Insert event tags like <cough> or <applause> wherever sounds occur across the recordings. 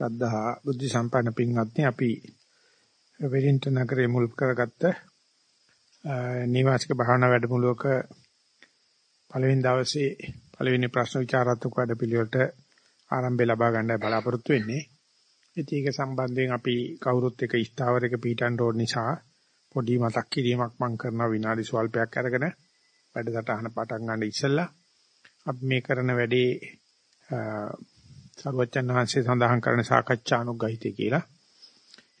ශ්‍රද්ධා බුද්ධ සම්පන්න පින්වත්නි අපි වෙලින්ට නගරයේ මුල් කරගත්ත නිවාසික භාවනා වැඩමුළුවක පළවෙනි දවසේ පළවෙනි ප්‍රශ්න විචාරාත්මක වැඩපිළිවෙලට ආරම්භය ලබා ගන්නයි බලාපොරොත්තු වෙන්නේ. ඉතින් ඒක සම්බන්ධයෙන් අපි කවුරුත් එක ස්ථාවරයක පීටන් රෝඩ් නිසා පොඩි මතක් කිරීමක් මම කරනවා විනාඩි සුවල්පයක් අරගෙන වැඩසටහන පටන් ගන්න ඉස්සෙල්ලා අපි මේ කරන වැඩේ සර්වචන් වහන්සේ සඳහන් කරන සාකච්ඡානුග්‍රහිතය කියලා.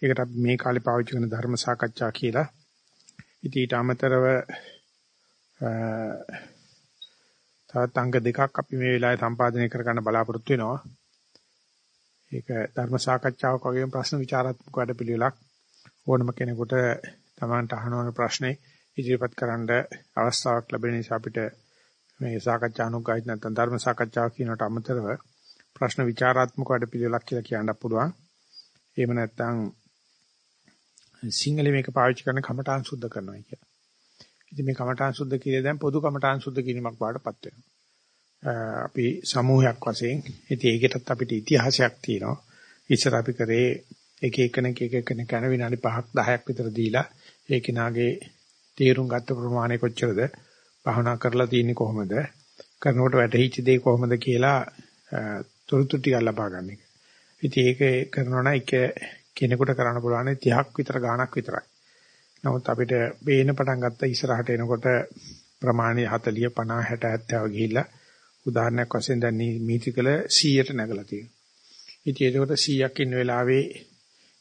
ඒකට අපි මේ කාලේ පාවිච්චි කරන ධර්ම සාකච්ඡා කියලා. ඉතින් ඊට අමතරව තවත් අංග දෙකක් අපි මේ වෙලාවේ සම්පාදනය කර ගන්න බලාපොරොත්තු වෙනවා. ඒක ධර්ම සාකච්ඡාවක් වගේම ප්‍රශ්න විචාරාත්මක වැඩපිළිවෙලක් ඕනම කෙනෙකුට Tamanට අහන ප්‍රශ්නේ ඉදිරිපත් කරන්න අවස්ථාවක් ලැබෙන නිසා අපිට මේ සාකච්ඡානුගායිත නැත්නම් ධර්ම සාකච්ඡාව කියනට අමතරව ප්‍රශ්න විචාරාත්මක වැඩ පිළිවෙලක් කියලා කියන්න පුළුවන්. එහෙම නැත්නම් සිංහලෙ මේක පාවිච්චි කරන කමඨාන් සුද්ධ කරනවා කියලා. ඉතින් මේ කමඨාන් සුද්ධ කිරීම දැන් පොදු කමඨාන් සුද්ධ කිරීමක් බාටපත් වෙනවා. අපි සමූහයක් වශයෙන් ඉතින් ඒකටත් අපිට ඉතිහාසයක් තියෙනවා. ඉස්සර අපි කරේ එක එකනෙක් එක එකනෙක් යන විනාඩි 5ක් 10ක් විතර දීලා ඒ කෙනාගේ තීරුම් ගත්ත ප්‍රමාණය කොච්චරද භාවනා කරලා තියෙන්නේ කොහොමද කරනකොට වැටහිච්ච දේ කොහොමද කියලා තොරතුරු ටික ලබා ගන්න එක. ඉතින් ඒක කරනවා නම් එක කෙනෙකුට කරන්න පුළුවන් 30ක් විතර ගාණක් විතරයි. නමුත් අපිට බේන පටන් ගත්ත ඉස්සරහට එනකොට ප්‍රමාණය 40 50 60 70 ගිහිල්ලා උදාහරණයක් වශයෙන් දැන් මීතිකල 100ට නැගලා තියෙනවා. ඉතින් ඒකට 100ක් ඉන්න වෙලාවේ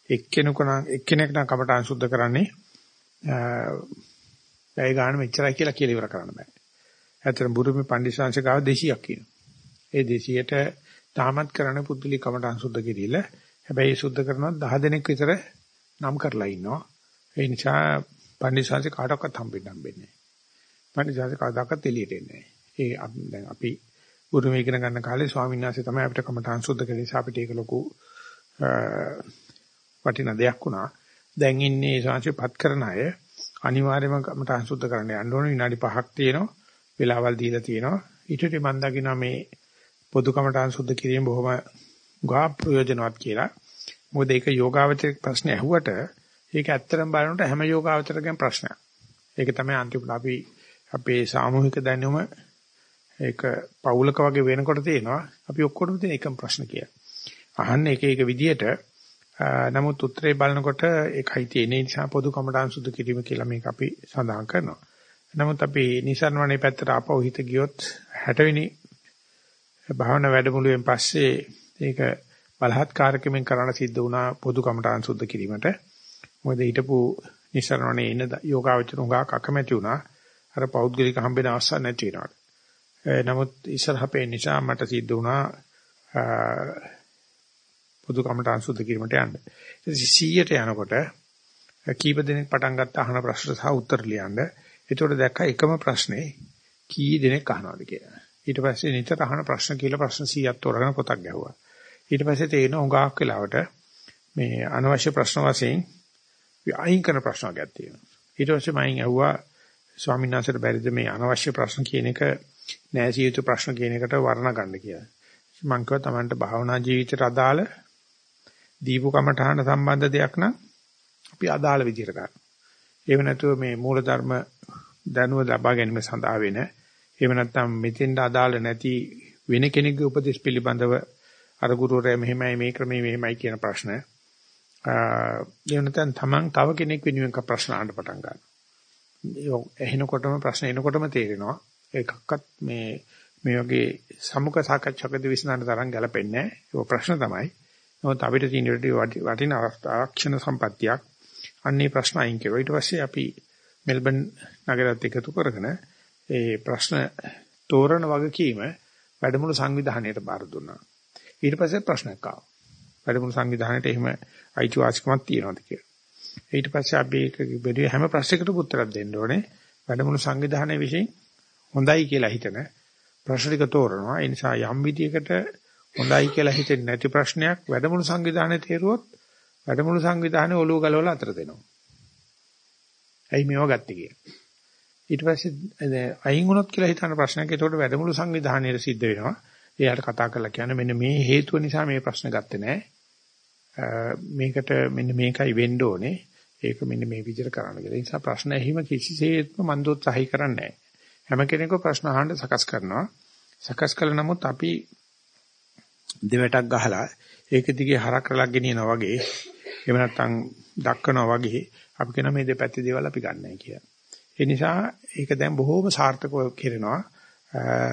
එක්කෙනෙකු නම් එක්කෙනෙක් නම් කමටහන් සුද්ධ කරන්නේ පැය ගන්න මෙච්චරයි කියලා කියලා ඉවර කරන්න බෑ. ඇත්තටම බුරුමේ පඬිස්සංශ ගාව 200ක් කියනවා. ඒ 200ට තාමත් කරන්න පුදුලි කමටහන් සුද්ධ කිරීල. හැබැයි සුද්ධ කරනවා 10 දෙනෙක් විතර නම් කරලා ඉන්නවා. ඒ නිසා පඬිස්සංශ කාටවත් හම්බෙන්න හම්බෙන්නේ නෑ. පඬිස්සංශ කාටවත් එළියට එන්නේ නෑ. ඒ දැන් අපි බුරුමේ ඉගෙන ගන්න කාලේ ස්වාමීන් වහන්සේ තමයි අපිට කමටහන් සුද්ධ කළේ. අපිට ඒක ලොකු වටිනා දෙයක් වුණා. දැන් ඉන්නේ ශාංශපත් කරන අය අනිවාර්යයෙන්ම කමටහන් සුද්ධ කරන්න යන්න ඕනේ විනාඩි 5ක් තියෙනවා. වෙලාවල් දීලා තියෙනවා. ඊට මම දකිනවා මේ පොදු කමටහන් සුද්ධ කිරීම බොහොම ගා ප්‍රයෝජනවත් කියලා. මොකද ඒක යෝගාවචර ප්‍රශ්න ඇහුවට ඒක ඇත්තටම බලනකොට හැම යෝගාවචරකෙම ප්‍රශ්නයක්. ඒක තමයි අන්තිමට අපි අපේ සාමූහික දැනුම ඒක පෞලක වගේ වෙනකොට තියෙනවා. අපි ඔක්කොටම තියෙන එකම ප්‍රශ්න කියලා. අහන්නේ එක එක විදියට නමුත් උත්තරේ බලනකොට ඒකයි තියෙන නිසා පොදු කමඨාන් සුදු කිරීම කියලා මේක අපි සඳහන් කරනවා. නමුත් අපි නිසන්වනේ පැත්තට ආපහු හිත ගියොත් 60 වෙනි භාවනා වැඩමුළුවෙන් පස්සේ ඒක බලහත්කාරකමින් කරන්න සිද්ධ වුණා පොදු කමඨාන් සුද්ධ කිරීමට. මොකද හිටපු නිසරණනේ ඉන්න යෝගාවචර උගාක් අකමැති වුණා. අර පෞද්ගලික හම්බෙන අවස්ථා නැති වෙනවා. නමුත් ඉස්සරහපේ නිසා මට සිද්ධ වුණා පොදු කමටහන් සුද්ධ කිරීමට යන්න. ඉතින් 100ට යනකොට කීප දෙනෙක් පටන් ගත්ත අහන ප්‍රශ්න සහ උත්තර ලියන්න. ඒතකොට දැක්කා එකම ප්‍රශ්නේ කී දෙනෙක් අහනවද කියලා. ඊට පස්සේ නිතර අහන ප්‍රශ්න කියලා ප්‍රශ්න 100ක් තෝරගෙන පොතක් ගැහුවා. ඊට පස්සේ තේරෙන උඟාක් වෙලාවට මේ අනවශ්‍ය ප්‍රශ්න වශයෙන් අයින් කරන ප්‍රශ්න වර්ගයක් තියෙනවා. ඊට පස්සේ මම ඇහුවා ස්වාමීන් වහන්සේට බැරිද මේ අනවශ්‍ය ප්‍රශ්න කියන එක නැසිය යුතු ප්‍රශ්න කියන එකට වර්ණ ගන්න කියලා. මම කිව්වා Tamanට භාවනා ජීවිතයට අදාළ දීපු කමඨහන සම්බන්ධ දෙයක් නම් අපි අදාළ විදිහට ගන්න. එහෙම නැතුව මේ මූලධර්ම දැනුව ලබා ගැනීම සඳහා වෙන එහෙම නැත්නම් මෙතෙන්ට අදාළ නැති වෙන කෙනෙකුගේ උපදෙස් පිළිබඳව අර ගුරුවරයා මෙහෙමයි මේ ක්‍රමයේ මෙහෙමයි කියන ප්‍රශ්න. එහෙම නැත්නම් තමන් තව කෙනෙක් වෙනුවෙන් ප්‍රශ්න අහන්න පටන් ගන්නවා. එහිනකොටම ප්‍රශ්න එනකොටම තේරෙනවා ඒකක්වත් මේ මේ වගේ සමුක සාකච්ඡාවකදී විසඳන්න තරම් ගැලපෙන්නේ නැහැ. ඒක ප්‍රශ්න තමයි. නමුත් අපිට තියෙන වටින ආරක්ෂණ සම්පත්තියක් අන්නේ ප්‍රශ්න අයින් කරුවා. ඊට පස්සේ අපි මෙල්බන් නගරයත් එකතු කරගෙන ඒ ප්‍රශ්න තෝරන වගකීම වැඩමුළු සංවිධානයට බාර දුන්නා. ඊට පස්සේ ප්‍රශ්නයක් ආවා. වැඩමුළු සංවිධානයට එහෙම අයිතිවාසිකමක් තියෙනවද කියලා. ඊට පස්සේ අපි ඒක බෙදුවේ හැම ප්‍රශ්නයකටම උත්තරයක් දෙන්න ඕනේ. වැඩමුළු සංවිධානයේ විසින් හොඳයි කියලා හිතන ප්‍රශ්න ටික තෝරනවා. ඒ නිසා යම් විදියකට හොඳයි කියලා හිතෙන්නේ නැති ප්‍රශ්නයක් වැඩමුළු සංවිධානයේ තේරුවොත් වැඩමුළු සංවිධානයේ ඔලුව ගලවලා අතර දෙනවා. ඇයි මේව ගත්තේ කියලා. ඊට පස්සේ අයින් වුණොත් කියලා හිතන ප්‍රශ්නයක් ඒකට වැඩමුළු සංවිධානයේ සිද්ධ වෙනවා. එයාට කතා කරලා කියන්නේ මෙන්න මේ හේතුව නිසා මේ ප්‍රශ්න ගත්තේ නැහැ. මේකට මෙන්න මේකයි වෙන්න ඕනේ. ඒක මෙන්න මේ විදිහට කරන්න කියලා. ඒ නිසා ප්‍රශ්න ඇහිම කිසිසේත්ම මන් දොත්සහයි කරන්නේ හැම කෙනෙකුම ප්‍රශ්න අහන්න සකස් කරනවා. සකස් කළ නමුත් අපි දෙවටක් ගහලා ඒක දිගේ හරක් කරලා ගෙනියනවා වගේ එහෙම නැත්නම් දක්කනවා වගේ අපි කියන මේ දෙපැත්තේ දේවල් අපි ගන්නයි කියලා. ඒ නිසා ඒක දැන් බොහෝම සාර්ථකව කරනවා.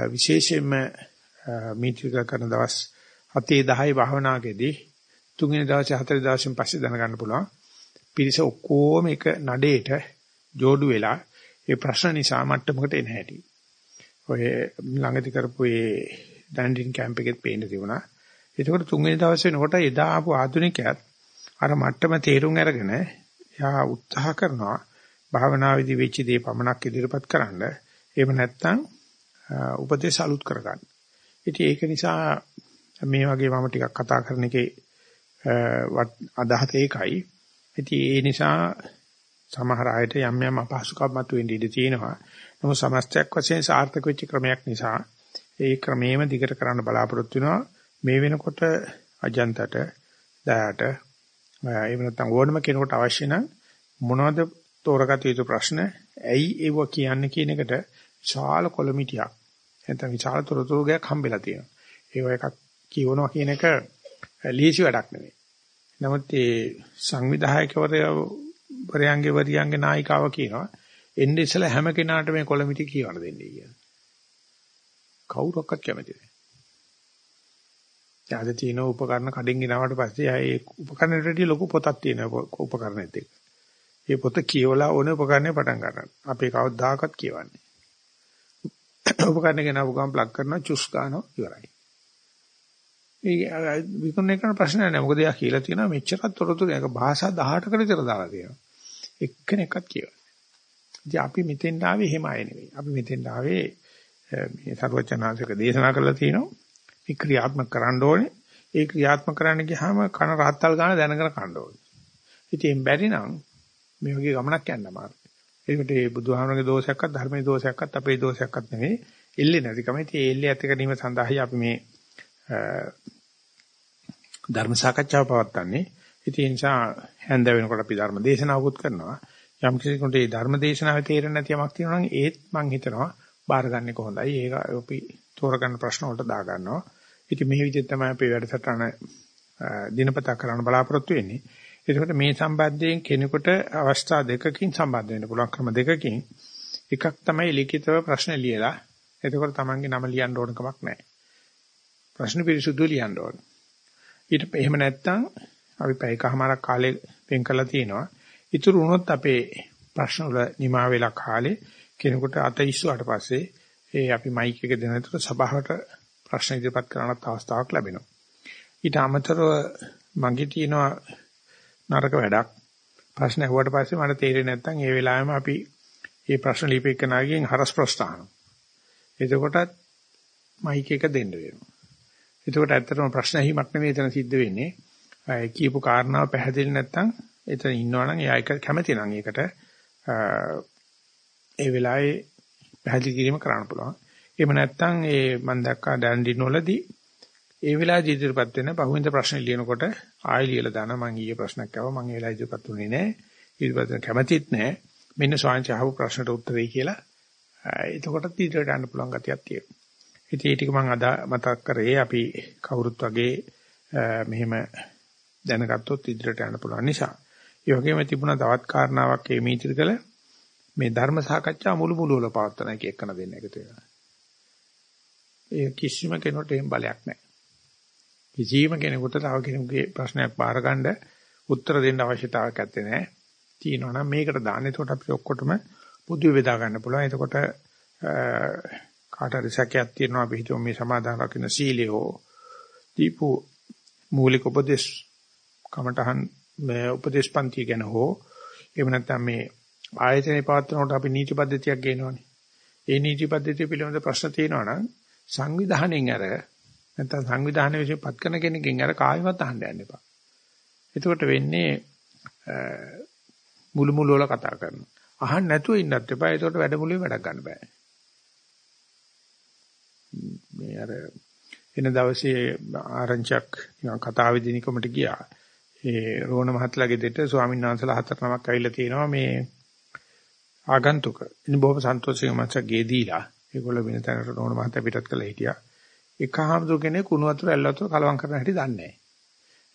විශේෂයෙන්ම මීටික කරන දවස් 7 10 භාවනාවකදී තුන්වෙනි දවසේ හතරවෙනි දවසෙන් පස්සේ දැනගන්න පුළුවන්. පිරිස ඔක්කොම එක නඩේට جوړු වෙලා ඒ ප්‍රශ්න නිසා මට්ටමකට එන හැටි. ඔය ළඟදි කරපු ඒ ඩැන්ඩින් කැම්ප් එකෙත් පේන්න තිබුණා. ඒකෝට තුන්වෙනි දවසේ වෙනකොට එදා ආපු ආධුනිකයාත් අර මට්ටම තේරුම් අරගෙන එයා උත්සාහ කරනවා භාවනාවේදී වෙච්ච දේ පමණක් ඉදිරිපත් කරන්න. එහෙම නැත්නම් උපදේශ අලුත් කරගන්න. ඉතින් ඒක නිසා මේ වගේ මම ටිකක් කතා කරන එකේ අදහස ඒකයි. ඉතින් ඒ නිසා සමහර අයට යම් යම් අපහසුකම් මතුවෙන්න ඉඩ තියෙනවා. නමුත් සමස්තයක් වශයෙන් සාර්ථක වෙච්ච ක්‍රමයක් නිසා ඒ ක්‍රමේම දිගට කරන්න බලාපොරොත්තු වෙනවා. මේ වෙනකොට අජන්තට දයාට එහෙම නැත්නම් ඕනම කෙනෙකුට අවශ්‍ය නම් මොනවද තෝරගත යුතු ප්‍රශ්න ඇයි ඒව කියන්නේ කියන එකට විශාල කොලමිටියක් නැත්නම් විශාල තොරතුරුයක් හම්බෙලා තියෙනවා. ඒව එකක් කියවනවා කියන එක ලීසි වැඩක් නෙමෙයි. නමුත් ඒ සංවිධායකවරයන්ගේ වරියන්ගේ නායිකාව කියනවා එන්නේ ඉස්සලා හැම කෙනාට මේ කොලමිටි කියවන්න දෙන්නේ කියලා. කවුරක්වත් කැමති නැහැ. යාද තියෙන උපකරණ කඩින් ගෙනාවට පස්සේ ආයේ උපකරණෙට වැඩිය ලොකු පොතක් තියෙනවා උපකරණෙත් එක්ක. මේ පොත කියවලා ඕනේ උපකරණය පටන් ගන්න. අපි කවදාකවත් කියවන්නේ. <coughs> උපකරණ ගෙනාවු ගමන් ප්ලග් කරනවා චුස් ගන්නවා ඉවරයි. ඒ විකුණන කරන ප්‍රශ්න නැහැ. මොකද එයා කියලා තියෙනවා මෙච්චරක් තොරතුරු ඒක භාෂා 18කට විතර දාලා තියෙනවා. එක්කෙනෙක්වත් කියවන්නේ. ඉතින් අපි මෙතෙන් ආවේ එහෙම අය නෙවෙයි. අපි මෙතෙන් ආවේ මේ සර්වචනාංශක දේශනා කරලා තියෙනවා. මේ ක්‍රියාත්මක කරන්න ඕනේ. ඒ ක්‍රියාත්මක කරන්න ගියාම කන රාත්තල් ගන්න දැනගෙන කන්න ඕනේ. ඉතින් බැරි නම් මේ වගේ ගමනක් යන්න අමාරුයි. ඒකට මේ බුදුහාමරගේ දෝෂයක්වත් ධර්මයේ දෝෂයක්වත් අපේ දෝෂයක්වත් නෙවෙයි. එල්ලේ නැතිකම. ඉතින් ඒ එල්ලේ ඇති ගැනීම සඳහායි අපි මේ ධර්ම සාකච්ඡාව පවත්වන්නේ. ඉතින් ඒ නිසා හැන්ද වෙනකොට අපි ධර්ම දේශනාවකුත් කරනවා. යම් කෙනෙකුට මේ ධර්ම දේශනාවේ තේරෙන්නේ නැති යමක් තියෙනවා නම් ඒත් මම හිතනවා බාරගන්නේ කොහොඳයි. ඒක අපි තෝරගන්න ප්‍රශ්න වලට දා ගන්නවා. ඉතින් මේ විදිහට තමයි අපි වැඩසටහන දිනපතා කරන්න බලාපොරොත්තු වෙන්නේ. ඒකට මේ සම්බන්ධයෙන් කෙනෙකුට අවස්ථා දෙකකින් සම්බන්ධ වෙන්න පුළුවන් ක්‍රම දෙකකින් එකක් තමයි ලිඛිතව ප්‍රශ්න ලියලා එතකොට තමන්ගේ නම ලියන්න ඕන කමක් නැහැ. ප්‍රශ්න පිළිසුදු ලියන්න ඕන. ඊට එහෙම නැත්නම් අපි පැයකමාරක් කාලේ වෙන් කරලා තියෙනවා. ඉතුරු වුණොත් අපේ ප්‍රශ්න වල නිමා වෙලා කාලේ කෙනෙකුට අත ඉස්සුවාට පස්සේ ඒ අපි මයික් එක දෙන විතර සභාවට ප්‍රශ්න ඉදිරිපත් කරන්නත් අවස්ථාවක් ලැබෙනවා. ඊට අමතරව මගේ තියෙනවා නරක වැඩක්. ප්‍රශ්න ඇහුවට පස්සේ මට තේරෙන්නේ නැත්නම් ඒ වෙලාවෙම අපි මේ ප්‍රශ්න ලිපෙකනාගෙන් හරස් ප්‍රස්ථාන. එතකොටත් මයික් එක දෙන්න වෙනවා. එතකොට ඇත්තටම ප්‍රශ්න ඇහිමක් නෙමෙයි එතන සිද්ධ වෙන්නේ. කියපු කාරණාව පැහැදිලි නැත්නම් එතන ඉන්නවනම් එයා එක කැමති නම් ඒකට ඒ වෙලාවේ පැහැදිලි කිරීම කරන්න පුළුවන්. එහෙම නැත්නම් ඒ මම දැක්කා ඩැන්ඩින් වලදී ඒ වෙලාවේ ඉදිරියපත් වෙන බහුවින්ද ප්‍රශ්න ලියනකොට ආයෙ ලියලා දානවා මම ඊයේ ප්‍රශ්නයක් ආවා මම ඒ වෙලාවේ ඉදිරියපත් වුණේ නැහැ. ඉදිරියපත් කැමතිත් නැහැ. මෙන්න ස්වාංශ අහපු ප්‍රශ්නට උත්තරේ කියලා. එතකොටත් ඉදිරියට යන්න පුළුවන් ගතියක් තියෙනවා. ඉතින් ඒ ටික මම අද මතක් කරේ අපි කවුරුත් වගේ මෙහෙම දැනගත්තොත් ඉදිරියට යන්න පුළුවන් නිසා. ඒ වගේම තිබුණා තවත් කාරණාවක් මේ මීතිරකල මේ ධර්ම සාකච්ඡා මුළු මුළු වල පවත්වන එක එක්කන දෙන්න එකතු වෙනවා. ඒ කිසිම කෙනෙකුට එහෙම බලයක් නැහැ. කිසිම කෙනෙකුට තව කෙනෙකුගේ ප්‍රශ්නයක් බාරගන්න උත්තර දෙන්න අවශ්‍යතාවයක් නැත්තේ නෑ. තියෙනවා නම් මේකට දාන්න. එතකොට අපි ඔක්කොටම පොදු බෙදා ගන්න පුළුවන්. එතකොට කාට හරි සැකයක් තියෙනවා අපි හිතුව මේ සමාදාන රකින්න සීලය හෝ දීපු මූලික උපදේශ කමටහන් මේ උපදේශ පන්ති ගැන හෝ එහෙම නැත්නම් මේ ආයතනේ පවත්වනකොට අපි නීති පද්ධතියක් ගේනවනේ. ඒ නීති පද්ධතිය පිළිබඳ ප්‍රශ්න තියෙනවා නම් සංවිධානයෙන් අර නැත්නම් සංවිධානයේ විසින් පත් කරන කෙනකින් අර කායිමත් අහන්න යන්න එපා. එතකොට වෙන්නේ මුළු මුළු වල කතා කරනවා. අහන්න නැතුව ඉන්නත් එපා. එතකොට වැඩමුළුවේ වැඩක් ගන්න බෑ. මේ අර එන දවසේ ආරංචියක් නිකන් කතා වේදිනිකමට ගියා. ඒ රෝණ මහත්ලාගේ දෙට ස්වාමීන් වහන්සේලා හතර නමක් ඇවිල්ලා තියෙනවා මේ ආගන්තුක. ඉතින් බොහොම සන්තෝෂයෙන් මං ගේ දීලා ඒගොල්ලෝ වෙන තැනකට රෝණ මහත්ලා පිටත් කළා හිටියා. එකහාමුදුර කෙනෙක් කුණු වතුර ඇල් වතුර කලවම් කරන හැටි දන්නේ නැහැ.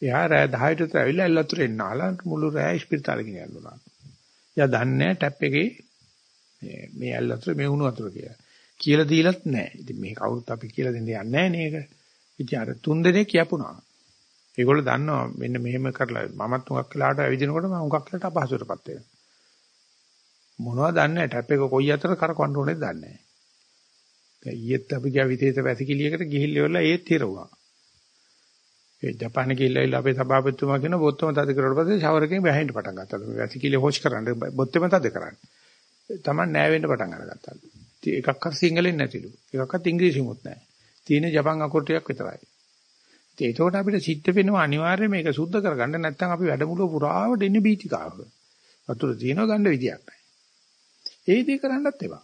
එයා රෑ 10ට විතර ඇවිල්ලා ඇල් වතුර එන්නාලා මුළු රෑ ස්පිරිතාලේ ගෙනියන්නුනා. එයා දන්නේ ටැප් එකේ මේ මේ ඇල් වතුර මේ උණු වතුර කියලා. කියලා දීලත් නැහැ. ඉතින් මේ කවුරුත් අපි කියලා දෙන්න යන්නේ නැහැ නේද? ඉතින් අර තුන් දෙනෙක් කියපුණා. ඒගොල්ලෝ දන්නවා මෙන්න මෙහෙම කරලා මමත් උඟක් වෙලාවට ඇවිදිනකොට මම උඟක් වෙලාවට අපහසුටපත් වෙනවා. මොනවද දන්නේ ටැප් එක කොයි අතර කරකවන්න ඕනේද දන්නේ නැහැ. දැන් ඊයේත් අපි ගියා විදේශ වැසිකිළියකට ගිහිල්ලා ඉවරලා ඒත් හිර වුණා. ඒ ජපානයේ ගිහිල්ලා අපේ සභාපතිතුමා කියන බොත්තම තද කරලා පස්සේ ෂවර් එකෙන් වැහෙන්න පටන් ගත්තා. වැසිකිළිය හොෂ් කරන්න බොත්තම තද කරන්න. Taman නෑ වෙන්න පටන් අරගත්තා. එකක්වත් සිංහලෙන් නැතිලු. එකක්වත් ඉංග්‍රීසිමුත් නැහැ. තියෙන ජපන් අකුරු ටිකක් විතරයි. ඉතින් ඒකෝට අපිට සිද්ධ වෙනවා අනිවාර්යයෙන් මේක සුද්ධ කරගන්න නැත්නම් අපි වැඩමුළුව පුරාවට ඉන්නේ බීතිකාවක. වතුර තියෙනවා ගන්න විදියක් නැහැ. ඒ දේ කරන්නත් එපා.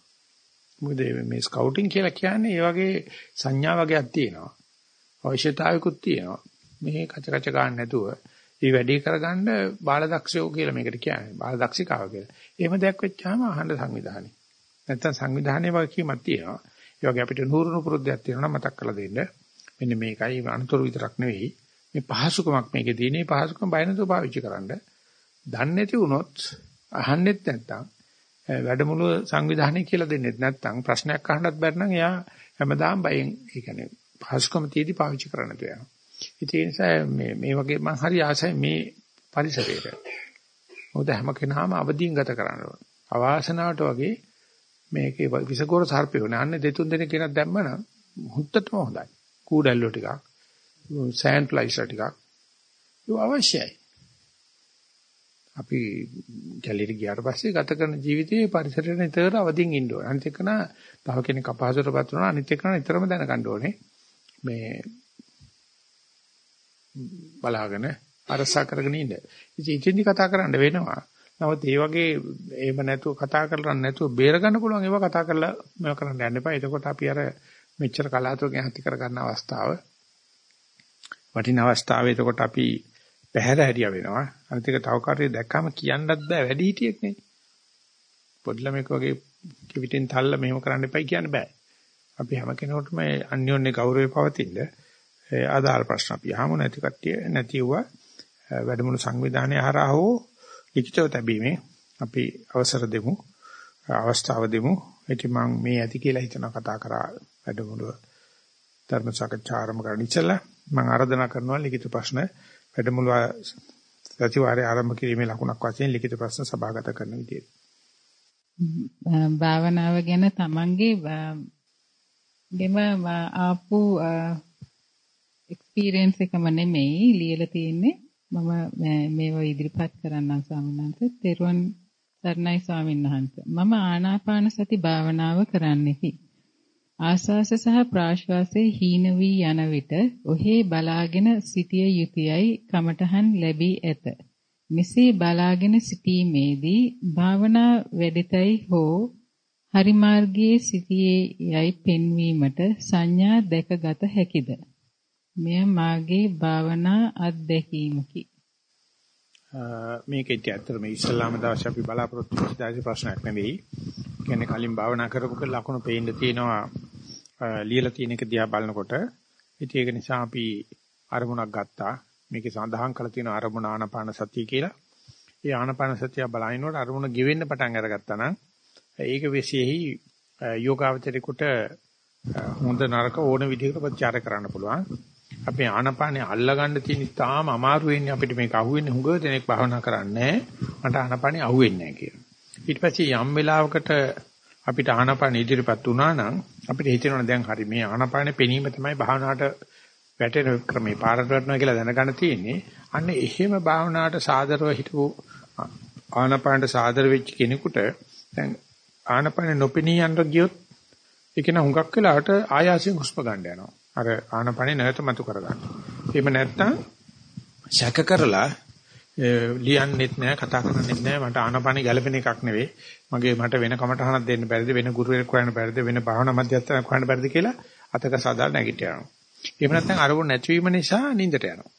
මොකද මේ ස්කවුටින් කියලා කියන්නේ ඒ වගේ සංඥා වගේක් තියෙනවා. අවශ්‍යතාවයකුත් තියෙනවා. මේ කච කච ගන්න නැතුව මේ වැඩේ කරගන්න බාලදක්ෂයෝ කියලා මේකට කියන්නේ. බාලදක්ෂිකාව කියලා. එහෙම දෙයක් වෙච්චාම අහන්න සංවිධානය. නැත්තම් සංවිධානයේ වගකීමක් තියෙනවා. ඒ වගේ අපිට නూరుණු පුරුද්දයක් තියෙනවා මතක් කරලා දෙන්න. මෙන්න මේකයි අනුතර විතරක් නෙවෙයි. මේ පහසුකමක් මේකේ තියෙන. මේ පහසුකම බය නැතුව පාවිච්චි කරන්න. දන්නේ නැති වුණොත් අහන්නෙත් නැත්තම් වැඩමුළු සංවිධානය කියලා දෙන්නෙත් නැත්තම් ප්‍රශ්නයක් අහන්නත් බැරි නම් එයා හැමදාම බයෙන් ඒ කියන්නේ පහසුකම තියදී පාවිච්චි කරන්න තියෙනවා. ඒ නිසා මේ මේ වගේ මම හරි ආසයි මේ පරිසරයට. මොකද හැම කෙනාම අවදීන් ගත කරන්න ඕන. අවාසනාවට වගේ මේකේ විසකෝර සර්පයෝ නන්නේ දෙතුන් දෙනෙක් කෙනක් දැම්මනම් හුත්තටම හොඳයි. කූඩැල්ලෝ ටිකක්, සෑන්ඩ් ෆ්ලයිස්ලා ටිකක්. ඒක අවශ්‍යයි. අපි කැලේට ගියාට පස්සේ ගත කරන ජීවිතයේ පරිසරයට නිතර අවදිින් ඉන්න ඕනේ. අනිත් එක නා තව කෙනෙක් අපහසුතාවපත් වුණා අනිත් එක නිතරම දැනගන්න ඕනේ. මේ බලාගෙන අරසා කරගෙන ඉන්න. ඉතින් ඉතින්දි කතා කරන්න වෙනවා. නමුත් ඒ වගේ එහෙම නැතුව කතා කරලා නැතුව බේර ගන්න පුළුවන් ඒවා කතා කරලා මේව කරන්න යන්න එපා. එතකොට අපි අර මෙච්චර කලාතුරකින් හති කර ගන්න අවස්ථාව වටින අවස්ථාවේ එතකොට අපි පැහැර හැරියා වෙනවා. අනිත් එක තව කාර්යය දැක්කම කියන්නත් බෑ. වැඩි හිටියෙක් නේ. පොඩි ළමෙක් වගේ කිවිටින් තල්ල මෙහෙම කරන්න එපයි කියන්න බෑ. අපි හැම කෙනෙකුටම අන්‍යෝන්‍ය ගෞරවය පවතිනද ආදාළ ප්‍රශ්න අපි අහමු. නැති කට්ටිය නැතිව වැඩමුළු සංවිධානය හරහා හෝ ලිඛිතව තැබීමේ අපි අවසර දෙමු අවස්ථාව දෙමු. ඉතින් මම මේ ඇති කියලා හිතන කතා කරා වැඩමුළුව ධර්ම සාකච්ඡා ආරම්භ කරන්න ඉස්සෙල්ලා. මම ආරාධනා කරනවා ලිඛිත ප්‍රශ්න වැඩමුළුව සතිವಾರයේ ආරම්භ කිරීමේ ලකුණක් වශයෙන් ලිඛිත ප්‍රශ්න සභාගත කරන විදියට භාවනාව ගැන තමන්ගේ ගෙම ආපු එක්ස්පීරියන්ස් එකම නෙමෙයි ලියලා තියෙන්නේ මම මේව ඉදිරිපත් කරන්නම් ස්වාමීන් වහන්සේ. තෙරුවන් සරණයි ස්වාමීන් වහන්සේ. මම ආනාපාන සති භාවනාව කරන්නෙහි. ආස්වාස සහ ප්‍රාශ්වාසයේ හීන වී යන විට ඔහේ බලාගෙන සිටිය යුතුයයි කමඨහන් ලැබී ඇත. මෙසේ බලාගෙන සිටීමේදී භාවනා වැඩිතයි හෝ හරි මාර්ගයේ සිටියේ යයි පෙන්වීමට සංඥා දැකගත හැකිද? මෙය මාගේ භාවනා අත්දැකීමකි. මේක ඉතින් ඇත්තටම ඉස්ලාම දවසේ අපි බලාපොරොත්තු වෙච්ච දාසේ ප්‍රශ්නයක් නෙවෙයි. කියන්නේ කලින් භාවනා කරපු ලකුණු පේන්න තියෙනවා ලියලා තියෙන එක දිහා බලනකොට. ඉතින් ඒක නිසා අපි අරමුණක් ගත්තා. මේකේ සඳහන් කරලා තියෙන අරමුණ ආනපාන සතිය කියලා. ඒ ආනපාන සතිය බලනකොට අරමුණ ගෙවෙන්න පටන් අරගත්තා නම් ඒක විශේෂයි යෝගාවචරිකුට හොඳ නරක ඕන විදිහකට ප්‍රචාර කරන්න පුළුවන්. අපේ ආනපානේ අල්ලගන්න තියෙන තාම අමාරු වෙන්නේ අපිට මේක අහුවෙන්නේ හුඟ දෙනෙක් භාවනා කරන්නේ මට ආනපානේ අහුවෙන්නේ නැහැ කියලා. ඊට පස්සේ යම් වෙලාවකට අපිට ආනපාන ඉදිරිපත් වුණා නම් අපිට හිතෙනවා දැන් හරි මේ ආනපානේ පෙනීම තමයි භාවනාවට වැටෙන ක්‍රමේ පාරට වැටෙනවා කියලා දැනගන්න තියෙන්නේ. අන්න එහෙම භාවනාවට සාදරව හිටපු ආනපානට සාදර වෙච්ච කෙනෙකුට දැන් ආනපානේ නොපෙනී යන්න ගියොත් ඒක න හුඟක් වෙලාවට ආයාසයෙන් හුස්ම ගන්න යනවා. අර ආනපනේ නැවත මතු කරගන්න. එහෙම නැත්නම් සැක කරලා ලියන්නෙත් නෑ කතා කරන්නෙත් නෑ මට ආනපනේ ගැළපෙන එකක් නෙවෙයි. මගේ මට වෙන කමටහනක් දෙන්න බැරිද වෙන ගුරුවරයෙක් හොයන්න බැරිද වෙන භාවනා මධ්‍යස්ථානයක් හොයන්න බැරිද කියලා අතක සදා නැගිට යනවා. එහෙම නැත්නම් අරමුණ නැතිවීම නිසා නිින්දට යනවා.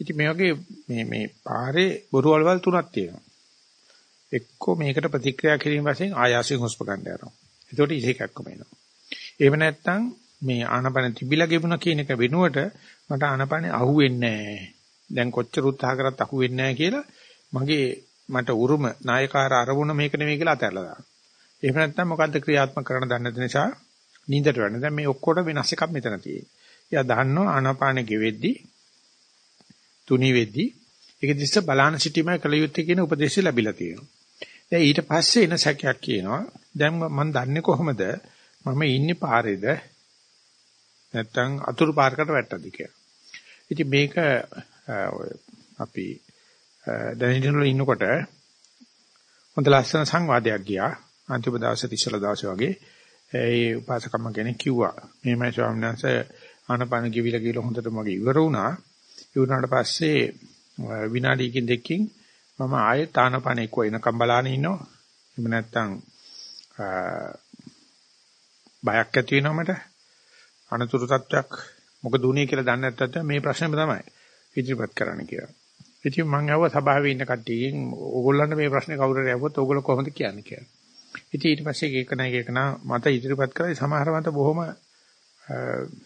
ඉතින් මේ වගේ මේ මේ පාරේ බොරු වලවල් තුනක් තියෙනවා. එක්කෝ මේකට ප්‍රතික්‍රියා කිරීම වශයෙන් ආයාසයෙන් හුස්ම ගන්න යනවා. ඒකට ඉලෙකක්කම එනවා. එහෙම නැත්නම් මේ ආනපන තිබිලා ගෙවුණ කියන එක වෙනුවට මට ආනපනේ අහුවෙන්නේ නැහැ. දැන් කොච්චර උත්සාහ කරත් අහුවෙන්නේ නැහැ කියලා මගේ මට උරුම නායකාර අරමුණ මේක නෙවෙයි කියලා අතහැරලා දානවා. එහෙම නැත්නම් මොකද්ද ක්‍රියාත්මක කරන්න දන්නේ නැති නිසා නින්දට වෙන. දැන් මේ ඔක්කොට වෙනස් එකක් මෙතන තියෙන්නේ. එයා දන්නවා ආනාපානෙ ගෙවෙද්දි තුනි වෙද්දි ඒක දිස්ස බලාන සිටීමයි කල යුත්තේ කියන උපදේශය ලැබිලා තියෙනවා. දැන් ඊට පස්සේ එන සැකයක් කියනවා. දැන් මම දන්නේ කොහොමද මම ඉන්නේ පාරේද නැත්නම් අතුරු පාරකට වැට්ටද කියලා. ඉතින් මේක අපි දැනෙන්න වල ඉන්නකොට හොඳ ලස්සන සංවාදයක් ගියා. අන්තිම දවසේ ඉස්සල දවසේ වගේ ඒ උපාසකම්ම කෙනෙක් කිව්වා. මේමයි ස්වාමීන් වහන්සේ ආනපන කිවිල කියලා හොඳට මගේ ඉවර වුණා. ඉවරනාට පස්සේ විනාඩියකින් දෙකකින් මම ආයෙත් ආනපන එක්ක එනකම් බලාගෙන ඉන්නවා. එහෙම නැත්නම් බයක් ඇති වෙනවා මට. අනතුරු තත්වයක් මොකද උනේ කියලා දන්නේ නැත්නම් මේ ප්‍රශ්නේම තමයි ඉදිරිපත් කරන්න කියලා. ඉතින් මම ඇහුවා සභාවේ ඉන්න කට්ටියකින් ඕගොල්ලන්ට මේ ප්‍රශ්නේ කවුරු හරි අහුවොත් ඕගොල්ලෝ කොහොමද කියන්නේ කියලා. ඉතින් ඊට පස්සේ ඒක නෑ ඒක නා මත ඉදිරිපත් කරලා සමහර මත බොහොම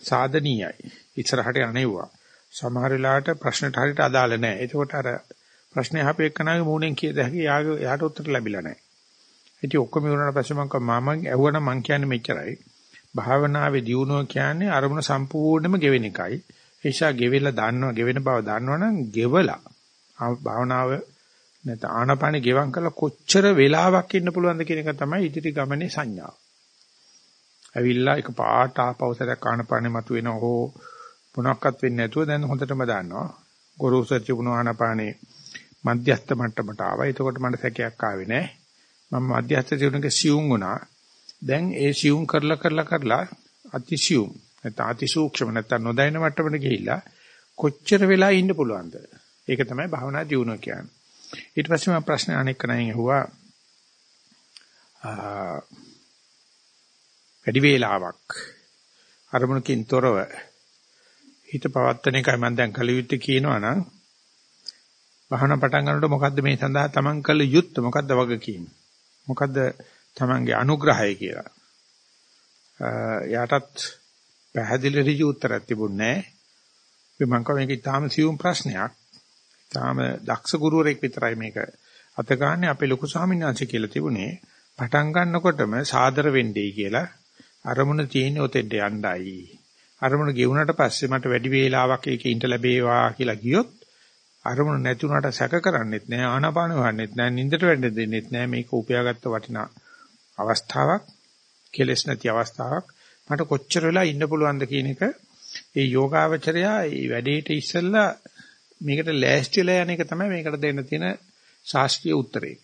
සාධනීයයි. ඉස්සරහට යණෙව්වා. සමහර වෙලාවට ප්‍රශ්නට හරියට අදාළ නෑ. ඒකෝට අර ප්‍රශ්නේ අහපු එක්කනාගේ මූණෙන් කියද හැකි යාගේ යාට උත්තර ලැබිලා නෑ. ඉතින් ඔක්කොම ඉවරනට පස්සේ මම කිව්වා මම ඇහුවනම් මං කියන්නේ මෙච්චරයි. භාවනාවේ දියුණුව කියන්නේ අරමුණ සම්පූර්ණයෙන්ම ගෙවෙන එකයි. ඒ නිසා ගෙවෙලා දන්නවා ගෙවෙන බව දන්නවනම් ගෙවලා භාවනාව නැත්නම් ආනපානෙ ගෙවම් කරලා කොච්චර වෙලාවක් ඉන්න පුළුවන්ද කියන එක තමයි ඉදිරි ගමනේ සංඥාව. ඇවිල්ලා එක පාට ආපෞසරයක් ආනපානෙ මතුවෙන හෝ මොනක්වත් වෙන්නේ නැතුව දැන් හොඳටම දන්නවා. ගොරෝසු තිබුණු ආනපානෙ මධ්‍යස්ථ මට්ටමට ආවා. එතකොට මට සැකයක් ආවේ නැහැ. මම මධ්‍යස්ථ තිබුණක සියුම් වුණා. දැන් ඒ සියුම් කරලා කරලා කරලා අතිසියුම් නැත්නම් අතිසූක්ෂම නැත්නම් නොදැනෙන මට්ටමට ගිහිල්ලා කොච්චර වෙලා ඉන්න පුළුවන්ද? ඒක තමයි භාවනා දියුණුව කියන්නේ. ඊට පස්සේ මම ප්‍රශ්න අනෙක් කෙනෙක් ඇහුවා වැඩි වේලාවක් අරමුණකින් තොරව හිත පවත්තන එකයි මම දැන් කල යුත්තේ කියනවා නම් භාවනා පටන් ගන්නකොට මොකද්ද මේ සඳහා තමන් කළ යුත්තේ මොකද්ද වගකීම මොකද්ද තමන්ගේ අනුග්‍රහය කියලා. යාටත් පැහැදිලි ඍජු උත්තරයක් තිබුණේ නැහැ මම කව මේක ඊටාම සියුම් ප්‍රශ්නයක්. තාම දක්ෂ ගුරුවරයෙක් විතරයි මේක අත ගන්න අපේ ලොකු ස්වාමීන් වහන්සේ කියලා තිබුණේ පටන් ගන්නකොටම සාදර වෙන්නේයි කියලා. අරමුණ තියෙන ඔතෙන්ට යණ්ඩයි. අරමුණ ගෙවුනට පස්සේ මට වැඩි වේලාවක් ඒකේ ඉඳ ලැබේවා කියලා ගියොත් අරමුණ නැති උනට සැක කරන්නෙත් නෑ ආනාපාන වහන්නෙත් නෑ නින්දට වැටෙන්න දෙන්නෙත් නෑ. මේක උපයාගත්ත වටිනා අවස්ථාවක් කෙලස් නැති අවස්ථාවක් මට කොච්චර වෙලා ඉන්න පුළුවන්ද කියන එක ඒ යෝගාවචරයා ඒ වැඩේට ඉස්සෙල්ලා මේකට ලෑස්තිලා යන එක තමයි මේකට දෙන්න තියෙන ශාස්ත්‍රීය උත්තරේ.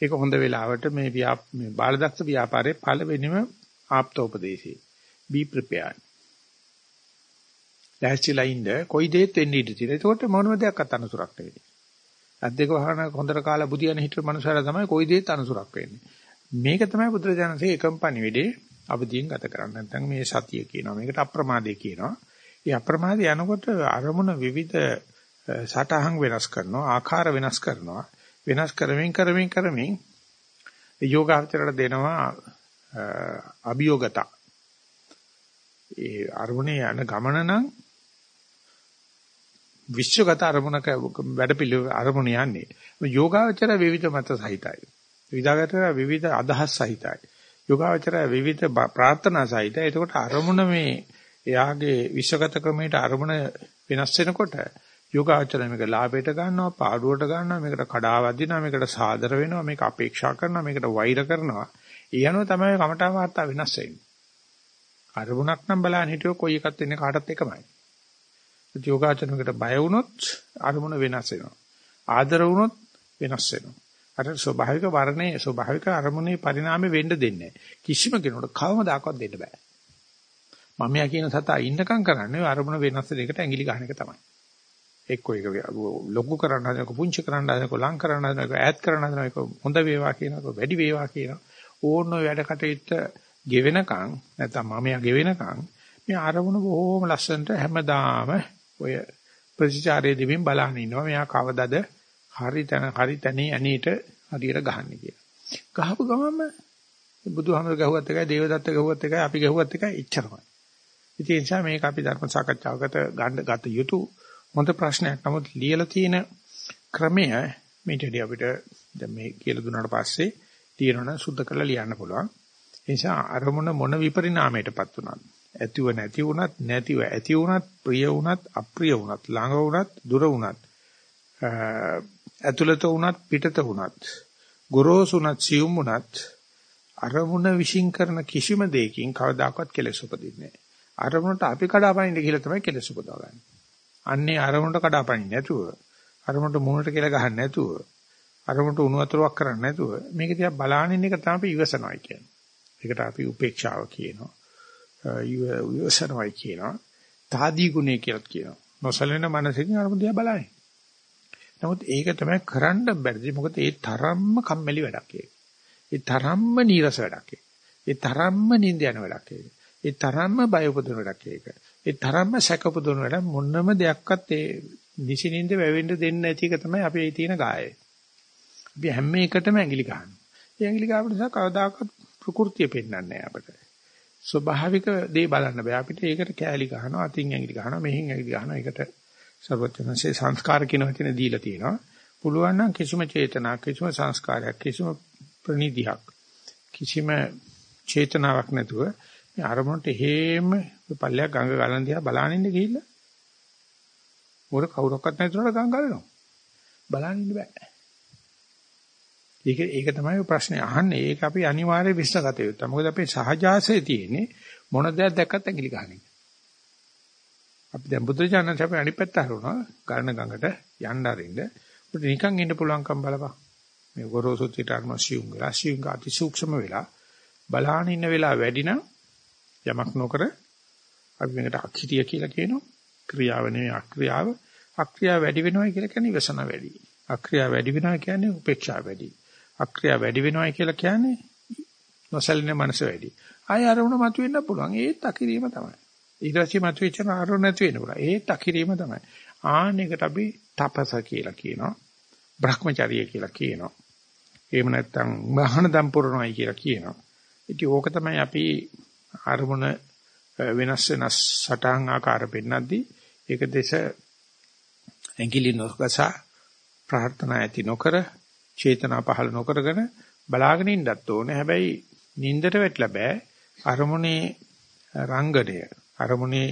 ඒක හොඳ වෙලාවට මේ මේ බාලදක්ෂ ව්‍යාපාරයේ පළවෙනිම ආප්තෝපදේශي. be prepared. ලෑස්තිලා ඉන්න කොයි දෙයක් වෙන්න ඉඩ තියෙන. ඒකට මොනම දෙයක් අතනසුරක් වෙන්නේ. අද්දේක වහන හොඳට කාලා බුදියන හිටපු මනුස්සයලා තමයි කොයි දෙයක් අනසුරක් වෙන්නේ. මේක තමයි බුදුරජාණන්සේ එකම පණිවිඩේ අවදීන් ගත කරන්නේ. නැත්නම් මේ සතිය කියනවා. මේකට අප්‍රමාදේ කියනවා. ඒ අප්‍රමාදී යනකොට අරමුණ විවිධ සටහන් වෙනස් කරනවා ආකාර වෙනස් කරනවා වෙනස් කරමින් කරමින් කරමින් යෝගාචරයට දෙනවා අභියෝගත ඒ අරමුණේ යන ගමන නම් විශ්වගත අරමුණක වැඩ පිළිවෙල අරමුණ යන්නේ යෝගාචර විවිධ මත සහිතයි විවිධාගතර විවිධ අදහස් සහිතයි. යෝගාචර විවිධ ප්‍රාර්ථනා සහිතයි. එතකොට අරමුණ මේ එයාගේ විශ්වගත ක්‍රමයට අරමුණ වෙනස් වෙනකොට යෝගාචරය මේක ලාභයට ගන්නවා පාඩුවට ගන්නවා මේකට කඩා වදිනවා මේකට සාදර වෙනවා මේක අපේක්ෂා කරනවා මේකට වෛර කරනවා. ඒ අනුව තමයි කමඨා වාර්තා වෙනස් වෙන්නේ. අරමුණක් නම් බලන්න හිටියෝ කොයි එකක් වෙන්නේ කාටත් එකමයි. යෝගාචරයකට බය වුණොත් අරමුණ වෙනස් වෙනවා. ආදර වුණොත් වෙනස් වෙනවා. අර ස්වභාවික වර්ණයේ ස්වභාවික අරමුණේ පරිණාමය වෙන්න දෙන්නේ කිසිම කෙනෙකුට කවමදාකවත් දෙන්න බෑ මමයා කියන සතා ඉන්නකම් කරන්නේ අරමුණ වෙනස් දෙයකට ඇඟිලි ගන්න එක තමයි. එක්ක ඒක ලොකු කරන්න හදනක පුංචි කරන්න හදනක ලං කරන්න හදනක ඈත් කරන්න හදනක හොඳ වේවා කියනක වැඩි වේවා කියන ඕන වැඩ කටයුත්ත ගෙවෙනකම් නැත්නම් මමයා ගෙවෙනකම් මේ අරමුණ බොහොම ලස්සනට හැමදාම ඔය ප්‍රතිචාරය දෙමින් බලන්න ඉන්නවා. මෙයා කවදද හරි තැන හරි තැනේ අනේට හරියට ගහන්නේ කියලා. ගහපු ගමන්ම බුදුහාමර ගහුවත් එකයි දේවදත්ත ගහුවත් එකයි අපි ගහුවත් එකයි එච්චරමයි. ඉතින් ඒ නිසා මේක අපි ධර්ම සාකච්ඡාවකට ගන්න ගත යුතු හොඳ ප්‍රශ්නයක්. නමුත් ලියලා තියෙන ක්‍රමය මේටදී අපිට දැන් මේ කියලා දුන්නාට පස්සේ තියෙනවනම් සුද්ධ කරලා ලියන්න පුළුවන්. ඒ නිසා අරමුණ මොන විපරිණාමයටපත් වුණත් ඇතිව නැති වුණත් නැතිව ඇති වුණත් ප්‍රිය වුණත් අප්‍රිය වුණත් ළඟ වුණත් දුර වුණත් ඇතුළත වුණත් පිටත වුණත් ගොරෝසුණත් සියුම් වුණත් අරමුණ විශ්ින් කරන කිසිම දෙයකින් කවදාකවත් කෙලෙස් උපදින්නේ නැහැ. අරමුණට අපි කඩාපනින්න කියලා තමයි කෙලෙස් උපදවගන්නේ. අන්නේ අරමුණට කඩාපනින්න නැතුව අරමුණට මුහුණට කියලා ගහන්න නැතුව අරමුණට උණු වතුරක් කරන්න නැතුව මේක දිහා බලාගෙන ඉන්න එක තමයි ඉවසනවායි කියන්නේ. ඒකට අපි උපේක්ෂාව කියනවා. ඉවසනවායි කියනවා. තාදී ගුණය කියලා කියනවා. නොසලෙන මනසකින් අරමුණ දිහා බලන්නේ. නමුත් ඒක තමයි කරන්න බැරිදි. මොකද ඒ තරම්ම කම්මැලි වැඩක් ඒක. ඒ තරම්ම නීරස වැඩක් ඒක. ඒ තරම්ම නිින්ද යන වැඩක් ඒක. ඒ තරම්ම බය උපදින වැඩක් ඒක. ඒ තරම්ම සැක උපදින වැඩ මොනම දෙයක්වත් ඒ නිසිනින්ද වැවෙන්න දෙන්නේ නැති එක තමයි අපේ තියෙන ගායය. අපි හැම එකටම ඇඟිලි ගන්නවා. ඒ ඇඟිලි ගාපු නිසා කවදාකවත් ප්‍රകൃතිය පෙන්වන්නේ නැහැ අපිට. ස්වභාවික දේ බලන්න බෑ අපිට ඒකට කෑලි ගහනවා අතින් ඇඟිලි ගහනවා මෙහින් ඇඟිලි ගහනවා ඒකට සර්වඥන්සේ සංස්කාර කියන වචනේ දීලා තියෙනවා. පුළුවන් නම් කිසිම චේතනාවක් කිසිම සංස්කාරයක් කිසිම ප්‍රනිධියක් කිසිම චේතනාවක් නැතුව මේ අරමුණට හේම පල්ලයක් ගඟ ගලන් දිහා බලන ඉන්න ගිහිල්ලා මොර කවුරක්වත් නැතුනට ගඟ ගලනවා. බලන්න ඉන්න බෑ. ඒක ඒක තමයි ප්‍රශ්නේ අහන්නේ. ඒක අපි අනිවාර්යයෙන් විශ්සගත යුතුයි. මොකද අපේ සහජාසයේ තියෙන්නේ මොන දෙයක් දැක්කත් ඇඟිලි ගන්න එක. අපි දැන් බුදුචානන් අපි අනිත් පැත්ත හරවනවා. ගන්න ගඟට යන්න අරින්න. අපිට නිකන් ඉන්න පුළුවන්කම් බලපන්. මේ ගොරෝසු තිටර්ම සියුම් වෙලා සියුම් ගාති සූක්ෂම වෙලා බලාන ඉන්න වෙලාව වැඩි නම් යමක් නොකර අපි මේකට අක්‍රිය කියලා කියනවා. ක්‍රියාව නෙවෙයි අක්‍රියාව. අක්‍රියාව වැඩි වෙනවා කියලා කියන්නේ ඉවසන වැඩි. අක්‍රියාව වැඩි වෙනවා කියන්නේ උපේක්ෂා වැඩි. අක්‍රියාව වැඩි වෙනවා කියලා කියන්නේ නොසලින මනස වැඩි. ආය අරමුණ මතුවෙන්න පුළුවන්. ඒත් අකිරීම තමයි. ඊට පස්සේ මතුවෙච්ච ආරෝ නැති වෙන්න පුළුවන්. ඒත් අකිරීම තමයි. ආනෙකට අපි තපස කියලා කියනවා. Brahmacharya කියලා කියනවා. එහෙම නැත්නම් මහාන දම්පුරණයි කියලා කියනවා. ඉතින් ඕක තමයි අපි අරමුණ වෙනස් වෙනස් සටහන් ආකාර පෙන්නද්දී ඒක දෙස ඇඟිලි නොගසා ප්‍රාර්ථනා ඇති නොකර චේතනා පහළ නොකරගෙන බලාගෙන ඉන්නත් ඕනේ. හැබැයි නින්දට වැටලා බෑ. අරමුණේ රංගනය අරමුණේ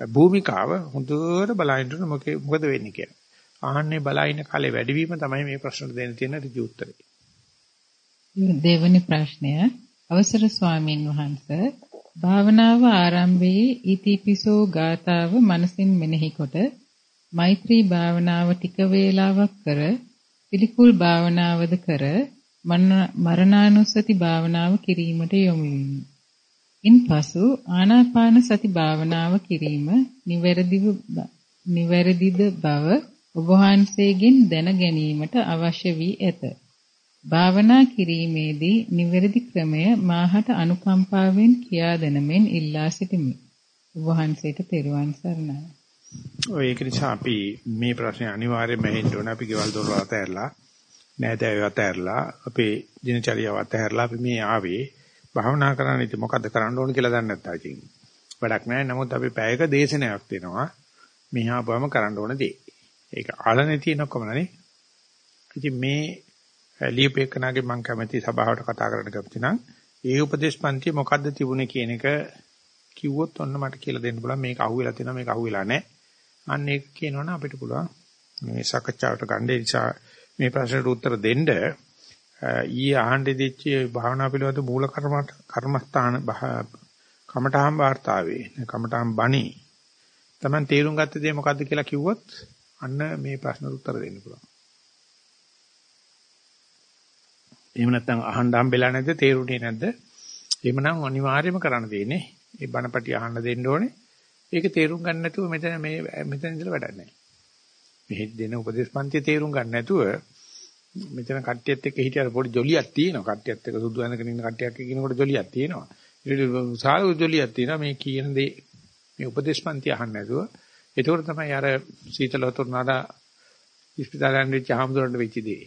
භූමිකාව හොඳට බලන්න මොකද වෙන්නේ කියලා. ආහන්නේ බලයින කාලේ වැඩිවීම තමයි මේ ප්‍රශ්නට දෙන්න තියෙන ඍජු උත්තරේ. දෙවැනි ප්‍රශ්නය අවසර ස්වාමීන් වහන්සේ භාවනාව ආරම්භයේ ඉතිපිසෝ ගාතාව මනසින් මෙනෙහි කොට මෛත්‍රී භාවනාව ටික වේලාවක් කර පිළිකුල් භාවනාවද කර මරණානුස්සති භාවනාව කිරීමට යොමු වෙමි. ඉන්පසු ආනාපාන සති භාවනාව කිරීම නිවැරදිව නිවැරදිද බව ඔබ වහන්සේගෙන් දැන ගැනීමට අවශ්‍ය වී ඇත. භාවනා කිරීමේදී නිවැරදි ක්‍රමය මාහට අනුකම්පාවෙන් කියා දෙනමෙන් ඉල්ලා සිටිමි. ඔබ වහන්සේට තෙරුවන් සරණයි. ඔය ඒක නිසා අපි මේ ප්‍රශ්නේ අනිවාර්යයෙන්ම හෙන්න ඕන අපි ගෙවල් දොර අතහැරලා නෑදෑයෝ අතහැරලා අපේ දිනචරියාව අතහැරලා අපි මේ ආවේ භාවනා කරන්න ඉතින් මොකද්ද කරන්න ඕන කියලා දන්නේ නැත්තා ඉතින් වැඩක් නැහැ. නමුත් අපි පැයක දේශනාවක් දෙනවා. මෙහා බවම කරන්න ඕන දේ. ඒක ආලනේ තියෙනකම නේ. ඉතින් මේ ලියපේකනාගේ මම කැමති සභාවට කතා කරන්න කැමති නම් ඒ උපදේශ පන්ති මොකද්ද තිබුණේ කියන එක කිව්වොත් ඔන්න මට කියලා දෙන්න පුළුවන්. මේක අහුවෙලා තියෙනවා මේක අහුවෙලා නැහැ. අන්න ඒක කියනවනම් අපිට පුළුවන්. මේ සාකච්ඡාවට ගන්න. නිසා මේ ප්‍රශ්නට උත්තර දෙන්න. ඊයේ අහන්න දෙච්ච භාවනා පිළිවෙත මූල කර්මට කර්මස්ථාන කමඨාම් වාර්තාවේ කමඨාම් බණි Taman තේරුම් ගත්ත දේ මොකද්ද කියලා කිව්වොත් අන්න මේ ප්‍රශ්නට උත්තර දෙන්න පුළුවන්. එහෙම නැත්නම් අහන්න හම්බෙලා නැද්ද තේරුනේ නැද්ද? එහෙමනම් අනිවාර්යයෙන්ම කරන්න තියෙන්නේ ඒ බණපටි අහන්න දෙන්න ඕනේ. ඒක තේරුම් ගන්න නැතුව මෙතන මේ මෙතන ඉඳලා වැඩක් නැහැ. මෙහෙ දෙන උපදේශ පන්ති තේරුම් ගන්න නැතුව මෙතන කට්ටියත් එක්ක හිටියර පොඩි ජොලියක් තියෙනවා. කට්ටියත් එක්ක සුදු ඇඳගෙන ඉන්න කට්ටියක් එක්ක ඉනකොට ජොලියක් තියෙනවා. ඊට විශාල ජොලියක් තියෙනවා මේ කියන දේ මේ උපදේශ පන්ති අහන්න නැතුව ඒකෝර තමයි අර සීතල වතුර නාලා ඉස්පිතාලෙන් වෙච්ච හාමුදුරන්ට වෙච්ච දේ.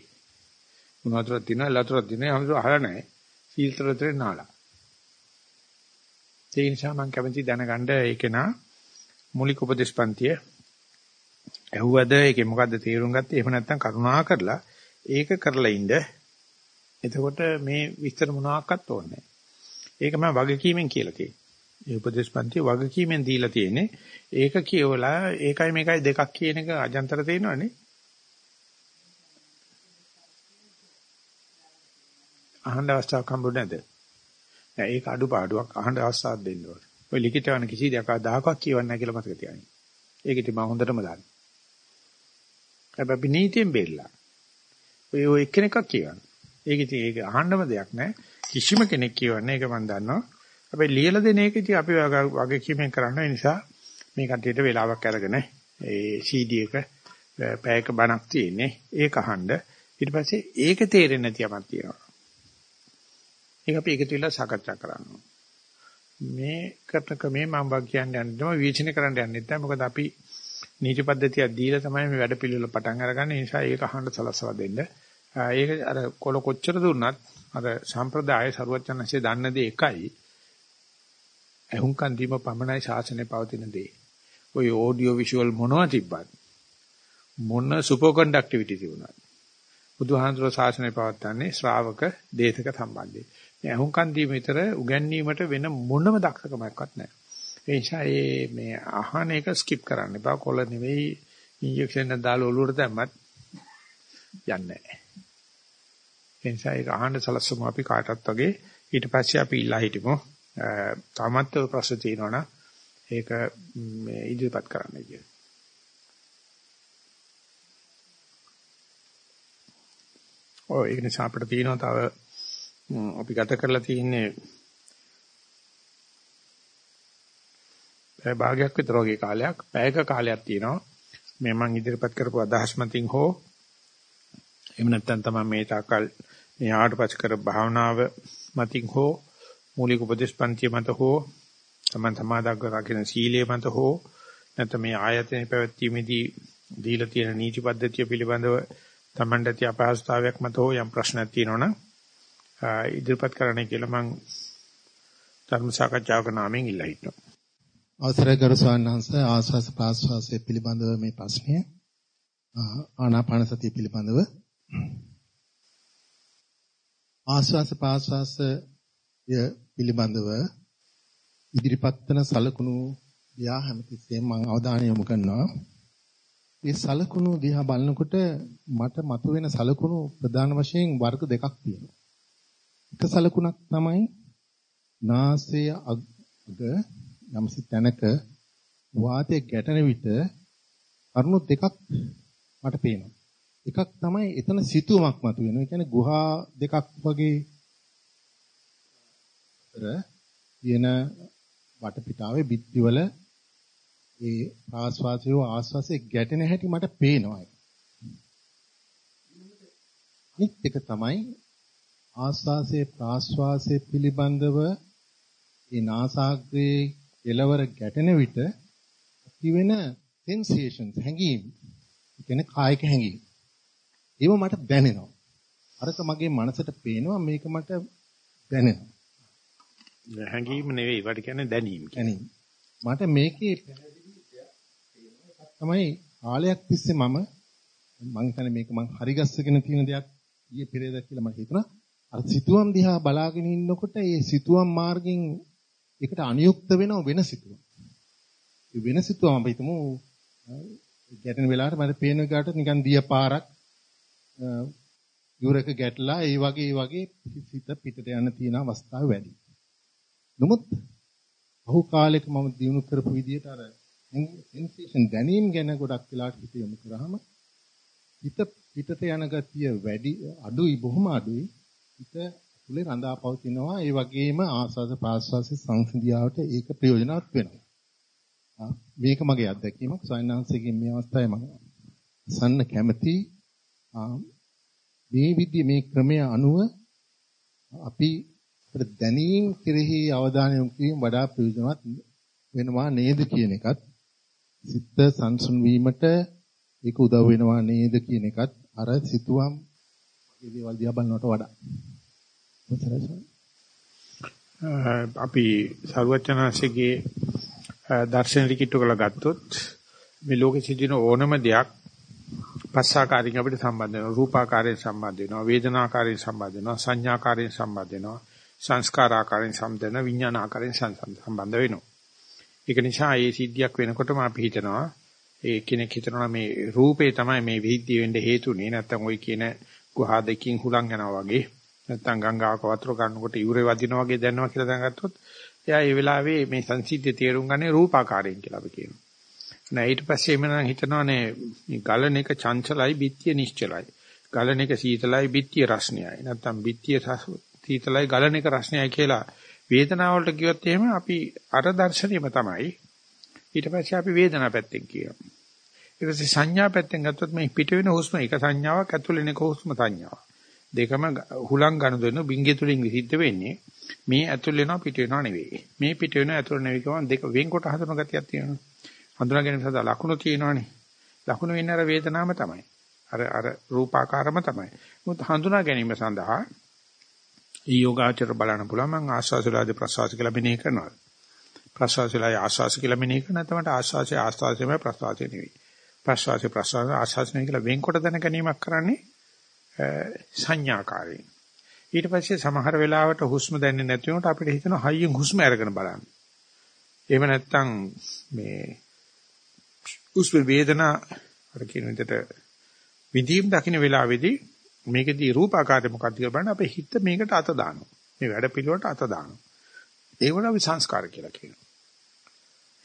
මොනවතරක් දිනවා ලතරක් දිනවා හාමුදුර අහලා නැහැ. සීතල වතුරේ නාලා. ඒ නිසා මම කැමති දැනගන්න ඒකේ නා මූලික උපදේශ පන්තිය ඇහුවද ඒකේ මොකද්ද තේරුම් ගත්තේ එහෙම නැත්නම් කරුණා කරලා ඒක කරලා ඉන්න එතකොට මේ විස්තර මොනවාක්වත් ඕනේ ඒක මම වගකීමෙන් කියලා තියෙන්නේ. ඒ උපදේශ පන්ති වගකීමෙන් දීලා තියෙන්නේ. ඒක කියවලා ඒකයි මේකයි දෙකක් කියන එක අජන්තර තේනවනේ. අහන්න අවස්ථාවක් හම්බුනේ නැද? නෑ ඒක අඩුපාඩුවක් අහන්න අවස්ථාවක් දෙන්න ඕනේ. ඔය ලිඛිත වන කිසි දෙයක් දහකක් කියවන්නේ නැහැ කියලා මතක තියාගන්න. ඒක ඉතින් මම හොඳටම දන්නවා. හැබැයි නීතියෙන් බෙල්ලා. ඔය ඔය එක්කෙනෙක්ක් කියවන. ඒක ඉතින් ඒක අහන්නම දෙයක් නෑ. කිසිම කෙනෙක් කියවන්නේ ඒක මම දන්නවා. හැබැයි ලියලා දෙන එක ඉතින් අපි වගේ කීමෙන් කරන්න ඒ නිසා මේ කට්ටියට වෙලාවක් අරගෙන ඒ CD එක පැයක බණක් තියෙන්නේ. ඒක අහන්න. ඊට පස්සේ ඒක තේරෙන්නේ නැති යමක් තියෙනවා. ඒක අපි එකතු වෙලා සාකච්ඡා කරනවා. මේ කරන ක්‍රමේ මම වාක් කියන්නේ යන්නම විචින කරන්න යන්නේ නැහැ. මොකද අපි නීති පද්ධතියක් දීලා තමයි මේ වැඩ පිළිවෙල පටන් අරගන්නේ. ඒ නිසා ඒක අහන්න සලස්වා දෙන්න. ඒක අර කොල කොච්චර දුන්නත් අර සම්ප්‍රදාය ਸਰුවචනanse දන්න දේ එකයි. අහුම්කන් දීම පමණයි ශාසනය පවතින දේ. ඔය ඔඩියෝ විෂුවල් මොනවා තිබ්බත් මොන සුපර් කන්ඩක්ටිවිටි තිබුණත් බුදුහාඳුර ශාසනය පවත්න්නේ ශ්‍රාවක දේශක සම්බන්ධයෙන්. මේ අහුම්කන් දීම විතර උගන්වීමට වෙන මොනම දක්ෂකමක්වත් නැහැ. ඒ නිසා මේ අහන එක ස්කිප් කරන්න එපා. කොළ නෙවෙයි ඉන්ජෙක්ෂන් එක දාලා ඔලුවට දැම්මත් යන්නේ නැහැ. ඒ නිසා ඒක අහන්න සලස්සමු අපි කාටත් වගේ ඊට පස්සේ අපි ඉල්ලා හිටමු. තාමත් ප්‍රශ්න තියෙනවනම් ඒක මේ ඉදිරිපත් කරන්න කියලා. ඔය ඒක නිසා අපිට තියෙනවා තව අපි ගත කරලා තියෙන්නේ භාගයක් විතර වගේ කාලයක් පැයක කාලයක් තියෙනවා මේ මම ඉදිරිපත් කරපු අදහස් මතින් හෝ එහෙම නැත්නම් තමයි මේ තාකල් මේ ආවට පස්සේ කර භාවනාව මතින් හෝ මූලික උපදේශ පන්ති මත හෝ තමන් සමාදක් රකින්න සීලයේ මත හෝ නැත්නම් මේ ආයතන පැවැත්වීමේදී දීලා තියෙන නීති පද්ධතිය පිළිබඳව තමන්ට තිය අපහසුතාවයක් මත හෝ යම් ප්‍රශ්නක් තියෙනවනම් ඉදිරිපත් කරන්න කියලා මම ධර්ම සාකච්ඡාවක නාමයෙන් ඉල්ලා හිටිනවා. අවසරයි ගරු ස්වාමීන් වහන්සේ ආස්වාස ප්‍රාස්වාසයේ පිළිබඳව මේ ප්‍රශ්නය ආනාපාන සතිය පිළිබඳව ආස්වාස ප්‍රාස්වාසය පිළිබඳව ඉදිරිපත් කරන සලකුණු දිහා හැමතිස්සෙම මම අවධානය යොමු කරනවා. මේ සලකුණු දිහා බලනකොට මට මතුවෙන සලකුණු ප්‍රධාන වශයෙන් වර්ග දෙකක් තියෙනවා. එක සලකුණක් තමයි නාසය අග යම්සි තැනක වාතයේ ගැටෙන විට කරුණු දෙකක් මට පේනවා. එකක් තමයි එතන සිතුවමක් මතුවෙනවා. ඒ කියන්නේ ගුහා දෙකක් වගේ අතර තියෙන වටපිටාවේ බිත්තිවල ඒ ආස්වාසය ආස්වාසයේ ගැටෙන හැටි මට පේනවා. අනිත් එක තමයි ආස්වාසයේ ප්‍රාස්වාසයේ පිළිබඳව ඒ නාසාග්‍රේ එලවර ගැටෙන විට ඇතිවෙන sensations හැඟීම් කියන්නේ කායික හැඟීම්. ඒව මට දැනෙනවා. අරක මගේ මනසට පේනවා මේක මට දැනෙනවා. හැඟීම් නෙවෙයි වට කියන්නේ දැනීම දැනීම. මට මේකේ තමයි කාලයක් තිස්සේ මම මං හිතන්නේ මේක මං හරි ගස්සගෙන තියෙන දෙයක් ඊයේ පෙරේද කියලා මට හිතුණා. අර සිතුවම් දිහා බලාගෙන ඉන්නකොට ඒ සිතුවම් මාර්ගෙන් ඒකට අනියුක්ත වෙනව වෙන සිතුවම්. ඒ වෙන සිතුවම් අපි හිතමු ගැටෙන වෙලාවට මට පේන ගාට නිකන් දිය පාරක් යුරක ගැටලා ඒ වගේ ඒ වගේ සිත පිටට යන තියෙන අවස්ථා වැඩි. නමුත් බහු කාලයක මම දිනු කරපු විදිහට අර සෙන්සේෂන් දැනීම ගැන ගොඩක් වෙලාට හිත යොමු කරාම හිත පිටට යන ගතිය වැඩි අඩුයි බොහොම අඩුයි හිත තුලේ රඳා පවතිනවා. ඒ වගේම ආස්වාද ප්‍රාස්වාස සංසිඳියාවට ඒක ප්‍රයෝජනවත් වෙනවා. මේක මගේ අත්දැකීමක්. සයන්නාංශයෙන් මේ අවස්ථාවේ මම සන්න කැමති මේ විදිහ මේ ක්‍රමය අනුව අපි අපිට දැනීම් කෙරෙහි අවධානය යොමු කිරීම වඩා ප්‍රයෝජනවත් වෙනවා නේද කියන එකත් සිත සංසුන් වීමට ඒක උදව් වෙනවා නේද කියන එකත් අර සිතුවම් වගේ දේවල් දිහා බලනවට වඩා. අපි සරුවචනාංශයේ දර්ශන ලිකිට්ටු කළ ගත්තොත් මේ ලෝකෙ සිදුවෙන ඕනම දෙයක් පස්සාකාරයෙන් අපිට සම්බන්ධ වෙනවා. රූපාකාරයෙන් සම්බන්ධ වෙනවා වේදනාකාරයෙන් සම්බන්ධ වෙනවා සංඥාකාරයෙන් සම්බන්ධ වෙනවා සංස්කාරාකාරයෙන් සම්බන්ධ වෙනවා විඥානාකාරයෙන් සම්බන්ධ වෙනවා. ඒක නිසා මේ සිද්ධියක් වෙනකොටම අපි හිතනවා ඒ කෙනෙක් හිතනවා මේ රූපේ තමයි මේ විහිද්ධිය වෙන්න හේතුනේ. නැත්තම් ওই කියන ගුහා දෙකකින් හුලං යනවා වගේ. නැත්තම් ගංගාවක වතුර ගන්නකොට ඉවුරේ වදිනවා වගේ දැනනවා කියලා දැනගත්තොත් එයා ඒ වෙලාවේ මේ සංසිද්ධිය තේරුම් ගන්නේ රූපාකාරයෙන් කියලා අපි කියනවා. නෑ ඊට පස්සේ එමනම් හිතනවානේ මේ ගලන එක චංචලයි බිත්තිය නිශ්චලයි. ගලන එක සීතලයි බිත්තිය රස්නියයි. නැත්තම් බිත්තිය සීතලයි ගලන එක රස්නියයි කියලා වේදනාව වලට කිව්වොත් එහෙම අපි අර දර්ශනෙම තමයි. ඊට පස්සේ අපි වේදනාව පැත්තෙන් කියනවා. ඊට පස්සේ සංඥා පැත්තෙන් ගත්තොත් මේ පිට වෙන හුස්ම එක සංඥාවක් ඇතුළේ එන හුස්ම සංඥාවක්. දෙකම හුලං ගනුදෙනු බින්ගේ තුලින් සිද්ධ වෙන්නේ මේ ඇතුල් වෙනවා පිට වෙනවා නෙවෙයි. මේ පිට වෙනවා ඇතුල් නෙවෙයි කියවන දෙක වෙන්කොට හඳුන ගතියක් තියෙනවා. හඳුනා ගැනීම සඳහා ලකුණු තියෙනවානේ. ලකුණු වෙන්නේ අර වේදනාවම තමයි. අර අර රූපාකාරම තමයි. මොකද හඳුනා ගැනීම සඳහා ඊ යෝගාචර බලන්න පුළුවන් මම ආස්වාසලාද ප්‍රසවාස කියලා මෙනෙහි කරනවා. ප්‍රසවාසලා ආස්වාස කියලා මෙනෙහි කරන තමයි ආස්වාසය ආස්වාසයමයි ප්‍රසවාසය නෙවෙයි. ප්‍රසවාසය ප්‍රසවාස ආස්වාස නෙවෙයි කියලා වෙන්කොට දැන ගැනීමක් කරන්නේ සංඥාකාරයෙන්. ඊට පස්සේ සමහර වෙලාවට හුස්ම දැනෙන්නේ නැති වුණොත් අපිට හිතෙනවා හයියෙන් හුස්ම අරගෙන බලන්න. එහෙම නැත්නම් මේ හුස්ම වේදනා අර කියන විදිහට විදීම් දකින්න වෙලාවේදී මේකෙදී රූපාකාරය මොකක්ද කියලා බලන්න අපේ හිත මේකට අත දානවා. මේ වැඩ පිළිවෙලට අත දානවා. ඒකට අපි සංස්කාර කියලා කියනවා.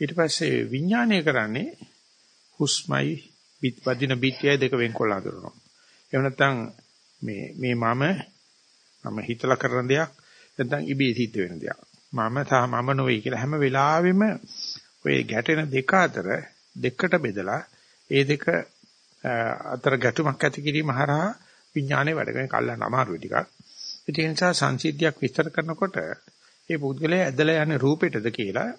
ඊට පස්සේ විඥානය කරන්නේ හුස්මයි වදින පිටියයි දෙක වෙන්කොල්ල හඳුනනවා. එහෙම නැත්නම් මේ මේ මම මම හිතලා කරන දෙයක් නැත්නම් ඉබේ සිද්ධ වෙන දෙයක්. මම සහ මම නොවේ කියලා හැම වෙලාවෙම ඔය ගැටෙන දෙක අතර දෙකට බෙදලා ඒ දෙක අතර ගැටුමක් ඇති කිරීම හරහා විඥානයේ වැඩ කරන කල්ලාන අමාරුයි ටිකක්. ඒ නිසා සංසිද්ධියක් විස්තර කරනකොට ඒ පුද්ගලයා ඇදලා යන රූපෙටද කියලා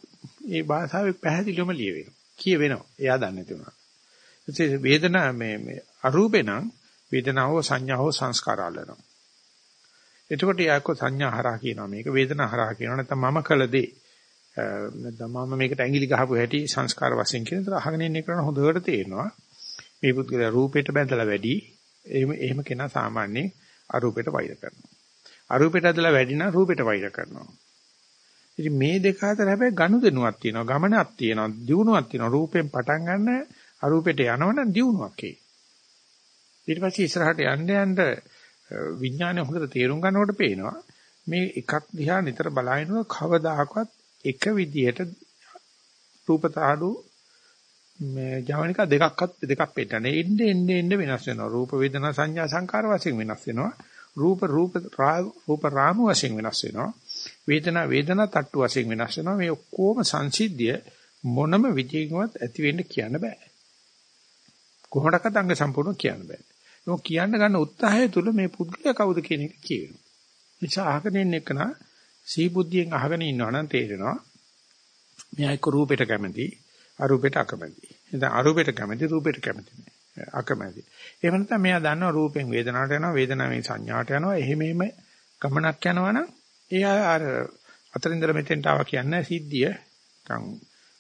ඒ භාෂාවේ පැහැදිලිවම ලියවෙනවා. කියවෙනවා. එයා දන්නේ නැති වුණා. ඒ වේදනා මේ මේ අරූපේ නම් වේදනාව සංඥාව සංස්කාර අල්ලනවා. එතකොට යාක සංඥා හරහා කියනවා මේක වේදනා හරහා කියනවා. නැත්නම් මම කළ දේ නැත්නම් මම මේකට ඇඟිලි ගහපු හැටි සංස්කාර වශයෙන් කියන දර අහගෙන ඉන්න කරන හොඳට තේරෙනවා. මේ පුද්ගලයා රූපයට බැඳලා වැඩි. එහෙම එහෙම කෙනා සාමාන්‍යයෙන් අරූපයට වෛර කරනවා. අරූපයට ඇදලා වැඩි නම් රූපයට වෛර කරනවා. ඉතින් මේ දෙක අතර හැබැයි ගනුදෙනුවක් තියෙනවා ගමනක් තියෙනවා දියුණුවක් තියෙනවා. රූපයෙන් පටන් ගන්න අරූපයට යනවනම් දියුණුවක් ඒ ඊට පස්සේ ඉස්සරහට යන්න යන්න විඥානය හොඳට තේරුම් ගන්නකොට පේනවා මේ එකක් දිහා නිතර බලනකොට කවදාකවත් එක විදියට රූපතාඩු මේ ජවනිකා දෙකක්වත් දෙකක් පෙන්නන්නේ එන්නේ එන්නේ එන්නේ වෙනස් වෙනවා. රූප වේදනා සංඥා සංකාර වශයෙන් වෙනස් වෙනවා. රූප රූප රූප රාම වශයෙන් වෙනස් වෙනවා. වේදනා වේදනා තට්ටු වශයෙන් වෙනස් වෙනවා. මේ ඔක්කොම සංසිද්ධිය මොනම විදියකින්වත් ඇති වෙන්න කියන්න බෑ. කොහොමඩක්වත් අංග සම්පූර්ණ කියන්න බෑ. ඒක කියන්න ගන්න උත්සාහය තුළ මේ පුද්ගලයා කවුද කියන එක කියවෙනවා. නිසා අහගෙන ඉන්න එක නා සීබුද්ධියෙන් අහගෙන ඉන්නවා නම් තේරෙනවා. මෙයා එක්ක රූපෙට කැමති, අරූපෙට අකමැති. එතන අරූපෙට කැමති, රූපෙට කැමති නෑ. අකමැති. එහෙම නැත්නම් මෙයා දන්නවා රූපෙන් වේදනාවට යනවා, වේදනාවෙන් සංඥාවට යනවා. එහෙම එහෙම ගමනක් යනවා නම් එයා අර අතරින්දර මෙතෙන්ට ආවා කියන්නේ සිද්ධිය. නිකන්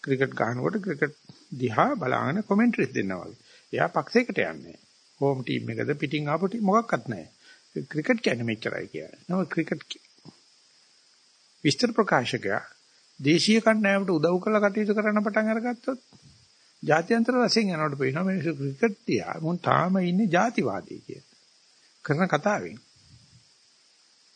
ක්‍රිකට් ගහනකොට ක්‍රිකට් දිහා බලාගෙන කමෙන්ටරිස් දෙනවා වගේ. එයා පක්ෂයකට යන්නේ. හෝම් ටීම් එකද පිටින් ආපු ටීම් මොකක්වත් නැහැ. ක්‍රිකට් කියන්නේ මෙච්චරයි කියන්නේ. නම ක්‍රිකට් විස්තර ප්‍රකාශකයා දේශීය කණ්ඩායමට උදව් කරලා කටයුතු කරන්න පටන් අරගත්තොත් ජාත්‍යන්තර වශයෙන් යනකොට පේනවා මිනිස්සු ක්‍රිකට් තියා මොන් තාම ඉන්නේ ජාතිවාදී කියන. කරන කතාවෙන්.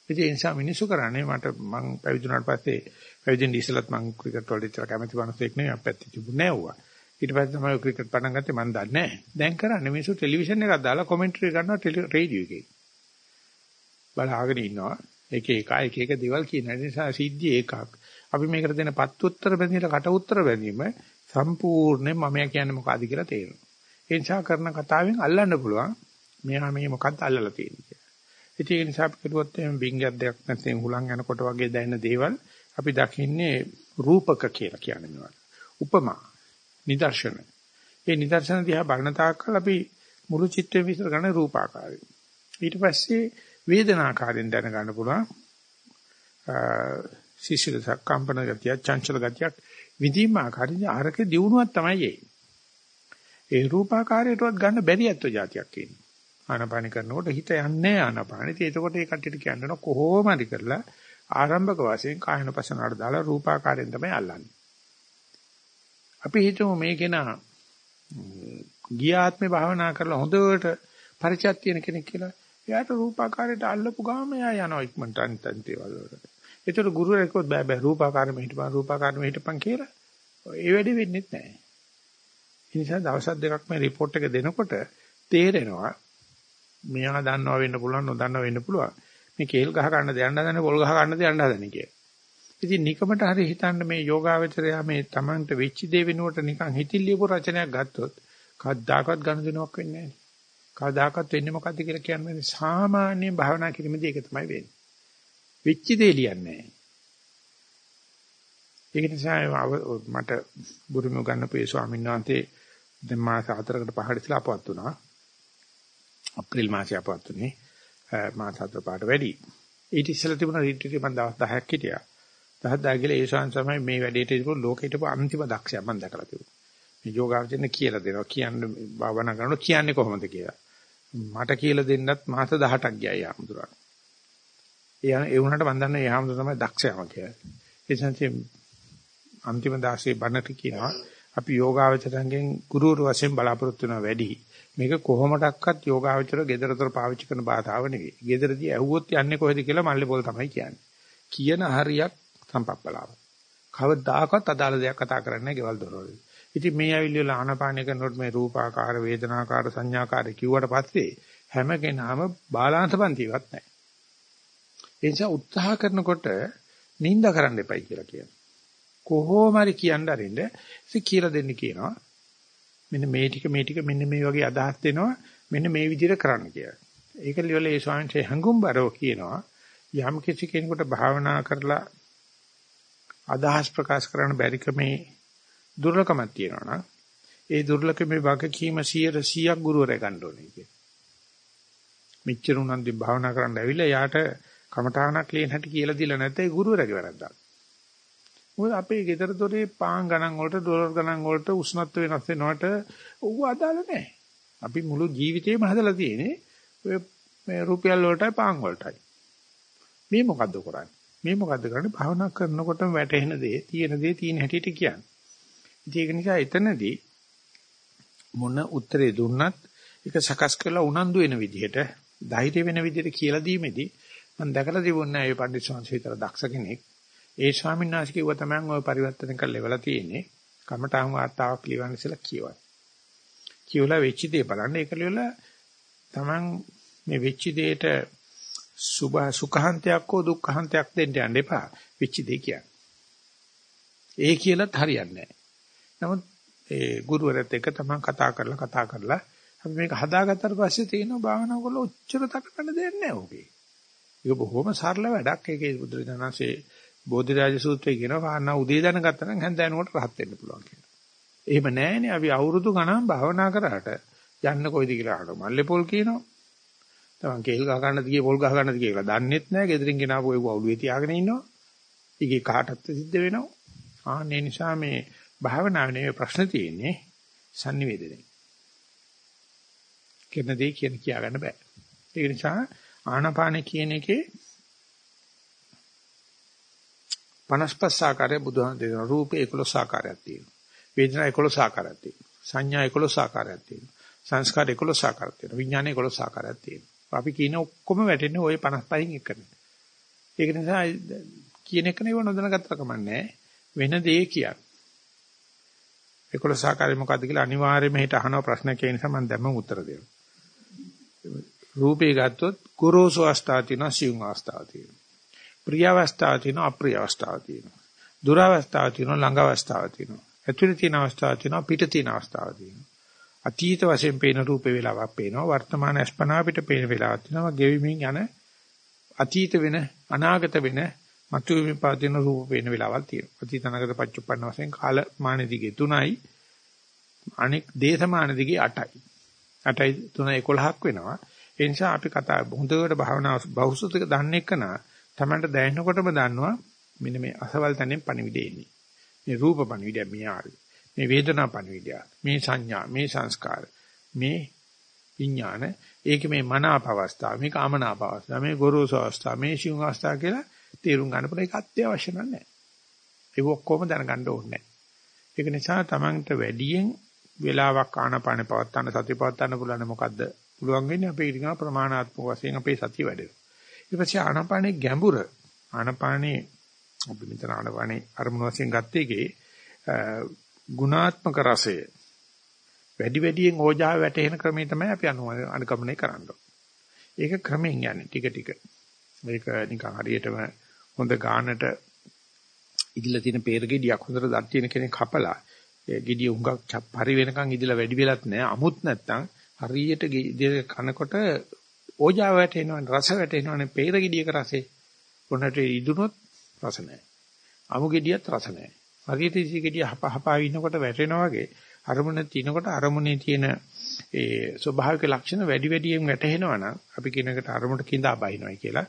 ඒ නිසා මිනිස්සු කරන්නේ මට මං පැවිදුණාට පස්සේ පැවිදෙන්න ඉස්සෙල්ලත් මං ක්‍රිකට් වලට ඉතල කැමති වුණාක් නෙවෙයි අපැත්ත තිබුණේ නෑ ඊට පස්සේ තමයි ක්‍රිකට් පටන් ගත්තේ මම දන්නේ නැහැ. දැන් කරන්නේ මිනිස්සු ටෙලිවිෂන් එකක් දාලා කමෙන්ටරි කරනවා රේඩියෝ එකේ. බලාගෙන ඉන්නවා. එක එක එක එක දේවල් කියන නිසා සිද්ධිය එකක්. අපි මේකට දෙන පත් උත්තර බැඳිලා කට උත්තර බැඳීම සම්පූර්ණයෙන් මම කියන්නේ මොකද්ද කියලා තේරෙනවා. ඒ නිසා කරන කතාවෙන් අල්ලන්න පුළුවන්. මෙයා මේ මොකද්ද අල්ලලා තියෙන්නේ කියලා. ඒ නිසා අපි කිව්වොත් එහෙනම් බින්ගයක් දෙයක් නැත්නම් හුලං යනකොට වගේ දැනෙන දේවල් අපි දකින්නේ රූපක කියලා කියන්නේ මේවා. උපමා නිදර්ශන. ඒ නිදර්ශන දිහා බලන තාක්කල් අපි මුළු චිත්‍රය විතර ගන්න රූපාකාරයි. ඊට පස්සේ වේදනාකාරයෙන් දැන ගන්න පුළුවන්. ශිශිර කම්පන ගතිය, චංචල ගතියක් විදීම ආකාරයෙන් අරක දියුණුවක් තමයි ඒ. ඒ රූපාකාරයටවත් ගන්න බැරි ඇත්තෝ જાතියක් ඉන්නේ. ආනපාන කරනකොට හිත යන්නේ ආනපානෙ. ඉතින් එතකොට ඒ කට්ටියට කියන්න කොහොම හරි කරලා ආරම්භක වශයෙන් කායන පසනාවට දාලා රූපාකාරයෙන් තමයි අල්ලන්නේ. අපි හිතමු මේ කෙනා ගියාත්මේ භාවනා කරලා හොඳට පරිචයක් තියෙන කෙනෙක් කියලා. එයාට රූපාකාරයට අල්ලපු ගාම එයා යනවා ඉක්මනට අනිත් අනිත් ඒවා වලට. ඒතර ගුරුවරයෙක් කිව්වොත් බෑ බෑ රූපාකාරෙම හිටපන් රූපාකාරෙම හිටපන් කියලා. ඒ වැඩේ වෙන්නේ නැහැ. ඒ නිසා දවස් දෙකක් මේ report එක දෙනකොට තේරෙනවා මෙයා දන්නවා වෙන්න පුළුවන් නොදන්නවා වෙන්න පුළුවන්. මේ කේල් ගහ ගන්න දෙයන්න හදන්නේ පොල් ගහ ගන්න දෙයන්න හදන්නේ කියලා. ඉතින් නිකමට හරි හිතන්න මේ යෝගාවචරය මේ Tamanට වෙච්ච දේ වෙනුවට නිකන් හිතිල්ලියපු රචනයක් ගත්තොත් කවදාකවත් ගනුදෙනුවක් වෙන්නේ නැහැ. කවදාකවත් වෙන්නේ මොකද්ද කියලා කියන්නේ සාමාන්‍ය භාවනා කිරීමේදී ඒක තමයි වෙන්නේ. වෙච්ච දේ ලියන්නේ නැහැ. ඒක නිසා මට බුරුම ගන්නපු ඒ ස්වාමීන් වහන්සේ දැන් මාස 4කට පහකට ඉස්සලා අපවත් වුණා. අප්‍රේල් මාසේ අපවත් වුණේ. මාස 4 පාට වැඩි. ඊට ඉස්සෙල්ලා තිබුණ රිට්‍රීට් මම දවස් 10ක් හිටියා. දහස් 10 කියලා ඒ ශාන් තමයි මේ වැඩේට ඉතිපු ලෝකෙට අන්තිම දක්ෂයා මම දැකලා තිබුණා. මේ යෝගාවචරණ කියලා දෙනවා. කියන්නේ භාවනා කරනකොට කියන්නේ කොහොමද කියලා. මට කියලා දෙන්නත් මාස 18ක් ගියා යාමුදුරා. ඒ ඒ වුණාට මම දන්නේ යාමුදුර තමයි දක්ෂයම කියලා. ඒ සංසි අන්තිම දාසේ බණට කියනවා අපි යෝගාවචරයෙන් ගුරුවරු වශයෙන් බලාපොරොත්තු වෙනවා වැඩි. මේක කොහොමඩක්වත් යෝගාවචර gedaratara පාවිච්චි කරන බාධාව නෙවෙයි. gedaradii ඇහුවොත් යන්නේ කොහෙද කියලා මල්ලේ පොල් තමයි කියන්නේ. කියන හරියක් සම්පප්පලාව. කවදාකවත් අදාළ දෙයක් කතා කරන්නේ නැහැ ගෙවල් දොරවල්. ඉතින් මේ ඇවිල්ලා ආනපානය කරනකොට මේ රූපාකාර වේදනාකාර සංඥාකාර කිව්වට පස්සේ හැම කෙනාම බාලාංශපන්තිවත් නැහැ. ඒ නිසා උත්සාහ කරනකොට නිඳ කරන්න එපයි කියලා කියනවා. කොහොම හරි කියන්න අරින්න ඉතින් කියලා දෙන්න කියනවා. මෙන්න මේ ටික මේ ටික මෙන්න මේ වගේ අදහස් දෙනවා මෙන්න මේ විදිහට කරන්න කියලා. ඒක ලියවල ඒ ස්වාමීන් වහන්සේ හඟුම්බරව කියනවා යම් කිසි කෙනෙකුට භාවනා කරලා අදහස් ප්‍රකාශ කරන්න බැරි කමේ දුර්ලභමක් තියෙනවා නම් ඒ දුර්ලභමේ වගකීම 100%ක් ගුරුවරයා ගන්න ඕනේ කිය. මෙච්චර උනන්දි භාවනා කරන්න ඇවිල්ලා යාට කමඨාණක් ලියන හැටි කියලා දීලා නැත්නම් ඒ ගුරුවරයාගේ වැරද්දක්. මොකද අපේ ගෙදර දොරේ පාන් ගණන් වලට ඩොලර් ගණන් වලට උෂ්ණත්ව වෙනස් වෙනවට ඌ අදාළ නැහැ. අපි මුළු ජීවිතේම හදලා තියෙන්නේ ඔය මේ රුපියල් වලටයි පාන් වලටයි. මේ මොකද්ද කරන්නේ? මේ මොකද්ද කරන්නේ? භාවනා කරනකොටම වැටෙන දේ, තියෙන දේ තියෙන හැටියට කියන්නේ. ඉතින් ඒක නිසා එතනදී මොන උත්තරේ දුන්නත් ඒක සකස් කරලා උනන්දු වෙන විදිහට, ධෛර්ය වෙන විදිහට කියලා දීමේදී මම දැකලා තිබුණා මේ පඬිස් වංශ විතර දක්ෂ කෙනෙක්. ඒ ස්වාමීන් වහන්සේ කිව්ව තමයි ඔය පරිවර්තන කරලා ඉවලා තියෙන්නේ. කමඨාන් වාතාවක් ලියවන්න ඉස්සලා කියවන්න. කියවලා වෙච්ච දේ බලන්න ඒක ලියලා තමන් මේ වෙච්ච දෙයට සුභ සුඛාන්තයක් හෝ දුක්ඛාන්තයක් දෙන්න යන්න එපා. වෙච්ච දේ කියන්නේ. ඒ කියලාත් හරියන්නේ නැහැ. නමුත් ඒ ගුරුවරයාත් එක්ක තමන් කතා කරලා කතා කරලා අපි මේක හදාගත්තට පස්සේ තේිනවා භාවනාව කරලා ඔච්චර තකන්න දෙයක් නැහැ ඕකේ. ඒක බොහොම සරල වැඩක්. ඒකේ බුදුරජාණන්සේ බෝධිරාජ සූත්‍රයේ කියනවා කාරණා උදේ දැනගත්තා නම් හැන්දෑනකොට රහත් වෙන්න පුළුවන් කියලා. එහෙම නැහැනේ අපි අවුරුදු ගණන් භාවනා කරාට යන්න කොයිද කියලා අහනවා. මල්ලේ පොල් කියනවා. තමන් කේල් ගහ ගන්නද ගියේ පොල් ගහ ගන්නද කියලා දන්නෙත් නැහැ. ගෙදරින් ගෙනාවු ඒ වවුලුවේ තියාගෙන ඉන්නවා. ඊගේ කාටත් සිද්ධ වෙනවා. ආන්නේ නිසා මේ භාවනාවේ නෙවෙයි ප්‍රශ්න තියෙන්නේ sannivedanaye. කියන දේ කියන කියා ගන්න බෑ. ඒ නිසා ආනාපාන කියන එකේ 55 ආකාරය බුදුහාම දෙන රූපේ 11 ආකාරයක් තියෙනවා. වේදනා 11 ආකාරයක් තියෙනවා. සංඥා 11 ආකාරයක් තියෙනවා. සංස්කාර 11 ආකාරයක් තියෙනවා. විඥාන 11 ආකාරයක් තියෙනවා. අපි කියන ඔක්කොම වැටෙන්නේ ওই 55න් එකනේ. ඒක නිසා කියන එක නෙවෙයි නොදැනගත්තට කමන්නේ වෙන දේ කියන්නේ. 11 ආකාරය මොකද්ද කියලා අනිවාර්යයෙන්ම හිත අහන ප්‍රශ්නයක් ඒ නිසා මම දැම්ම උත්තර දෙනවා. රූපේ ගත්තොත් කුරෝසු අවස්ථාව තියෙනවා සියුම් අවස්ථාව තියෙනවා. ප්‍රිය අවස්ථාව තියෙනවා අප්‍රිය අවස්ථාව තියෙනවා. දුර අවස්ථාව තියෙනවා ළඟ අවස්ථාව තියෙනවා. ඇතුළේ තියෙන අවස්ථාව තියෙනවා පිට තියෙන අවස්ථාව තියෙනවා. අතීත වශයෙන් පේන රූපේ වේලාවක් පේනවා වර්තමාන අස්පනා පිට පේන වේලාවක් තියෙනවා ගෙවිමින් යන අතීත වෙන අනාගත වෙන මතුවෙමින් පවතින රූප පේන වේලාවක් තියෙනවා. අතීත අනාගත පච්චුප්පන්න වශයෙන් කාල මාන දිගේ තුනයි අනෙක් දේශමාන දිගේ 8යි. 8යි 3 11ක් වෙනවා. ඒ නිසා අපි කතා හොඳට භාවනා බහුසුතික දන්නේ කනා තමන්ට දැනෙනකොටම දන්නවා මෙන්න මේ අසවල් තැනින් පණිවිඩය එන්නේ. මේ රූප පණිවිඩය මේ ආරි. මේ වේදනා පණිවිඩය. මේ සංඥා, මේ සංස්කාර, මේ විඥාන, ඒක මේ මනාප අවස්ථාව, මේක අමනාප අවස්ථාව, මේ ගොරෝසු අවස්ථාව, මේ ශිවුම් අවස්ථාව කියලා තේරුම් ගන්න පුළුවන් ඒක අත්‍යවශ්‍ය නැහැ. ඒක ඔක්කොම දැනගන්න ඕනේ ඒක නිසා තමන්ට වැඩියෙන් වෙලාවක් ආනපාන පවත්තන්න සතිය පවත්තන්න පුළුවන් මොකද්ද? පුළුවන් වෙන්නේ අපේ ඊට ප්‍රමාණාත්මක වශයෙන් අපේ සතිය වැඩෙනවා. ඊට පස්සේ ආනපානේ ගැඹුර ආනපානේ අපි මෙතන ආනපානේ අරමුණ වශයෙන් ගත්ත එකේ ගුණාත්මක රසය. වැඩි වැඩියෙන් ඕජාව වැටෙන ක්‍රමය තමයි අපි අනුගමනය කරන්නේ. ඒක ක්‍රමෙන් යන්නේ ටික ටික. මේක නිකන් හරියටම හොඳ ගානට ඉදිලා තියෙන peer ගෙඩියක් හොඳට දත් තියෙන කෙනෙක් කපලා ඒ ගෙඩිය උඟක් පරි වෙනකන් ඉදිලා වැඩි වෙලත් නැහැ අමුත් නැත්තම් හරියට කනකොට ඕජාව වැටෙනවනේ රස වැටෙනවනේ peer ගෙඩියක රසේ. උනට ඉදුනොත් රස නැහැ අමු ගෙඩියත් රස නැහැ හරියට ඉසි ගෙඩිය හප හපා ඉන්නකොට වැටෙනා වගේ අරමුණ තිනකොට අරමුණේ තියෙන ඒ ස්වභාවික ලක්ෂණ වැඩි වැඩියෙන් වැටහෙනවා නම් අපි කියන එකට අරමුණට කිඳා බහිනවයි කියලා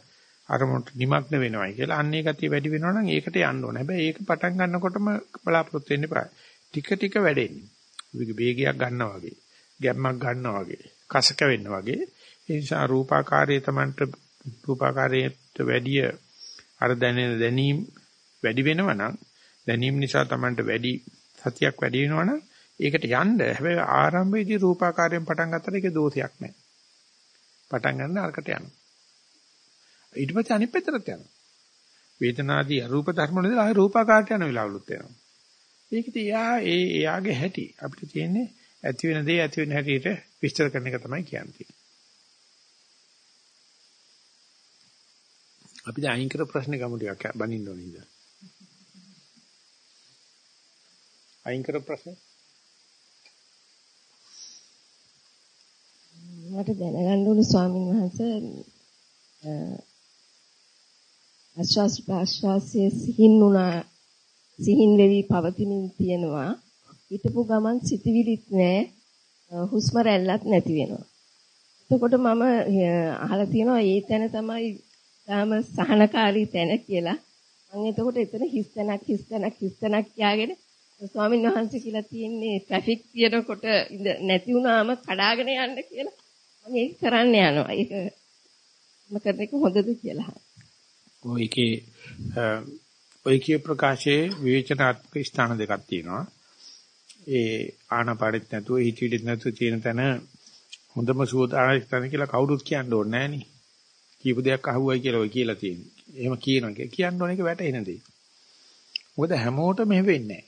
අරමුණට නිමග්න වෙනවයි කියලා අන්නේ ගතිය වැඩි වෙනවා නම් ඒකට යන්න ඕනේ. හැබැයි ඒක පටන් ගන්නකොටම බලාපොරොත්තු වෙන්න එපා. ටික ටික වැඩෙන්නේ. මේක වේගයක් ගන්නවා වගේ, ගැම්මක් ගන්නවා වගේ, කසක වෙන්න වගේ. ඒ නිසා රූපාකාරයේ Tamanට රූපාකාරයට වැඩිය අර දැනෙන දැනීම් වැඩි වෙනවා නම් දැනීම් නිසා Tamanට වැඩි සතියක් වැඩි වෙනවා නම් ඒකට යන්න හැබැයි ආරම්භයේදී රූපාකාරයෙන් පටන් ගත්තට ඒකේ දෝෂයක් නැහැ. පටන් ගන්න අරකට යනවා. ඊට පස්සේ අනිත් පැත්තට යනවා. වේදනාදී අරූප ධර්ම වලදී ආය රූපාකාරයට යන වෙලාවලුත් එනවා. ඒකිට එයා ඒ එයාගේ හැටි අපිට තියෙන්නේ ඇති වෙන දේ ඇති වෙන හැටියට විස්තර කරන එක තමයි කියන්නේ. අපි දැන් අයින් කර ප්‍රශ්නේ ගමු ටිකක් බනින්න ඕනේ ඉතින්. අයින් කර ප්‍රශ්නේ? මට දැනගන්න ඕනේ ස්වාමීන් වහන්සේ ආශ්වාස ප්‍රාශ්වාසයේ සිහින් උනා සිහින් වෙවි පවතිමින් තියෙනවා. හිටපු ගමන් සිතවිලිත් නැහැ හුස්ම රැල්ලක් නැති වෙනවා. එතකොට මම අහලා තියෙනවා ඒ තැන තමයි තාම සහනකාරී තැන කියලා. මම එතකොට එතන හිස් තැනක් හිස් තැනක් හිස් තැනක් කියාගෙන ස්වාමීන් වහන්සේ කියලා තියෙන්නේ ට්‍රැෆික් තියෙනකොට නැති වුණාම කඩාගෙන යන්න කියලා මම ඒක කරන්න යනවා ඒක මම කරන එක හොඳද කියලා ඔයකේ ඔයකේ ප්‍රකාශයේ විවේචනාත්මක ස්ථාන දෙකක් තියෙනවා. ඒ ආනපානෙත් නැතුව හිතවිලිත් නැතුව තියෙන තැන හොඳම සුවදායක තැන කියලා කවුරුත් කියන්න ඕනේ නෑනේ. කීප දෙයක් අහුවයි කියලා ඔය කියලා තියෙන්නේ. එහෙම කියනවා කියලා කියන්න ඕනේ ඒක වැටෙන දෙයක්. මොකද හැමෝටම මෙහෙ වෙන්නේ නෑ.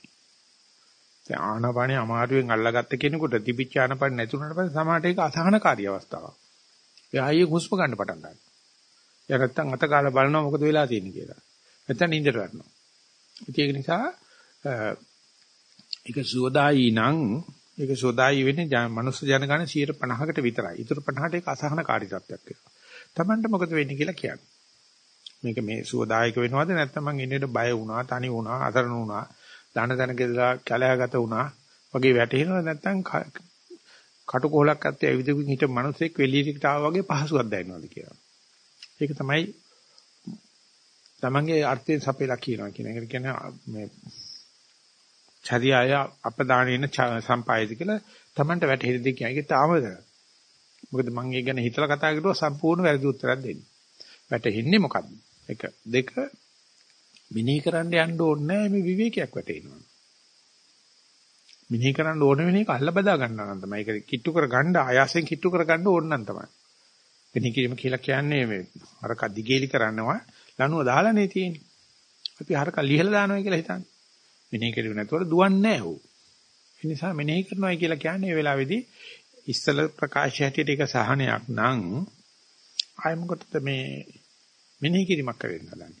දැන් ආනපානෙ අමාරුවෙන් අල්ලගත්ත කෙනෙකුට තිබිච්ච ආනපානෙ නැතුණාට පස්සේ සමාහට ඒක අසහනකාරී අවස්ථාවක්. එයා ආයේ හුස්ම ගන්න පටන් ගන්නවා. එයා නැත්තම් අත කාලා බලනවා මොකද වෙලා තියෙන්නේ කියලා. නැත්තම් නින්දට වැටෙනවා. ඒක නිසා ඒක සුවදායි නම් ඒක සුවදායි වෙන්නේ මනුස්ස ජනගණ 50කට විතරයි. ඊටු 50ට ඒක අසහනකාරී තත්ත්වයක් වෙනවා. Tamanට මොකද වෙන්නේ කියලා කියන්නේ. මේක මේ සුවදායක වෙනවද නැත්නම් මං ඉන්නේට බය වුණා, තනි වුණා, අතරණ වුණා, දන දනකදලා කැලෑගත වුණා වගේ වැටෙනවද නැත්නම් කටුකොලක් අත්තේ ඇවිදගෙන හිට මිනිස්සෙක් වෙලියට ආවා වගේ පහසුවක් දැනෙනවද කියලා. ඒක තමයි තමන්ගේ අර්ථයෙන් සපේලා කියනවා කියන එක. කියන්නේ මේ චර්යාය අපදානේන සම්පායද කියලා තමන්ට වැටහෙන දෙයක් කියන්නේ. ඒක තාමද. මොකද මම ඒ ගැන හිතලා කතා කරුවා සම්පූර්ණ වැරදි උත්තරයක් දෙන්නේ. වැටෙන්නේ මොකද්ද? එක දෙක මිනී කරන්න යන්න ඕනේ මේ විවේකයක් වැටෙනවා. මිනී කරන්න ඕන වෙන එක අල්ල බදා ගන්නවා නම් තමයි. ඒක කිට්ටු කර ගන්න ආයාසයෙන් කිට්ටු කර ගන්න ඕන නම් තමයි. වෙන කිරීම කියලා කියන්නේ මේ හරක දිගේලි කරනවා ලනුව දාලානේ තියෙන්නේ. අපි හරක ලිහලා දානවා කියලා හිතන්නේ. මෙනෙහි කරුවේ නැතුව දුවන්නේ නැහැ ඌ. ඒ නිසා මෙනෙහි කරනවා කියලා කියන්නේ මේ වෙලාවේදී ඉස්සල ප්‍රකාශය හැටියට ඒක සහනයක් නම් ආය මොකටද මේ මෙනෙහි කිරීමක් කරන්න හදන්නේ.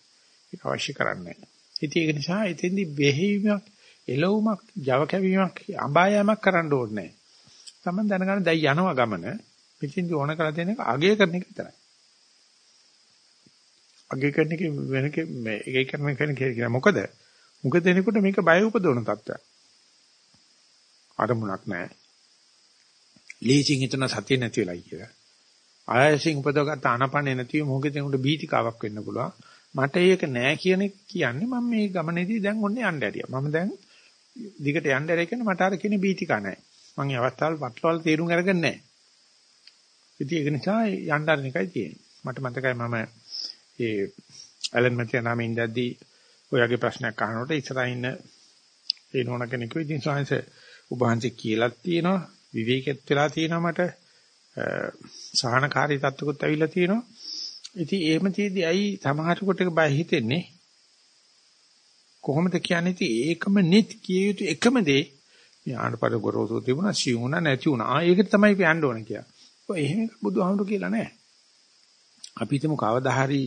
ඒක අවශ්‍ය කරන්නේ නැහැ. ඉතින් ඒක නිසා එතෙන්දී වෙහිවීමක් එළවුමක් Java කැවීමක් අඹායමක් කරන්න ඕනේ නැහැ. Taman දැනගන්න දැන් යනවා ගමන මෙතෙන්දි ඕන කරලා තියෙන එක අගය කරන එක විතරයි. අගය කරන එක වෙන මේ ඒක කරන කෙනෙක් කියන මොකද? මොකද දෙනකොට මේක බය උපදවන තත්ත්වයක්. අරමුණක් නැහැ. ලීසින් හිතන සතිය නැති වෙලයි කියලා. ආයසින් උපදවගත්ත ආනපනේ නැතිව මොකද උන්ට බීතිකාවක් වෙන්න පුළුවන්. මට ඒක නෑ කියන එක කියන්නේ මම මේ ගමනේදී දැන් ඔන්නේ යන්න ඇරියා. මම දැන් දිගට යන්න ඇරියා කියන්නේ මට අර කියන බීතිකා නෑ. මම මේ අවස්ථාවල පටලවල තේරුම් අරගෙන නෑ. ඉතින් ඒක නිසා යන්න අරින එකයි තියෙන්නේ. මට මතකයි මම ඒ ඇලන් මැතියා නමින් ඉඳද්දී ඔයගේ ප්‍රශ්නයක් අහනකොට ඉස්සරහින් ඒ නෝන කෙනෙක් ඉතින් සාංශ උභාන්ති කියලා තියෙනවා විවේකෙත් වෙලා තියෙනවා මට සහනකාරී තත්ත්වකුත් ඇවිල්ලා තියෙනවා. ඉතින් එහෙම තියදී ඇයි සමහර කොට බය හිතෙන්නේ? කොහොමද කියන්නේ ඉතින් ඒකම නෙත් කිය යුතු එකම දේ ඥානපර ගොරෝසු තිබුණා සිවුණා නැති වුණා. ආ ඒකට තමයි අපි යන්න ඕන කියලා. ඔය එහෙම බුදුහාමුදුරු කියලා නැහැ. අපි හිතමු කවදා හරි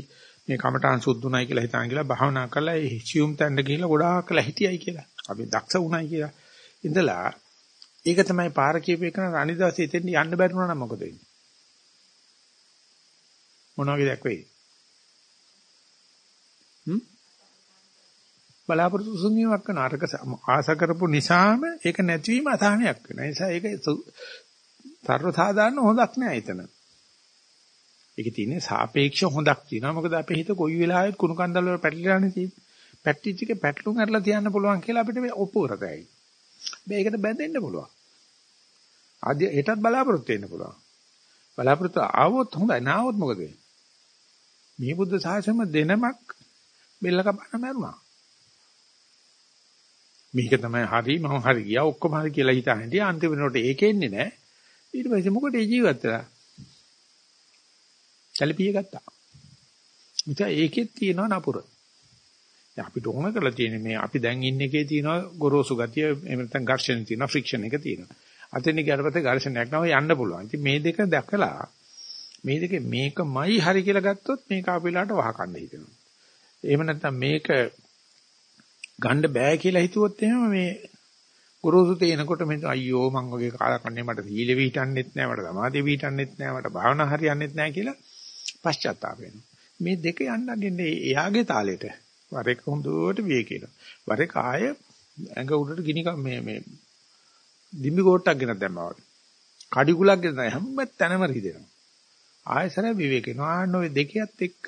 මේ කමඨාන් සුද්ධුණයි කියලා හිතාන කියලා භාවනා කරලා ඒ සියුම් තැන්න ගිහිල්ලා ගොඩාක් කළා හිටියයි කියලා. අපි දක්ෂ වුණයි කියලා. ඉඳලා ඒක තමයි පාර කියපේ කරන අනිදාසේ එතෙන් යන්න බැරි වුණා නම් මොකද වෙන්නේ? මොන වගේ දෙයක් වෙයි? හ්ම්? බලාපොරොත්තු සුන්නියක් කරන අරක ආස කරපු නිසාම ඒක නැතිවීම අසහනයක් වෙනවා. ඒ නිසා ඒක සර්ව සාධාරණ හොඳක් නෑ එතන. ඒකේ තියෙන්නේ සාපේක්ෂ හොඳක් තියෙනවා. මොකද අපේ හිත කොයි වෙලාවෙත් කුණු කන්දල් වල පැටලිලානේ තියෙන්නේ. පැට්ටිච් එකේ පැටලුම් අරලා තියන්න පුළුවන් කියලා අපිට ඔප්පු කරතයි. බෑ ඒකට බැඳෙන්න පුළුවන්. ආදී හෙටත් බලාපොරොත්තු වෙන්න පුළුවන්. බලාපොරොත්තු ආවොත් හොඳයි නාවොත් මොකද වෙන්නේ? මේ බුද්ධ ශාසනයම දෙනමක් බෙල්ල කපන්න මරුණා. මේක තමයි හරි මම හරි ගියා ඔක්කොම හරි කියලා හිතාන හිටියා අන්තිම වෙනකොට ඒකේ ඉන්නේ නැහැ. ඊට පස්සේ මොකටද ජීවත් වෙලා? කලපිය ගත්තා. ඉතින් ඒකෙත් තියෙනවා නපුර. දැන් අපිට ඕන කරලා තියෙන්නේ මේ අපි දැන් ඉන්න එකේ තියෙනවා ගොරෝසු ගතිය එහෙම නැත්නම් ඝර්ෂණ තියෙනවා ෆ්‍රික්ෂන් එක තියෙනවා. අතෙන් ගියාට පස්සේ ඝර්ෂණයක් නැව යන්න පුළුවන්. ඉතින් මේ දෙක දැකලා මේ දෙකේ මේකමයි හරි කියලා ගත්තොත් මේක අපිලාට වහකන්න හිතෙනවා. එහෙම නැත්නම් මේක ගන්න බෑ කියලා හිතුවොත් එහෙම මේ ගුරුසු තේනකොට මේ අයියෝ මං වගේ කාලකන්නේ මට සීල වීටන්නෙත් නෑ මට සමාධිය වීටන්නෙත් නෑ මට භාවනා හරියන්නෙත් නෑ කියලා පශ්චාත්තාප වෙනවා. මේ දෙක යන්න අදින්නේ එයාගේ තාලෙට. වර එක හොඳට විය කියලා. වර එක ආය ඇඟ උඩට ගිනි මේ මේ දිම්බි කෝට්ටක් ගෙනත් දැම්මා වගේ. කඩි කුලක් ගෙන හැම තැනම රිදෙනවා. ආයසර විවේක වෙනවා. ආන්න ඔය දෙකත් එක්ක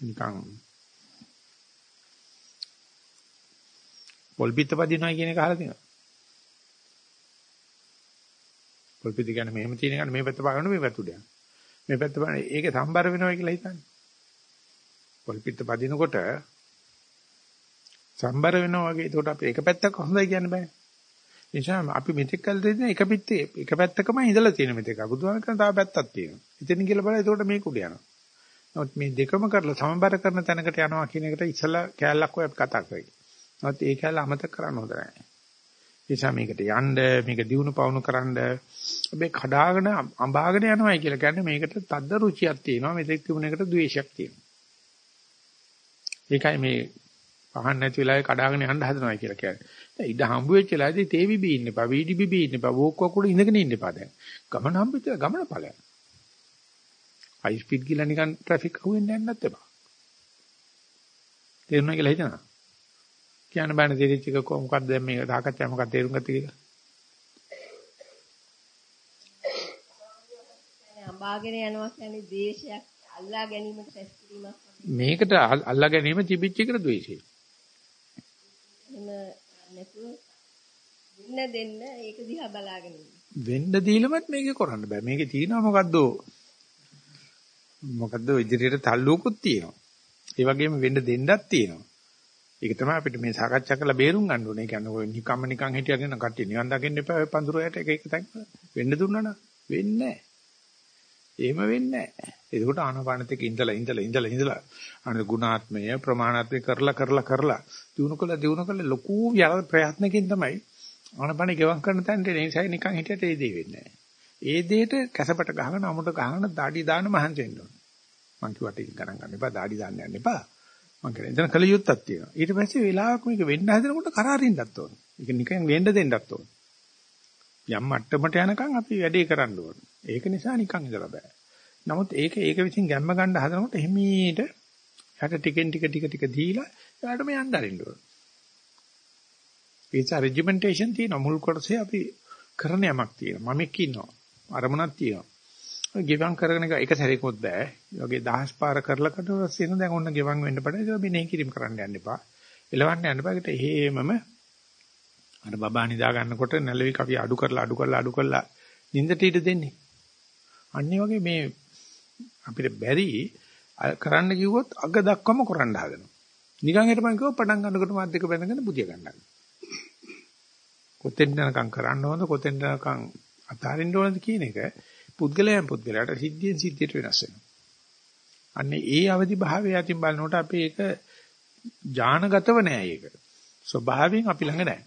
නිකන් පොල්පිට පදිනවා කියන එක අහලා තියෙනවා. පොල්පිට කියන්නේ මෙහෙම තියෙන එක මේ පැත්ත බලන්න මේ පැත්ත උඩ යන. මේ පැත්ත බලන්න ඒක සම්බර වෙනවා කියලා හිතන්නේ. පොල්පිට පදිනකොට සම්බර වෙනවා වගේ ඒකට අපි එක පැත්තක් හොඳයි කියන්න බෑ. නිසා අපි මෙතෙක් කල් දෙන්නේ එක පිටේ එක පැත්තකමයි ඉඳලා තියෙන මෙතෙක්. බුදුහාම කරන තව පැත්තක් තියෙනවා. ඉතින් කියලා බලලා ඒකට මේක උඩ යනවා. නමුත් මේ දෙකම කරලා සමබර කරන තැනකට යනවා කියන එකට ඉස්සලා කෑල්ලක් ඔය කතා කරේ. නමුත් ඒ කෑල්ල අමතක කරන්න හොඳ නැහැ. නිසා මේකට යන්න මේක දිනු පවුණු කරන්න අපි කඩාගෙන අඹාගෙන යනවායි කියලා කියන්නේ මේකට තද්ද රුචියක් තියෙනවා මෙතෙක් තිබුණ එකට ද්වේෂයක් තියෙනවා. ඒකයි මේ පහන් නැති වෙලාවේ කඩාගෙන යන්න හදනවා කියලා කියන්නේ. දැන් ඉඩ හම්බ වෙච්ච වෙලාවේදී තේවි බී ඉන්න එපා, වීඩි බී බී ඉන්න එපා, වෝක් වකුඩ ඉඳගෙන ඉන්න එපා දැන්. ගමන හම්බෙච්ච ගමන ඵලයක්. හයි ස්පීඩ් ගිහලා නිකන් ට්‍රැෆික් අහුවෙන්නේ නැන්නත් එපා. තේරුණා කියලා හිතනවා. කියන්න බෑනේ තේරිච්ච එක කොහොමද දැන් මේක සාකච්ඡා මොකක්ද තේරුම් ගත්තේ කියලා. අඹාගෙන යනවා කියන්නේ දේශයක් අල්ලා ගැනීමට රැස් කිරීමක්. මේකට අල්ලා ගැනීම තිබිච්ච එකට ද්වේෂය. එහෙම නැතුව වෙන්න දෙන්න ඒක දිහා බලාගෙන වෙන්න දීලමත් මේකේ කරන්න බෑ. මේකේ තියෙනවා මොකද්ද? මොකද්ද ඉදිරියට තල්ලුවකුත් තියෙනවා. ඒ වගේම වෙන්න දෙන්නත් තියෙනවා. ඒක තමයි අපිට මේ සාකච්ඡා කරලා බේරුම් ගන්න ඕනේ. ඒ කියන්නේ ඔය නිකම්ම නිකන් හිටියගෙන කට්ටිය නිවන් දකින්න එපා. ඔය පඳුරයට එක එක තැන් වෙන්න දුන්නා නම් වෙන්නේ නැහැ. එහෙම වෙන්නේ නැහැ. ඒකට ආනපානත් එක්ක ඉඳලා ඉඳලා ඉඳලා ඉඳලා අනේ ගුණාත්මය ප්‍රමාණාත්මය කරලා කරලා කරලා දිනු කළ දිනු කළ ලොකු ප්‍රයත්නකින් තමයි ආනපාන ගෙවම් කරන තැනට එනිසා නිකන් හිටියට ඒ දේ වෙන්නේ නැහැ. ඒ දෙයට කැසපට ගහගෙන අමුඩ ගහගෙන দাঁඩි දාන මහන්සි වෙන්න ඕනේ. මං කිව්වට ඒක ගණන් ගන්න එපා দাঁඩි දාන්න යන්න එපා. මං කියන්නේ එතන කල යුත්තක් තියෙනවා. ඊට පස්සේ වෙලාවක මේක වෙන්න හදනකොට කරාරින්නත් ඕනේ. ඒක නිකන් වෙන්න දෙන්නත් ඕනේ. යම් මට්ටමට යනකම් අපි වැඩේ කරන්න ඕනේ. ඒක නිසා නිකන් ඉඳලා බෑ. නමුත් ඒක ඒක විසින් ගැම්ම ගන්න හදනකොට හිමීට යට ටිකෙන් ටික ටික ටික දීලා එයාට මේ යන්න අරින්න ඕන. ඒස රෙජිමෙන්ටේෂන් තියෙන මුල් කොටසේ අපි කරන යමක් තියෙනවා. මමෙක් ඉන්නවා. අරමුණක් තියෙනවා. ගෙවම් කරගෙන එක සැරේකොත් බෑ. ඒ වගේ දහස් පාර කරලා කටවස් වෙන දැන් ඔන්න ගෙවම් වෙන්න පටන් ඒක මෙනේ කිරීම කරන්න යන්න එපා. එලවන්න යන්න එපා. ඒකට හේමම අර බබා නිදා ගන්නකොට නැලවි කවි අඩු කරලා අඩු කරලා අඩු කරලා නින්දට ඉඩ දෙන්නේ. අන්නේ වගේ මේ අපිට බැරි කරන්න කිව්වොත් අග දක්වම කරන්න හදනවා. නිකන් හිටපන් කිව්වොත් පටන් ගන්නකොට මාත් දෙක බැනගෙන බුදිය ගන්නවා. කොතෙන් යනකම් කරන්න ඕනද කොතෙන් යනකම් අතාරින්න ඕනද කියන එක පුද්ගලයන් පුද්ගලයාට සිද්ධියෙන් සිද්ධියට වෙනස් වෙනවා. අන්නේ ඒ අවදි භාවය අතින් බලනකොට අපි ඒක ඥානගතව නෑ ඒක. ස්වභාවයෙන් අපි ළඟ නෑ.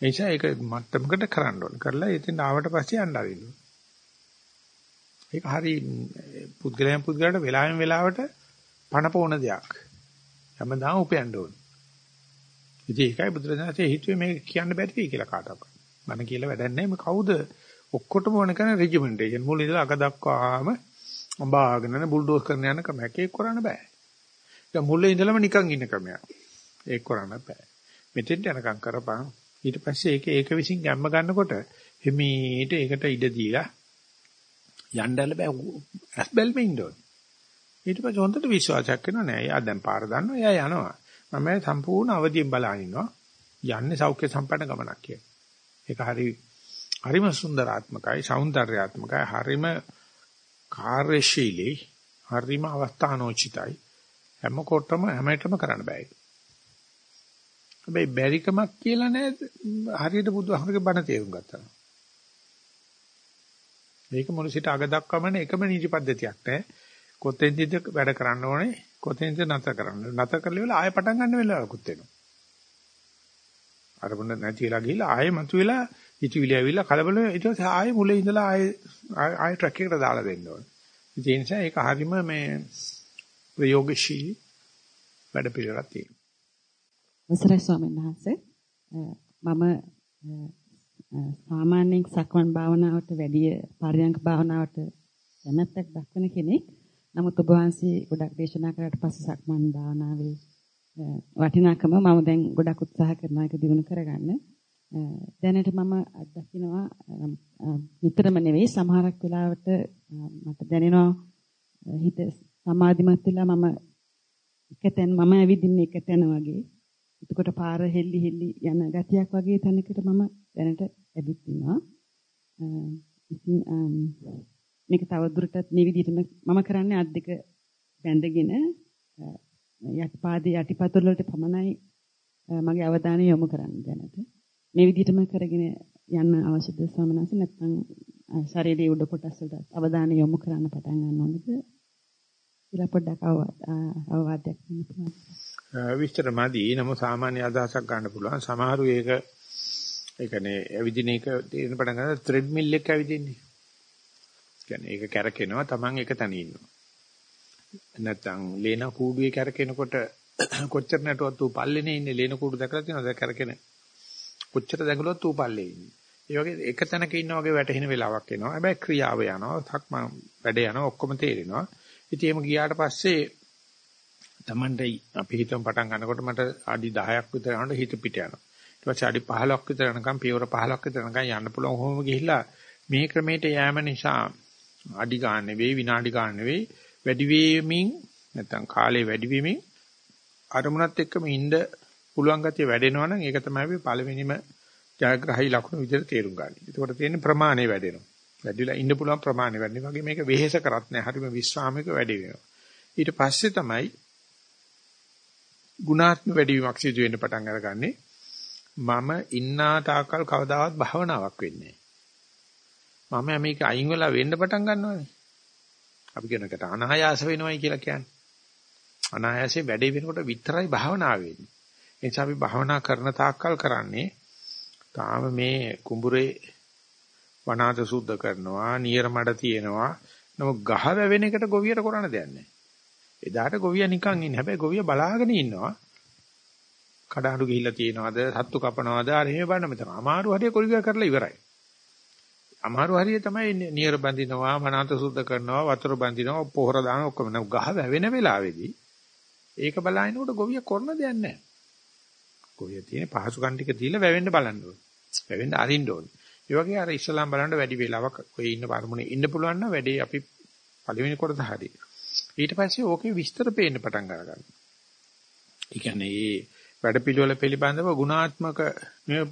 ඒ නිසා ඒක මට්ටමකට කරන්න ඕන. කරලා එතෙන් ආවට පස්සේ යන්න ආවිලු. ඒක හරි පුද්ගලයන් පුද්ගලයාට වෙලාවෙන් වෙලාවට පණපෝන දෙයක්. හැමදාම උපයන්න ඕන. ඉතින් ඒකයි බුදුරජාණන්සේ හිතුවේ මේක කියන්න බැරි වෙයි කියලා කාටවත්. මම කියලා වැඩක් නැහැ. මේ කවුද ඔක්කොටම ඕන කරන රෙජිමෙන්ටේෂන් මුල ඉඳලා අග දක්වාම අඹාගෙන බුල්ඩෝස් කරන යන ක්‍රමයක් ඒක කරන්න බෑ. ඒක මුල ඉඳලම නිකන් ඉන්න ක්‍රමයක්. ඒක කරන්න බෑ. මෙතෙන්ට යනකම් කරපන් ඊට පස්සේ ඒක ඒක විසින් ගැම්ම ගන්නකොට හිමීට ඒකට ඉඩ දීලා යන්නදල බෑ ඇස් බැල්මේ ඉන්න ඕනේ. ඊට පස්සේ හොඳට විශ්වාසයක් වෙනවා නෑ. එයා දැන් පාර දන්නවා. එයා යනවා. මම සම්පූර්ණ අවදියෙන් බලන ඉන්නවා. යන්නේ සෞඛ්‍ය සම්පන්න ගමනක් කියලා. ඒක හරි හරිම සුන්දරාත්මකයි, సౌందర్యාත්මකයි, හරිම කාර්යශීලී, හරිම අවස්ථානෝචිතයි. හැම කොටම හැමෙටම කරන්න බෑ. හැබැයි බැරිකමක් කියලා නෑ හරියට බුදුහමගේ බණ තේරුම් ගත්තා. මේක මොනසිට අග දක්වමන එකම නීති පද්ධතියක් නෑ. කොතෙන්ද වැඩ කරන්න ඕනේ කොතෙන්ද නැත කරන්න. නැත කරලා වෙලා ආයෙ පටන් ගන්න වෙලාවකුත් වෙනවා. අරමුණ නැතිලා ගිහිල්ලා ආයෙ මතුවෙලා හිතවිලි ඇවිල්ලා කලබල ඊට පස්සේ ආයෙ මුලින් ඉඳලා ආයෙ ආයෙ ට්‍රැක් එකට දාලා දෙන්න ඕනේ. ඒ නිසා ඒක හරීම මේ ප්‍රයෝගශීලී වැඩ පිළිවෙලක් තියෙනවා. අවසරයි ස්වාමීන් වහන්සේ මම සාමාන්‍යයෙන් සක්මන් භාවනාවට වැඩිය පරයන්ක භාවනාවට දැනත්තක් දක්වන කෙනෙක්. නමුත් ඔබ වහන්සේ ගොඩක් දේශනා කරාට පස්සේ සක්මන් භාවනාවේ වටිනාකම මම දැන් ගොඩක් උත්සාහ කරනවා ඒක දිනු කරගන්න. දැනට මම අත්දකිනවා නිතරම නෙවෙයි සමහරක් වෙලාවට මට දැනෙනවා හිත සමාධිමත් වෙලා මම එකතෙන් මම ඇවිදින්නේ එකතැන වගේ. එතකොට පාර හෙල්ලි හෙල්ලි යන ගතියක් වගේ තැනකට මම දැනට ඇවිත් ඉන්නවා. ඉතින් මේක තව දුරටත් මේ විදිහටම මම කරන්නේ අත් දෙක බැඳගෙන යටිපාදයේ යටිපතුල් වලට පමණයි මගේ අවධානය යොමු කරන්නේ දැනට. මේ විදිහටම කරගෙන යන්න අවශ්‍යද ස්වාමීන් නැත්නම් ශරීරයේ උඩ කොටස් වලට අවධානය යොමු කරන්න පටන් ගන්න ඕනද? කියලා පොඩ්ඩක් අවවාදයක් දෙන්න පුළුවන්. විස්තර මදි නම සාමාන්‍ය අදහසක් ගන්න පුළුවන්. සමහරු ඒක ඒ කියන්නේ ඇවිදින එක තේරෙන පටන් ගන්න ත්‍රෙඩ් මිල් එක ඇවිදින්නේ. කියන්නේ ඒක කැරකෙනවා Taman එක තැන ඉන්නවා. නැත්තම් ලේන කූඩුවේ කැරකෙනකොට කොච්චර නැටුවත් ඌ පල්ලේනේ ඉන්නේ ලේන කූඩු දැකලා තියෙනවද කැරකෙන. කොච්චර දැඟලුවත් ඌ පල්ලේ ඉන්නේ. ඒ වගේ එක තැනක ඉන්න වගේ වැටෙන වෙලාවක් එනවා. හැබැයි ක්‍රියාව යනවා. තක්ම වැඩ යනවා ඔක්කොම තේරෙනවා. ඉතින් එහෙම ගියාට පස්සේ Tamande අපි හිතමු පටන් ගන්නකොට මට අඩි 10ක් විතර යනකොට හිත පිට යනවා. ඊට පස්සේ අඩි 15ක් විතර යනකම් පියවර 15ක් විතර යනකම් යන්න පුළුවන්. කොහොම ගිහිල්ලා මේ ක්‍රමයට යෑම නිසා අඩි ගන්න නෙවෙයි විනාඩි ගන්න නෙවෙයි වැඩි වීමෙන් නැත්නම් කාලේ වැඩි වීමෙන් අරමුණත් එක්කම ඉන්න පුළුවන් ගතිය වැඩෙනවා නම් ඒක තමයි අපි පළවෙනිම ජයග්‍රහයි ලකුණු විදිහට තේරුම් ගන්න. ඒකට තියෙන ප්‍රමාණය වැඩෙනවා. වැඩිලා ඉන්න පුළුවන් ප්‍රමාණය වැඩි වගේ මේක වෙහෙස කරත් නෑ. හරිම විශ්‍රාමික වැඩි වෙනවා. ඊට පස්සේ තමයි ගුණාත්ම වැඩිවීමක් සිදු වෙන්න පටන් අරගන්නේ. මම ඉන්නා තාකල් කවදාවත් භාවනාවක් වෙන්නේ නෑ. මම මේක අයින් වෙලා වෙන්න පටන් ගන්නවානේ. අපි කියන එකට අනායාස වෙනවයි කියලා කියන්නේ. අනායාසයෙන් වැඩේ වෙනකොට විතරයි භාවනාව වෙන්නේ. ඒ නිසා අපි භාවනා කරන තාක්කල් කරන්නේ තාම මේ කුඹුරේ වනාත සුද්ධ කරනවා, නියර මඩ තියෙනවා. නමුත් ගහ වැවෙන එකට ගොවියට කරන්න දෙයක් නැහැ. එදාට ගොවියා නිකන් ඉන්නේ. හැබැයි ගොවියා බලාගෙන ඉන්නවා. කඩාඬු ගිහිල්ලා තියනවාද, සත්තු කපනවාද, අර එහෙම බලන්න මෙතන. අමාරු හරිය කොලිගා කරලා ඉවරයි. අමාරු හරිය තමයි නියර බඳිනවා, මනාත සුද්ධ කරනවා, වතුර බඳිනවා, පොහොර දානවා ඔක්කොම. නමුත් ගහ වැවෙන වෙලාවේදී ඒක බලනකොට ගොවිය කරන දෙයක් නැහැ. කොහේ තියෙන පහසුකම් ටික දීලා වැවෙන්න බලන්න ඕනේ. වැවෙන්න අරින්න ඕනේ. ඒ වගේ අර ඉස්ලාම් බලන්න වැඩි වේලාවක් ඔය ඉන්න පරමුණේ ඉන්න පුළුවන් නම් වැඩේ අපි පළවෙනි කොටස හරි. ඊට පස්සේ ඕකේ විස්තර පේන්න පටන් ගන්නවා. ඒ කියන්නේ මේ වැඩපිළිවෙල පිළිබඳව ගුණාත්මක මේ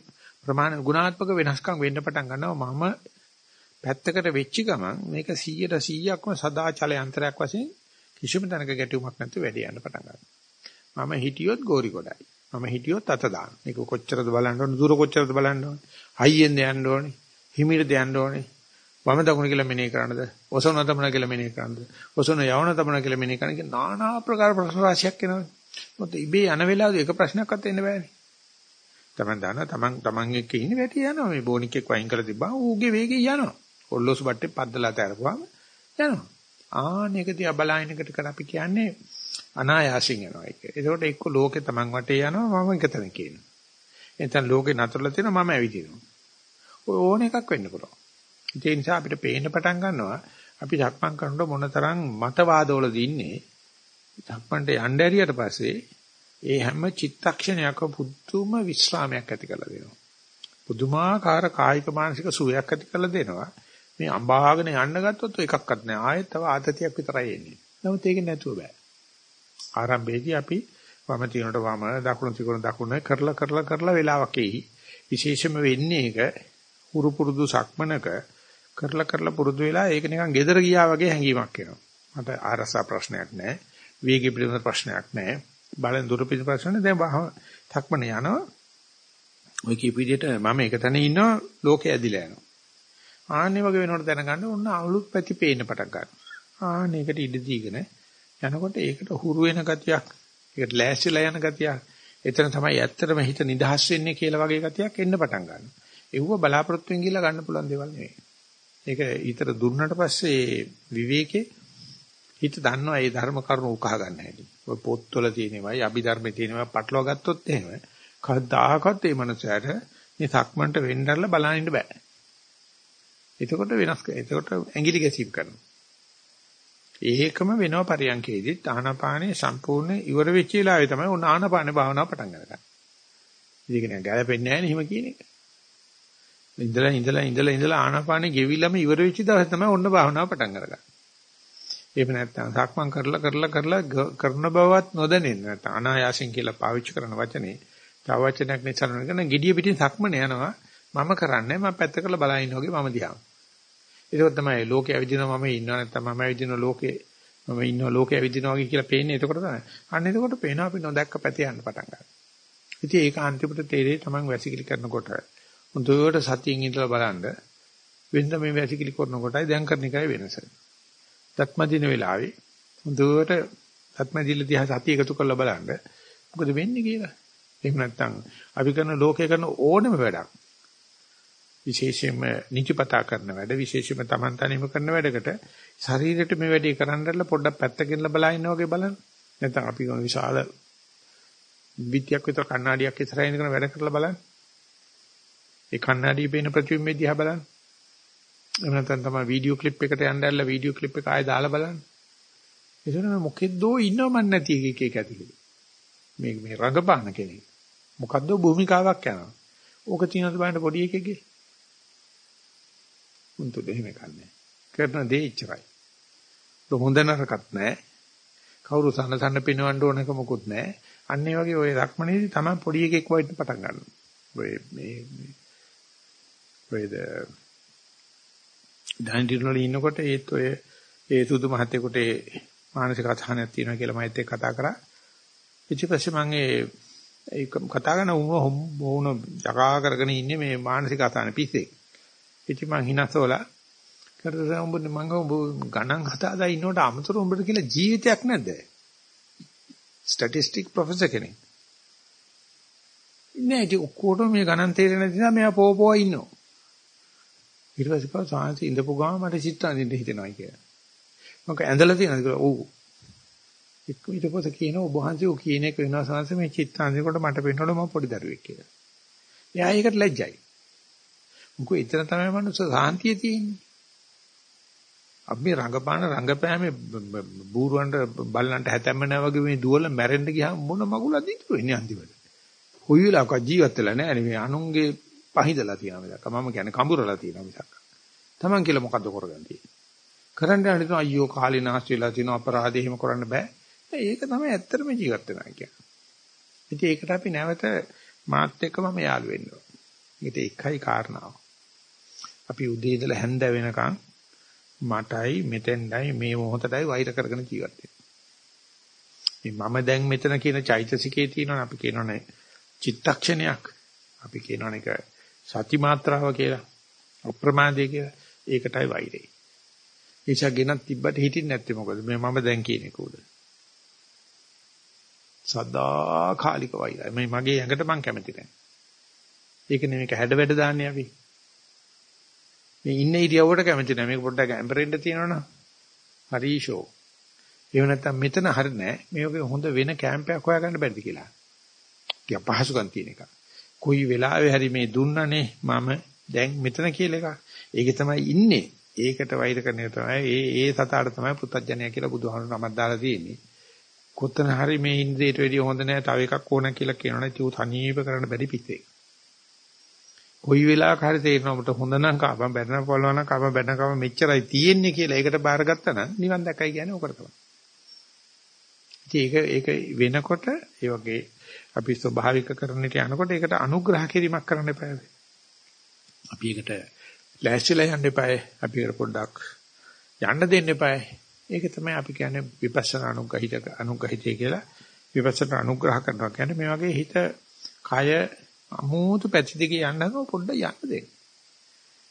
ප්‍රමාණ ගුණාත්මක වෙනස්කම් වෙන්න පටන් ගන්නවා. මම පැත්තකට වෙච්ච ගමන් මේක 100ට 100ක්ම සදාචල යන්ත්‍රයක් වශයෙන් කිසිම තැනක ගැටුමක් නැතුව වැඩ යන්න පටන් ගන්නවා. මම හිටියොත් ගෝරි කොටයි. මම හිටියොත් අත දාන. මේක කොච්චරද බලන්න ඕනේ, දුර කොච්චරද බලන්න ඕනේ. හයියෙන් යන්න ඕනේ, හිමිරද යන්න ඕනේ. වම දකුණ කියලා මෙනෙහි කරන්නද, ඔසවන තමන කියලා මෙනෙහි කරන්නද, ඔසවන යවන තමන කියලා මෙනෙහි කරන්න කියන নানা ආකාර ප්‍රශ්න රාශියක් එනවා. මොකද ඉබේ යන වෙලාවේ එක ප්‍රශ්නයක්වත් එන්න බෑනේ. තමන් දන්නා තමන් තමන් එක්ක ඉන්නේ වැටි යනවා මේ බෝනික් එක්ක වයින් කරලා තිබ්බා ඌගේ වේගෙ යනවා. ඔල්ලෝසු බට්ටේ පද්දලා තැරපුවාම යනවා. ආන එක දිහා බලන එකට කර අපි කියන්නේ අනායාසින් යනවා ඒක. ඒකට එක්ක ලෝකේ Taman වටේ යනවා මම එක තැන කියනවා. එතන ලෝකේ නතරලා තියෙනවා මම ඇවිදිනවා. ඔය ඕන එකක් වෙන්න පුළුවන්. ඒ නිසා අපිට පේන්න පටන් ගන්නවා අපි සක්මන් කරනකොට මොනතරම් මතවාදවලද ඉන්නේ. සක්මන්ට යන්න ඇරියට පස්සේ ඒ හැම චිත්තක්ෂණයක පුදුම විස්රාමයක් ඇති කරලා දෙනවා. පුදුමාකාර කායික මානසික සුවයක් ඇති කරලා දෙනවා. මේ අඹාගෙන යන්න ගත්තොත් එකක්වත් නැහැ. ආයෙත් තව ආතතියක් විතරයි එන්නේ. නමුත් ඒක නැතුව බෑ. ආරම්භයේදී අපි වම තියනට වම දකුණු තියනට දකුණ කරලා කරලා කරලා වෙලාවක් එයි. විශේෂම වෙන්නේ ඒක හුරු පුරුදු සක්මනක කරලා කරලා පුරුදු වෙලා ඒක නිකන් gedara ගියා වගේ හැඟීමක් එනවා. මට ආරසා ප්‍රශ්නයක් නැහැ. වේගය පිළිබඳ ප්‍රශ්නයක් නැහැ. බලෙන් දුර පිළිබඳ ප්‍රශ්න දැන් සක්මන යනවා. ඔය කීප විදිහට මම එක තැන ඉන්නවා ලෝකේ ඇදිලා යනවා. ආන්නේ වගේ වෙනකොට දැනගන්න ඕන අලුත් පැති පේන්න පටන් ගන්නවා. ආන්නේකට ඉඩ දීගෙන යනකොට ඒකට හුරු වෙන ගතියක්, ඒකට ලෑස්තිලා යන ගතියක්, එතන තමයි ඇත්තටම හිත නිදහස් වෙන්නේ කියලා වගේ ගතියක් එන්න පටන් ගන්නවා. ඒව බලාපොරොත්තුෙන් ගිහලා ගන්න පුළුවන් දේවල් නෙවෙයි. ඒක ඊතර දුන්නට පස්සේ විවේකේ හිත දන්නවා මේ ධර්ම කරුණු උකහා ගන්න හැටි. ඔය පොත්වල තියෙනවයි අභිධර්මයේ තියෙනවා පටලවා ගත්තොත් එහෙම කවදාකවත් මේ මනසට මේ සක්මන්ට වෙන්නදලා බලන්න බෑ. එතකොට වෙනස් එතකොට ඇඟිලි ගැසීම් කරනවා. ඒකම වෙනව පරියන්කේදීත් ආනාපානේ සම්පූර්ණ ඉවර වෙච්ච වෙලාවේ තමයි උන ආනාපානේ භාවනාව පටන් ගන්න. ඉතින් නෑ ගැලපෙන්නේ නැහැ නේ හිම කියන එක. ඉඳලා ඉඳලා ඉඳලා ඉඳලා ආනාපානේ ගෙවිලම ඉවර වෙච්ච දවසේ තමයි ඔන්න භාවනාව පටන් ගන්න. එහෙම නැත්නම් සක්මන් කරලා කරලා කරලා කරන බවත් නොදැනෙන්න නැත්නම් අනායාසයෙන් කියලා පාවිච්චි කරන වචනේ තව වචනයක් නිසා නේද gediya පිටින් සක්මන යනවා මම කරන්නේ මම පැත්ත කරලා බලා ඉන්න වගේ මම දිහා. ඒක තමයි ලෝකේ ඇවිදිනවා මම ඉන්නවා නැත්නම් මම ඇවිදිනවා ලෝකේ මම ඉන්නවා ලෝකේ ඇවිදිනවා වගේ කියලා පේන්නේ එතකොට තමයි. අන්න එතකොට පේනවා අපි නොදැක්ක පැති යන්න පටන් ගන්නවා. ඉතින් ඒක අන්තිමට තේරෙයි තමන් වැසිකිලි කරනකොට මුදුවට සතියින් ඉඳලා බලන්න වෙනද මේ වැසිකිලි කරනකොටයි දැන් කරන එකයි වෙනස. දත්මදින වෙලාවේ මුදුවට දත්මදිල දිහා සතිය එකතු කරලා බලන්න මොකද වෙන්නේ කියලා. එහෙම නැත්නම් අපි කරන ලෝකේ කරන ඕනම වැඩක් විශේෂයෙන්ම නිතිපතා කරන වැඩ විශේෂයෙන්ම Taman තනියම කරන වැඩකට ශරීරයට මේ වැඩේ කරන්නදලා පොඩ්ඩක් පැත්තකින් බලා ඉන්න වගේ බලන්න. නැත්නම් අපි ගොන විශාල විද්‍යාවක් විතර කණ්ණාඩියක් ඉස්සරහින් කරන වැඩ කරලා බලන්න. ඒ කණ්ණාඩියේ පේන ප්‍රතිබිම්බය දිහා බලන්න. එහෙම නැත්නම් තමයි වීඩියෝ ක්ලිප් එකට යන්න ඇරලා වීඩියෝ ක්ලිප් එක ආයෙ දාලා බලන්න. එතන මොකෙද්දෝ ඉන්නව මන් නැති එක එක ඇතුලේ. මේ මේ රඟපාන කෙනෙක්. මොකද්ද භූමිකාවක් යනවා. ඕක තියනද බලන්න පොඩි එකෙක්ගේ. උන්ට දෙහිම කන්නේ. කරන දේ ඉච්චරයි. හොඳ නරකත් නැහැ. කවුරු සන සන පිනවන්න ඕනක මොකුත් නැහැ. අන්න ඒ වගේ ওই රක්මනේදී තමයි පොඩි එකෙක් වයින් පටන් ගන්නවා. ඔය මේ ඔයද දැන්දිනවල ඉන්නකොට ඒත් ඔය ඒ සුදු මහත්තයෙකුට ඒ මානසික අසහනයක් තියෙනවා කියලා මම ඒත් කතා කරා. ඊට පස්සේ මම ඒ ඒක කතා කරන වුණ ජකා කරගෙන ඉන්නේ මේ මානසික අසහන පිස්සෙක්. ඉතින් මං හිනසෝලා කරදර උඹ මං උඹ ගණන් හදාදා ඉන්නකොට අමතර උඹට කියලා ජීවිතයක් නැද්ද? ස්ටැටිස්ටික් ප්‍රොෆෙසර් කෙනෙක්. නෑ ඉතින් ඔක්කොටම මේ ගණන් තේරෙන නිසා මෙයා පෝපෝ ඉන්නවා. ඊට පස්සේ කව සාංශ ඉඳපු ගාම මට චිත්තාන්දින්න හිතෙනවා කියලා. මම ඇඳලා තියෙනද කියලා ඔව්. එක්ක ඊට පස්සේ කියන ඔබ වහන්සේ ඔය කියන එක වෙනවා සාංශ මේ චිත්තාන්දිනකොට මට පෙන්නවලු මම පොඩි දරුවෙක් කියලා. එයා ඒකට ලැජ්ජයි. මොකෝ එතන තමයි මනුස්ස සාන්තිය තියෙන්නේ. අපි රංගපාන රංගපෑමේ බූරුවන්ට බල්ලන්ට හැතැම්ම නැහැ වගේ මේ දුවල මැරෙන්න ගියාම මොන මගුලද ඉතුරු වෙන්නේ අන්තිමට. කොයි වෙලාවක ජීවත් වෙලා නැහැ මේ අනුන්ගේ පහිදලා තියෙනවා මිසක් මම කියන්නේ කඹරලා තියෙනවා මිසක්. Taman කියලා මොකද්ද කරගන්නේ? කරන්න යන අයියෝ කාලේ නාස්ති වෙලා තියෙනවා අපරාධ එහෙම කරන්න බෑ. ඒක තමයි ඇත්තටම ජීවත් වෙනවා කියන්නේ. ඉතින් ඒකට අපි නැවත මාත් එක්කම යාළු වෙන්න ඕනේ. ඒකට එකයි කාරණාව. අපි උදේ ඉඳලා හැන්ද වෙනකන් මටයි මෙතෙන්ඩයි මේ මොහොතටයි වෛර කරගෙන ජීවත් වෙන්නේ. මම දැන් මෙතන කියන චෛතසිකයේ තියෙනවනේ අපි කියනවනේ චිත්තක්ෂණයක්. අපි කියනවනේ ඒක සති මාත්‍රාව කියලා. අප්‍රමාදය කියලා. ඒකටයි වෛරේ. ඒචා ගෙනත් තිබ්බට හිටින්නේ නැත්තේ මොකද? මේ මම දැන් කියන එක උඩ. සදා කාලික වෛරය. මේ මගේ ඇඟට මං කැමති නැහැ. ඒක නෙමෙයි හැඩ වැඩ දාන්නේ අපි. මේ ඉන්න ඉරියව්වට කැමති නැහැ. මේක පොඩ්ඩක් ඇම්බරෙන්න තියෙනවනම් හරිෂෝ. ඒව නැත්තම් මෙතන හරි නෑ. මේකේ හොඳ වෙන කැම්පයක් හොයාගන්න බැරිද කියලා. ටික පහසුකම් තියෙන එක. කොයි වෙලාවෙ හරි මේ දුන්නනේ මම දැන් මෙතන කියලා එක. ඒකේ තමයි ඉන්නේ. ඒකට වෛර කරන එක තමයි ඒ ඒ සතාට තමයි පුත්තජනය කියලා බුදුහාමුදුරුවෝ නමක් දාලා තියෙන්නේ. කොතන හරි මේ ඉන්ද්‍රියට වැඩිය හොඳ නැහැ තව එකක් ඕන කියලා කියනවනේ ඒක තනීප කරන්න බැරි පිටේ. කොයි වෙලාවක හරි තේරෙනවා මට හොඳ නම් කාපම් බැරනම් පොළව නම් කාපම් බැරනම් කාපම් මෙච්චරයි තියෙන්නේ කියලා ඒකට බාරගත්තා නම් නිවන් දැක්කයි කියන්නේ ඕකට තමයි. ඒක ඒක වෙනකොට ඒ වගේ අපි ස්වභාවික කරන්නට යනකොට ඒකට අනුග්‍රහ කිරීමක් කරන්න එපා. අපි ඒකට ලෑස්තිලා යන්න එපා. අපි ඒකට පොඩ්ඩක් යන්න දෙන්න එපා. ඒක තමයි අපි කියන්නේ විපස්සනා අනුග්‍රහිත අනුග්‍රහිතය කියලා. විපස්සනා අනුග්‍රහ කරනවා කියන්නේ මේ වගේ හිත කය අමෝතු පැති දෙකේ යන්නකෝ පොඩ්ඩක් යන්න දෙන්න.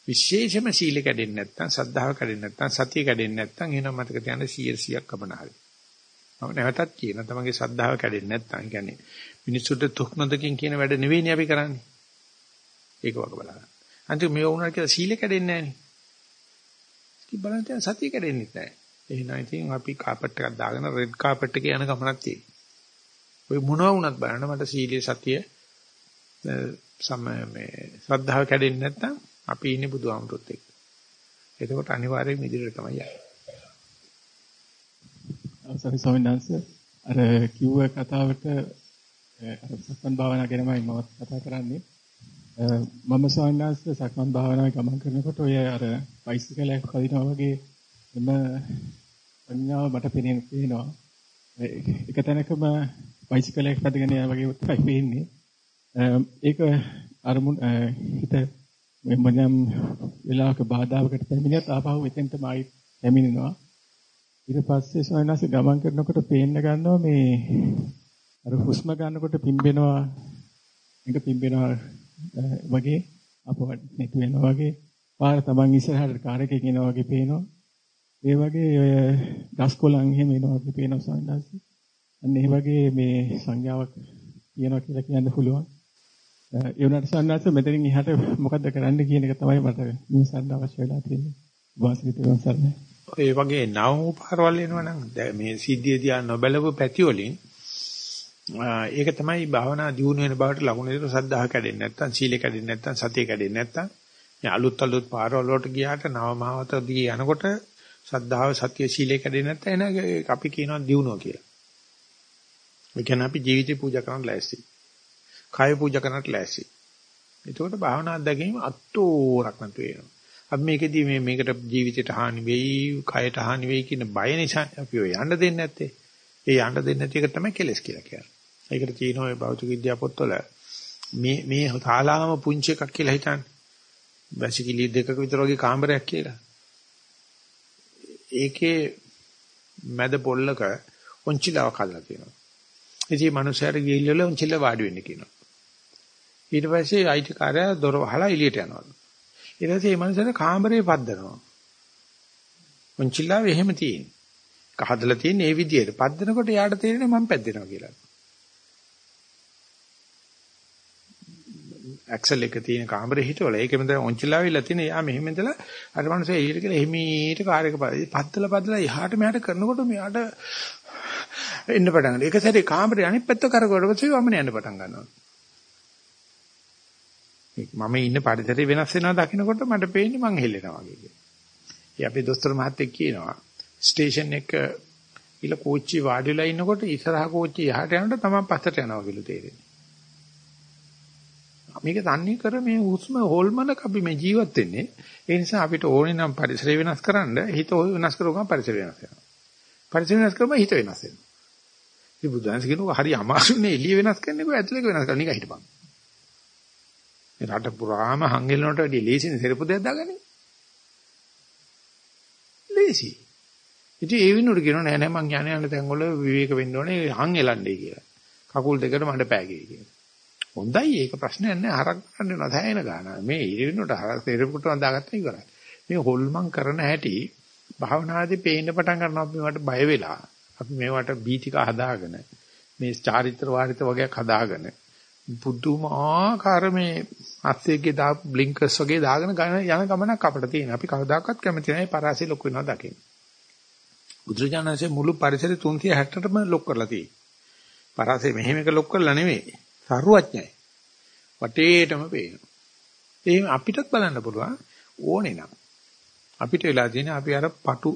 විශේෂම සීල කැඩෙන්නේ නැත්නම් සද්ධාව කැඩෙන්නේ නැත්නම් සතිය කැඩෙන්නේ නැත්නම් එහෙනම් මතක තියාගන්න 100ක් කමනහරි. මම නැවතත් කියන තමන්ගේ සද්ධාව කැඩෙන්නේ නැත්නම් කියන්නේ මිනිස්සුන්ට තුක් නොදකින් කියන වැඩ නෙවෙයිනේ අපි කරන්නේ. ඒක වගේ බලන්න. අන්තිම මේ වුණා කියලා සීල කැඩෙන්නේ නැහනේ. ඉතින් බලන්න තියන සතිය කැඩෙන්නේ නැහැ. එහෙනම් ඉතින් අපි කාපට් එකක් දාගෙන රෙඩ් කාපට් එකේ යන ගමනක් තියෙනවා. ඔය මොනවා වුණත් බලන්න මට සීලයේ සතිය සම මේ ශ්‍රද්ධාව කැඩෙන්නේ නැත්නම් අපි ඉන්නේ බුදුහාමුදුරුත් එක්ක. එතකොට අනිවාර්යයෙන් ඉදිරියට තමයි යන්නේ. අවසරයි ස්වාමීන් වහන්සේ අර කිව්ව කතාවට අර සක්මන් භාවනා ගැනමයි මම කතා කරන්නේ. මම ස්වාමීන් වහන්සේ සක්මන් භාවනාවේ ගමන් කරනකොට ඔය අර බයිසිකලයක් පදිනවා වගේ එම සංඥාව මට පේනවා. එක තැනකම බයිසිකලයක් පදගෙන යන වගේ තමයි පේන්නේ. ඒක අරමුණ හිත මොනම් වෙලාවක බාධාවකට පැමිණියත් ආපහු එතෙන්ටම ආයි පැමිණෙනවා. ඊට පස්සේ සයනස ගමන් කරනකොට පේන්න ගන්නවා මේ අර හුස්ම ගන්නකොට පිම්බෙනවා එක පිම්බෙනවා වගේ අපවට නැති වෙනවා වගේ පාර තමන් ඉස්සරහට කාර් එකකින් එනවා වගේ පේනවා. ඒ වගේ ඔය ගස් කොළන් එහෙම එනවා වගේ පේනවා සයනස. අන්න ඒ වගේ මේ සංඥාවක් තියෙනවා කියලා කියන්න පුළුවන්. ඒ වුණාට සන්නස මෙතනින් එහාට මොකද්ද කරන්න කියන එක තමයි මට නිවසන්න අවශ්‍ය වෙලා තියෙන්නේ. වාසිකිතවන් සරණයි. ඒ වගේ නව උපාරවල් එනවනම් මේ සිද්ධිය දිහා නොබලපු පැති වලින් ඒක තමයි භාවනා දියුණු වෙන බවට ලකුණු දෙන සද්ධාහ කැඩෙන්නේ නැත්නම් සීල කැඩෙන්නේ නැත්නම් සතිය කැඩෙන්නේ නැත්නම් මේ අලුත් අලුත් පාරවල් වලට ගියාට නව මහවතදී යනකොට සද්ධාව සතිය සීල කැඩෙන්නේ නැත්නම් එන අපි කියනවා දියුණුව කියලා. ඒ කියන්නේ අපි ජීවිතේ පූජා කරන්න ලෑස්ති. කය පූජා කරන්නට ලෑස්ති. එතකොට භාවනා අධ්‍යක්ීම අත්තෝරක් නැතු වෙනවා. අපි මේකෙදී මේ මේකට ජීවිතයට හානි වෙයි, කයට හානි වෙයි කියන බය නිසා අපි ඔය යන්න දෙන්නේ නැත්තේ. ඒ යන්න දෙන්නේ නැති එක තමයි කෙලස් කියලා කියන්නේ. ඒකට තියෙනවා මේ භෞතික විද්‍යා පොත්වල මේ මේ ශාලාවම පුංචි එකක් කියලා හිතන්නේ. වැසිකිලි දෙකක විතර වගේ කාමරයක් කියලා. ඒකේ මැද පොල්ලක ඔන්චිලාවක් හදලා තියෙනවා. ඉතින් මනුස්සයාට ගිහිල්ලා ඔන්චිල්ල වාඩි වෙන්න කියනවා. ඊට පස්සේ අයිතිකාරයා දොර වහලා එළියට යනවා. ඊට පස්සේ මේ මනුස්සයාට කාමරේ පද්දනවා. ඔන්චිල්ලාව එහෙම තියෙන්නේ. කහදලා තියෙන්නේ මේ විදියට. පද්දනකොට යාට තේරෙන්නේ මම පැද්දෙනවා කියලා. ඇක්සල් එක තියෙන කාමරේ හිටවල ඒකෙම දැන් ඔන්චිලා වෙලා තියෙන යා මෙහෙම ඉඳලා අර මනුස්සයා එළියට කියලා එහිමීට කාර් එක පද්දලා පද්දලා එහාට මෙහාට කරනකොට මෙයාට එන්න පටන් ගන්නවා. ඒක සැරේ කාමරේ අනිත් පැත්ත කරකවල පස්සේ වමන යන්න පටන් ගන්නවා. මම ඉන්න පරිසරය වෙනස් වෙනවා දකින්නකොට මට පේන්නේ මං හෙල්ලෙනවා වගේ කියලා. ඒ අපේ දොස්තර මහත්තයෙක් කියනවා ස්ටේෂන් එක ඉල කෝච්චි වාඩිලා ඉන්නකොට ඉස්සරහා කෝච්චි යහට යනකොට තමයි පස්සට යනවා කියලා තේරෙන්නේ. මේක තන්නේ කර මේ හුස්ම හොල්මනක අපි මේ ජීවත් වෙන්නේ. ඒ නිසා අපිට ඕනේ නම් පරිසරය වෙනස් කරන්න හිත වෙනස් කරුවම පරිසරය වෙනස් වෙනවා. පරිසරය වෙනස් කරුවම හිත වෙනස් වෙනවා. ඉතින් බුදුන්ස කියනවා හරි අමාරුනේ එළිය වෙනස් කරන්නකෝ ඇතුලේක වෙනස් කරන්න නිකන් හිටපන්. මේ රට පුරාම හංගෙලනට වැඩි ලේසිනේ සෙරපු දෙයක් දාගන්නේ. ලේසි. ඉතින් ඒ විනුර කියනවා නෑ නෑ මං යන්නේ යන තැන් වල විවේක වෙන්න ඕනේ හං එලන්නේ කියලා. කකුල් දෙකට මඩ පෑගේ කියලා. හොඳයි ඒක ප්‍රශ්නයක් නෑ හරක් ගන්න වෙනවා සෑහෙන ගාන. මේ ඉරිවිනුට හරක් තෙරපුට වදාගත්තා ඉවරයි. මේ හොල්මන් කරන හැටි භාවනාදී පේන්න පටන් ගන්නවා අපි මට බය වෙලා. අපි මේවට බීතික හදාගෙන මේ චාරිත්‍ර වාරිත වගේක් හදාගෙන පුදුමාකාර මේ අස්සෙගේ දා බ්ලින්කර්ස් වගේ දාගෙන යන ගමනක් අපිට තියෙන. අපි කවදාකවත් කැමති නැහැ පරාසය ලොකු වෙනවා දකින්න. බුදුරජාණන්සේ මුළු පරිසරය 360ටම ලොක් කරලා තියෙනවා. පරාසය මෙහෙම එක ලොක් කරලා නෙවෙයි. සරුවඥයි. වටේටම පේනවා. එහෙනම් අපිටත් බලන්න පුළුවන් ඕනේ නම්. අපිට වෙලා තියෙන අපි අර පටු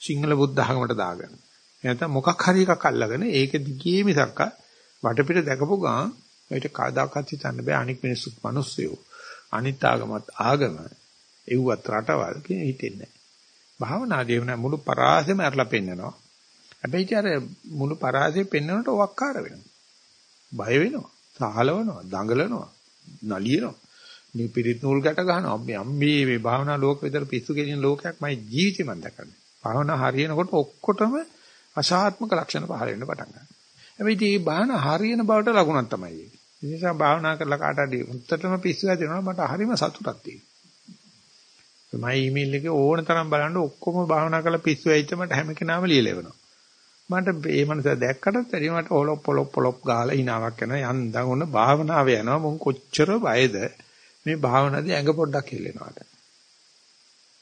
සිංහල බුද්ධ ධර්මයට දාගන්න. නැත්නම් මොකක් හරි එකක් අල්ලගෙන ඒක දිගේ මිසක්ක වටපිට දැකපු ගමන් ඒකට කවදාකවත් හිතන්න බෑ අනික් මිනිස්සුත් මිනිස්සුයෝ. අනිත් ආගමත් ආගම. එව්වත් රටවල් කියන හිතෙන්නේ නැහැ. භාවනාදී වෙන මුළු පරාසෙම අරලා පෙන්නනවා. හැබැයි ඉතින් අර මුළු පරාසෙ පෙන්නනට වක්කාර වෙනවා. බය වෙනවා. සාහලවනවා, දඟලනවා, නලියනවා. මේ පිරිත් නූල් ගැට ගන්නවා. මේ අම්මේ මේ භාවනා ලෝක විතර පිස්සු කෙලින ලෝකයක් මයි ජීවිතේ මම දැකන්නේ. භාවනා හරියනකොට ඔක්කොටම අසාත්මක ලක්ෂණ පහළ වෙන්න පටන් ගන්නවා. හැබැයි මේ භාවනා හරියන බවට ලකුණක් තමයි ඒක. ඒ නිසා භාවනා කරලා කාට හරි උත්තරම පිස්සු ඇතිවෙනවා මට හරිම සතුටක් තියෙනවා. මම ඊමේල් එකේ ඕන තරම් බලන්න ඔක්කොම භාවනා කරලා පිස්සු ඇවිත් මට හැම කෙනාම ලියලා එවනවා. මට මේ මනස දැක්කටත් වැඩි මට ඔලොප් පොලොප් පොලොප් ගාලා hinaවක් යනවා යන්දා උන භාවනාව යනවා මොන් කොච්චර බයද මේ භාවනාවේ ඇඟ පොඩ්ඩක් හෙල්ලෙනවාට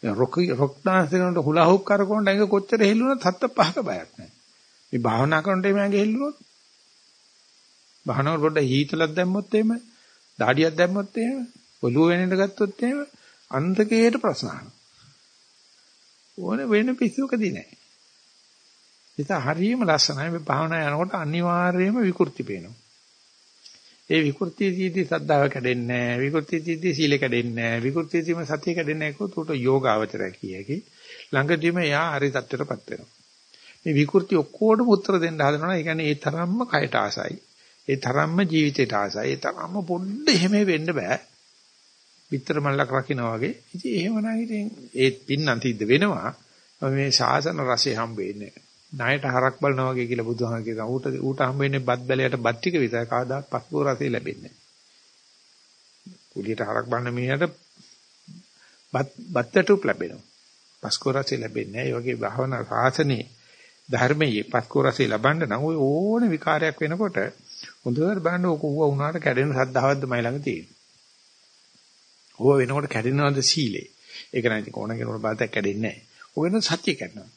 දැන් රොක් රොක් dance කරනකොට හුලා හුක් කරකවන්න ඇඟ කොච්චර හෙල්ලුණත් හත්ත පහක බයක් නැහැ මේ භාවනා කරනකොට මේ ඇඟ හෙල්ලුණොත් භාවනාව පොඩ්ඩ හීතලක් දැම්මොත් එහෙම දාඩියක් දැම්මොත් එහෙම ඔළුව වෙනෙන්න ගත්තොත් එහෙම අන්තකේට ප්‍රශ්න ඕනේ වෙන පිස්සුවකදී නැහැ ඒක හරියම ලස්සනයි මේ භාවනා යනකොට අනිවාර්යයෙන්ම විකෘති පේනවා. ඒ විකෘතියේදී සද්ධාව කැඩෙන්නේ නැහැ. විකෘතියේදී සීල කැඩෙන්නේ නැහැ. විකෘතියේදීම සතිය කැඩෙන්නේ නැහැ කොහොමද යෝගාවචරය කියකි. ළඟදීම යා හරි තත්ත්වයටපත් වෙනවා. මේ විකෘති ඔක්කොටම උත්තර දෙන්න හදනවා. ඒ කියන්නේ ඒ තරම්ම කයට ආසයි. ඒ තරම්ම ජීවිතයට ආසයි. ඒ තරම්ම පොඩ්ඩ එහෙම වෙන්න බෑ. පිටර මල්ලක් රකින්න වගේ. ඉතින් එහෙම නම් ඉතින් ඒ පින්නම් තිද්ද වෙනවා. මේ ශාසන රසය හම්බ වෙන්නේ නැහැ. ණයට හරක් බලනවා වගේ කියලා බුදුහාම කියනවා. ඌට ඌට හම්බ වෙන්නේ බත් බැලයට බත් ටික විතරයි. කවදා පස්කෝ රසය ලැබෙන්නේ නැහැ. කුලියට හරක් බලන මිනිහට බත් බත්තටුප් ලැබෙනවා. පස්කෝ රසය ලැබෙන්නේ නැහැ. ඒ වගේ භාවනා සාසනේ ධර්මයේ පස්කෝ රසය ලබන්න නම් ওই ඕන විකාරයක් වෙනකොට හොඳට බලන්න ඕක ඌව වුණාට කැඩෙන සද්ධාවක්ද මයි ළඟ තියෙන්නේ. ඌව වෙනකොට කැඩෙනවද සීලේ? ඒක නම් ඉතින් ඕන කෙනෙකුට බලතක් කැඩෙන්නේ නැහැ. ඕක වෙන සත්‍ය කැඩෙනවා.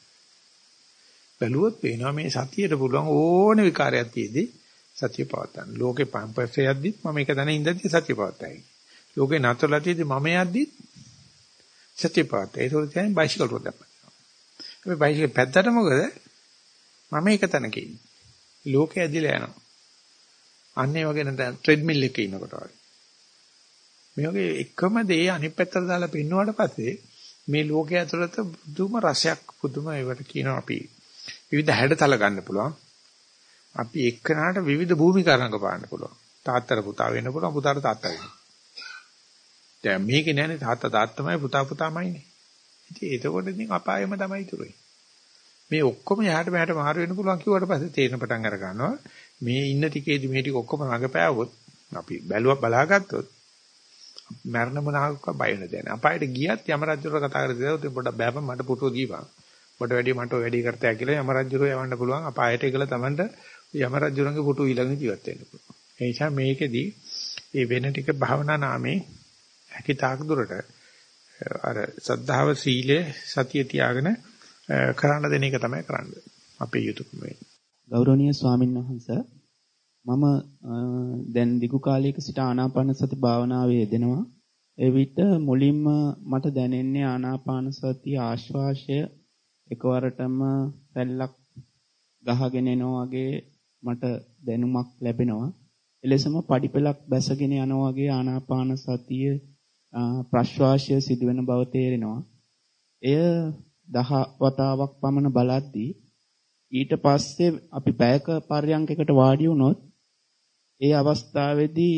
බැලුවොත් පේනවා මේ සතියට පුළුවන් ඕන විකාරයක් තියේදී සතිය පවත්තන්න. ලෝකේ පම්පස්සේ යද්දිත් මම එක දණ ඉඳද්දි සතිය පවත්තයි. ලෝකේ නතරලා තියේදී මම යද්දිත් සතිය පවත්තයි. ඒක උදේ බයිසිකල් රෝද දැම්මා. මේ බයිසිකල් පැත්තට මොකද? මම එක තැනක ඉන්නේ. ලෝකේ ඇදිලා යනවා. අන්නේ වගේ නැත්නම් ට්‍රෙඩ්මිල් එකේ ඉන්නකොට වගේ. මේ වගේ එකම දේ අනිත් පැත්තට දාලා පින්නුවාට පස්සේ මේ ලෝකයේ ඇතුළත පුදුම රසයක් පුදුම ඒවට කියනවා අපි විවිධ හැඩතල ගන්න පුළුවන්. අපි එක්කනට විවිධ භූමිකා රංගපාන්න පුළුවන්. තාත්තට පුතා වෙන්න පුළුවන් පුතාට තාත්තා වෙන්න. දැන් මේකේ නෑනේ තාත්තා තාත්තමයි පුතා පුතාමයිනේ. ඉතින් ඒකකොට ඉතින් අපායෙම තමයි ඉතුරුයි. මේ ඔක්කොම යහට මෙහාට මාරු වෙන්න පුළුවන් කිව්වට පස්සේ තේරෙන පටන් අර ගන්නවා. මේ ඉන්න ටිකේදී මේ ටික ඔක්කොම රඟපෑවොත් අපි බැලුවා බලාගත්තොත් මරණ මොනවාක බය වෙන දැන. අපායට ගියත් යම රජුර කතා කරලා දෙනවා පොඩ්ඩක් බෑපන් මට පුටුව දීපන්. මට වැඩි මට වැඩි කරතෑ කියලා යම රජුරෝ යවන්න පුළුවන් අපායට ඒකල තමන්ට යම රජුරන්ගේ පුටු ඊළඟ ජීවත් වෙන්න පුළුවන්. ඒ නිසා මේකෙදි මේ වෙන ටික භාවනා නාමේ හැකි තාක් දුරට අර සද්ධාව සීලය සතිය තියාගෙන කරන්න දෙන එක තමයි කරන්නේ. අපේ යුතුයකම වෙන්නේ. ගෞරවනීය ස්වාමීන් වහන්සේ මම දැන් දිගු කාලයක සිට ආනාපාන සති භාවනාවේ යෙදෙනවා. එවිට මුලින්ම මට දැනෙන්නේ ආනාපාන සති ආශ්වාසය එකවරටම රැල්ලක් ගහගෙන එනවා වගේ මට දැනුමක් ලැබෙනවා. එලෙසම පඩිපෙලක් බැසගෙන යනවා වගේ ආනාපාන සතිය ප්‍රශ්වාසය සිදුවෙන බව තේරෙනවා. එය දහ වතාවක් පමණ බලද්දී ඊට පස්සේ අපි පැයක පර්යංකයකට වාඩි වුණොත් ඒ අවස්ථාවේදී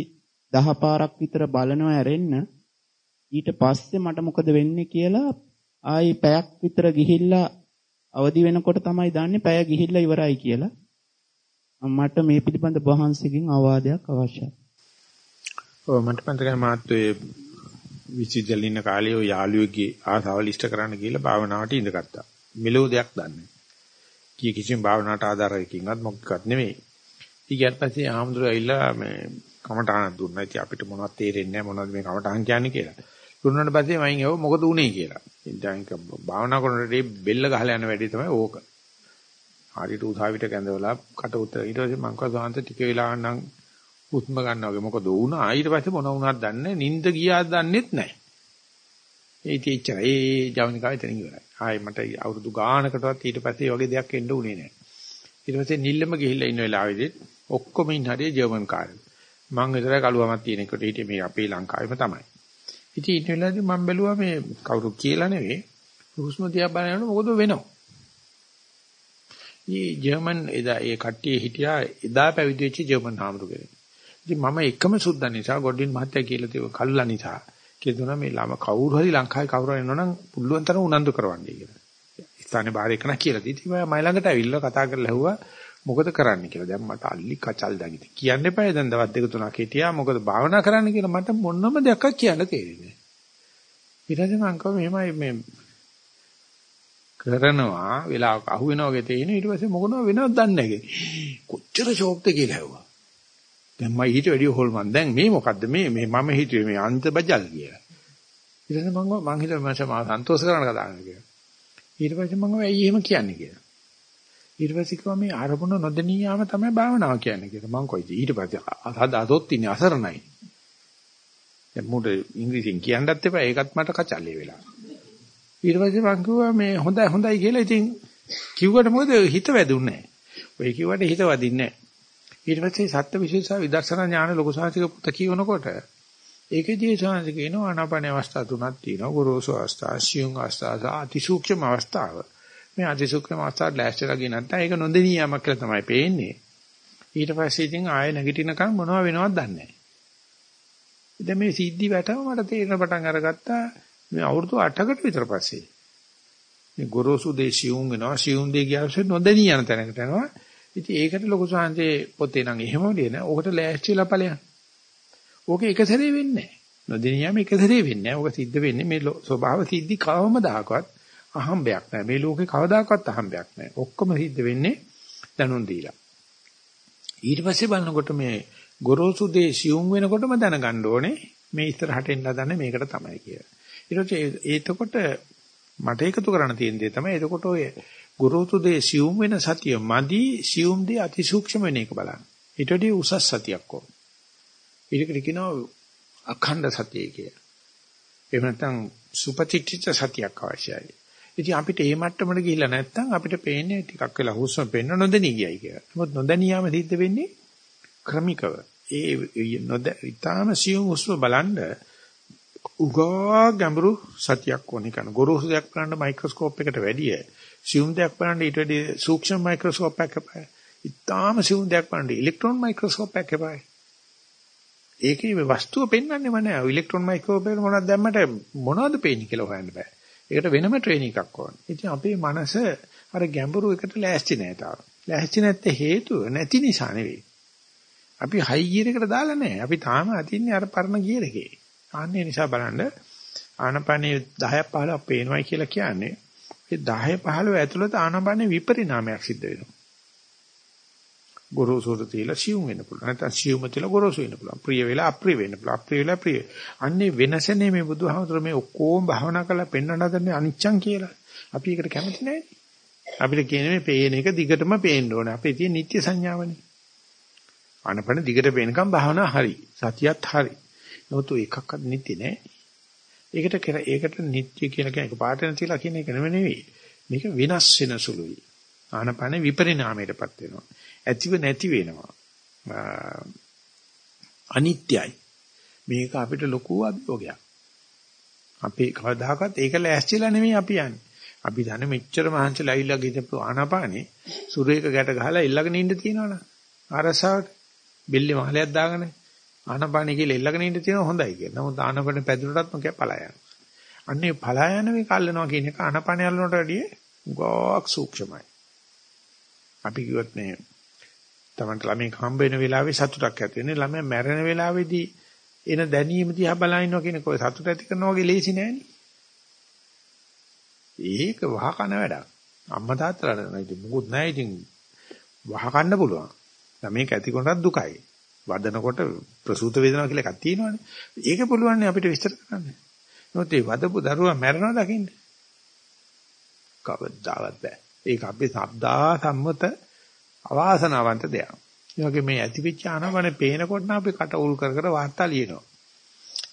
දහ පාරක් විතර බලනවා ඇරෙන්න ඊට පස්සේ මට මොකද වෙන්නේ කියලා ආයි පැයක් විතර ගිහිල්ලා අවදි වෙනකොට තමයි දන්නේ පැය ගිහිල්ලා ඉවරයි කියලා. මට මේ පිළිබඳ වහන්සේගෙන් අවවාදයක් අවශ්‍යයි. ඔව් මට මතකයි මාත්වේ විසිදල් ඉන්න කාලේ ඔය යාළුවෙක්ගේ ආසාවල් ඉෂ්ට කරන්න කියලා භාවනාවට ඉඳගත්තා. මෙලෝ දෙයක් දන්නේ. කී කිසිම භාවනාවට ආධාරයකින්වත් මොකක්වත් නෙමෙයි. ඊට පස්සේ ආම්දුර ඇවිල්ලා මේ කමටහන දුන්නා. ඉතින් අපිට මොනවද තේරෙන්නේ නැහැ මොනවද මේ කමටහන් කියන්නේ කියලා. දුන්නාට පස්සේ මයින් ඇහුවා මොකද උනේ කියලා. ඉතින් භාවනා කරනකොට බෙල්ල ගහලා යන වැඩි තමයි ඕක. හරියට උසාවිට කැඳවලා කට උතර ඊට පස්සේ මං කව සාන්ත ටික වෙලා නම් හුස්ම ගන්නවා වගේ මොකද වුණා ඊට පස්සේ මොන වුණාද දන්නේ නිින්ද ගියාද දන්නෙත් නැහැ. ඒ තීච්චර ඒ ජවනිකාවේ තනින් ඉවරයි. ආයේ මට අවුරුදු ගානකටවත් ඊට පස්සේ වගේ දෙයක් එන්න උනේ නැහැ. ඊට පස්සේ නිල්ලම ගිහිල්ලා ඉන්න වෙලාවේදී ඔක්කොම ඉන්න හරිය ජර්මන් කාර්යය. මං විතරයි කළුවමක් තියෙන එකට හිටියේ මේ අපේ ලංකාවේම තමයි. ඉතින් ඊට වෙලාවේදී මම බැලුවා මේ කවුරු කියලා නෙවෙයි හුස්ම දිහා බලනකොට මොකද වෙනව? ඊ ජර්මන් එදා ඒ කට්ටිය හිටියා එදා පැවිදි වෙච්ච ජර්මන් හාමුදුරු කෙනෙක්. ඉතින් මම එකම සුද්දා නිසා ගොඩින් මහත්තයා කියලා තියව කල්ලා නිසා කියනවා මේ ළම කවුරු හරි ලංකාවේ කවුරු හරි එනවනම් පුළුවන් තරම් උනන්දු කරවන්නේ කියලා. ස්ථානේ බාහිර එකන කියලා දීති මම මයි ළඟට ඇවිල්ලා කතා කරලා ඇහුවා මොකද කරන්න කියලා. දැන් මට අල්ලි කචල් දගිත. කියන්න එපා දැන් දවස් දෙක තුනක් හිටියා මොකද භාවනා කරන්න කියලා මට මොනම දෙයක් කියන්න තේරෙන්නේ නැහැ. ඊට පස්සේ මම කිව්වා මෙහෙමයි මේ කරනවා වෙලාවක අහු වෙනවා වගේ තේින ඊට පස්සේ මොකනව වෙනවද දන්නේ නැහැ. කොච්චර ෂෝක්ද කියලා ඇහුවා. දැන් මම ඊට වැඩිය හොල්මන් දැන් මේ මොකද්ද මේ මේ මම හිතුවේ මේ අන්ත බජල් කියලා. ඊට පස්සේ මම මං හිතුවා මම සන්තෝෂ කරන්න කතා කරනවා කියලා. ඊට පස්සේ මම ඇයි එහෙම කියන්නේ කියලා. ඊට පස්සේ කිව්වා මේ අරමුණ නොදෙනී යාම තමයි භාවනාව කියන්නේ කියලා. මං කොයිද ඊට පස්සේ අද අදොත් ඉන්නේ අසරණයි. දැන් මුඩ ඉංග්‍රීසියෙන් කියන්නත් එපා ඒකත් මට කචල්ලේ වෙලා. ඊට පස්සේ මං කිව්වා මේ හොඳයි හොඳයි කියලා ඉතින් කිව්වට මොකද හිත වැදුන්නේ නැහැ. ඔය කිව්වට හිත වදින්නේ නැහැ. ඊට පස්සේ සත්‍ය විශේෂ විදර්ශනා ඥාන ලොකු සාහිතික පුත කියනකොට ඒකේදී සාහිත කියනවා ආනාපාන අවස්ථා තුනක් තියෙනවා ගොරෝසු අවස්ථා, සියුම් අවස්ථා, අතිසූක්ෂම අවස්ථාව. මේ අතිසූක්ෂම අවස්ථාවට ලෑස්තිලා ගියේ නැත්නම් ඒක නොදෙනී යමක් කියලා තමයි පේන්නේ. ඊට පස්සේ ඉතින් ආයෙ නැගිටිනකන් මොනව වෙනවද දන්නේ නැහැ. ඉතින් මේ සිද්ධි වැටම මට තේරෙන පටන් අරගත්තා මේ අවුරුදු 8කට විතර පස්සේ. මේ ගොරෝසු දේ සියුම් වෙනවා සියුම් දේ ගියාම නොදෙනී යන තැනකට යනවා. ඉතින් ඒකට ලොකු සාන්තේ පොතේ නම් එහෙම ලියන. ඕකට ලෑස්තිලා ඵලයන්. ඕක එක සැරේ වෙන්නේ නැහැ. නොදෙනියම එක සැරේ වෙන්නේ නැහැ. ඕක සිද්ධ වෙන්නේ මේ ස්වභාව සිද්ධි කවමදාකවත් අහම්බයක් නැහැ. මේ ලෝකේ කවදාකවත් අහම්බයක් නැහැ. ඔක්කොම සිද්ධ වෙන්නේ දැනුම් දීලා. ඊට පස්සේ බලනකොට මේ ගොරෝසු දේ සියුම් වෙනකොටම දැනගන්න ඕනේ මේ ඉස්සරහට එන්න හදන්නේ මේකට තමයි කියලා. ඊට පස්සේ ඒතකොට මට එකතු කරන්න තියෙන දේ තමයි එතකොට ඔය ගුරුතු දේ සියුම් වෙන සතිය මදි සියුම් දේ අතිසූක්ෂම වෙන එක බලන්න. ඊට වඩා උසස් සතියක් ඕන. ඊටකට කියනවා අඛණ්ඩ සතිය කියලා. එහෙම නැත්නම් සුපතිච්ච සතියක් අවශ්‍යයි. ඉතින් අපිට මේ මට්ටමට ගිහිල්ලා නැත්නම් අපිට පේන්නේ ටිකක් වෙලා හුස්ම පෙන්න නොදෙනී ගියයි කියලා. නමුත් නොදැනියාම සිද්ධ වෙන්නේ ක්‍රමිකව. ඒ නොද ඊටාම සියුම් හුස්ම බලන්න උගා ගැඹුරු සතියක් ඕනේ කරන. ගොරෝසු දෙයක් බලන්න මයික්‍රොස්කෝප් එකට වැඩිය සියුම් දෙයක් බලන්න ඊට වැඩි සූක්ෂම මයික්‍රොස්කෝප් එකක් එපායි. ඉතාලම සියුම් දෙයක් බලන්න ඉලෙක්ට්‍රෝන මයික්‍රොස්කෝප් එකක් එපායි. ඒකේ මේ වස්තුව පෙන්වන්නේම නෑ. ඉලෙක්ට්‍රෝන මයික්‍රොස්කෝප් එකට මොනවද දැම්මට මොනවද පේන්නේ කියලා හොයන්න බෑ. ඒකට වෙනම ට්‍රේනින් එකක් ඕන. ඉතින් අපේ මනස අර ගැඹුරු එකට ලෑස්ති නෑ තාම. ලෑස්ති නැත්තේ හේතුව නැති නිසා නෙවෙයි. අපි හයි ගියර් එකට දාලා නෑ. අපි තාම අතින්නේ අර පරණ ගියර් එකේ. ආන්නේ නිසා බලන්න ආනපනේ 10ක් 15ක් පේනවායි කියලා කියන්නේ ඒ 10 15 ඇතුළත ආනපනේ විපරිණාමයක් සිද්ධ වෙනවා. ගොරෝසුට තියලා සියුම් වෙන්න පුළුවන්. නැත්නම් සියුම තියලා ගොරෝසු වෙන්න පුළුවන්. ප්‍රිය වෙලා අප්‍රිය වෙන්න පුළුවන්. අප්‍රිය වෙලා ප්‍රිය. අන්නේ වෙනසනේ මේ බුදුහාමුදුර මේ ඔක්කොම භවනා කරලා පෙන්වන්න හදන්නේ අනිච්චං කියලා. අපි ඒකට කැමති නැහැ. අපිට කියන්නේ මේ පේන එක දිගටම පේන්න ඕනේ. අපේ තියෙන නිත්‍ය සංඥාවනේ. ආනපන දිගට පේනකම් භවනා හරි. සතියත් හරි. නමුත් එකක්වත් නිත්‍ය නෑ. ඒකට ඒකට නිත්‍ය කියලා කියන එක පාටන තියලා කියන එක නෙවෙයි. මේක විනාශ වෙන සුළුයි. ආනපන විපරිණාමයටපත් වෙනවා. ඇතිව නැති වෙනවා. අනිත්‍යයි. මේක අපිට ලොකු අභියෝගයක්. අපි කවදාකවත් ඒක ලෑස්තිලා නෙමෙයි අපි යන්නේ. අපි දන්නේ මෙච්චර මහන්සිලා ඇවිල්ලා ගිහපු ආනාපානේ සුරේක ගැට ගහලා ඉල්ලගෙන ඉන්න තියනවනේ. අරසාවට බෙල්ලේ මහලයක් දාගෙන ආනාපානේ කියලා ඉල්ලගෙන ඉන්න තියෙනවා හොඳයි කියලා. නමුත් ආනාපානේ පැදුරටත් මොකද පලා යනවා. අන්නේ පලා යන මේ කල්ලනවා කියන එක ආනාපානේ අල්ලනට වැඩිය ගොක් සූක්ෂමයි. අපි කිව්වොත් මේ තමන්ට ළමෙක් හම්බ වෙන වෙලාවේ සතුටක් ඇති වෙන්නේ ළමයා මැරෙන වෙලාවේදී එන දැනීම දිහා බලනවා කියන කොයි සතුට ඇති කරනවා වගේ ලේසි නෑනේ. ඒක වහ කන වැඩක්. අම්මා තාත්තලාට නෑ ඉතින් මොකුත් නෑ ඉතින් වහ කන්න පුළුවන්. ළමෙක් ඇති කොටත් දුකයි. වදනකොට ප්‍රසූත වේදනාව කියලා එකක් තියෙනවානේ. ඒක පුළුවන් නේ අපිට විස්තර කරන්න. නමුත් ඒ වදපු දරුවා මැරෙනවා දකින්න. කවදාවත් බෑ. ඒක අපේ සබ්දා සම්මත අවාසනාවන්ත දෙයක්. ඒ වගේ මේ ඇතිවිච්ච ආනවනේ පේනකොට අපි කට උල් කර කර වාර්තා ලියනවා.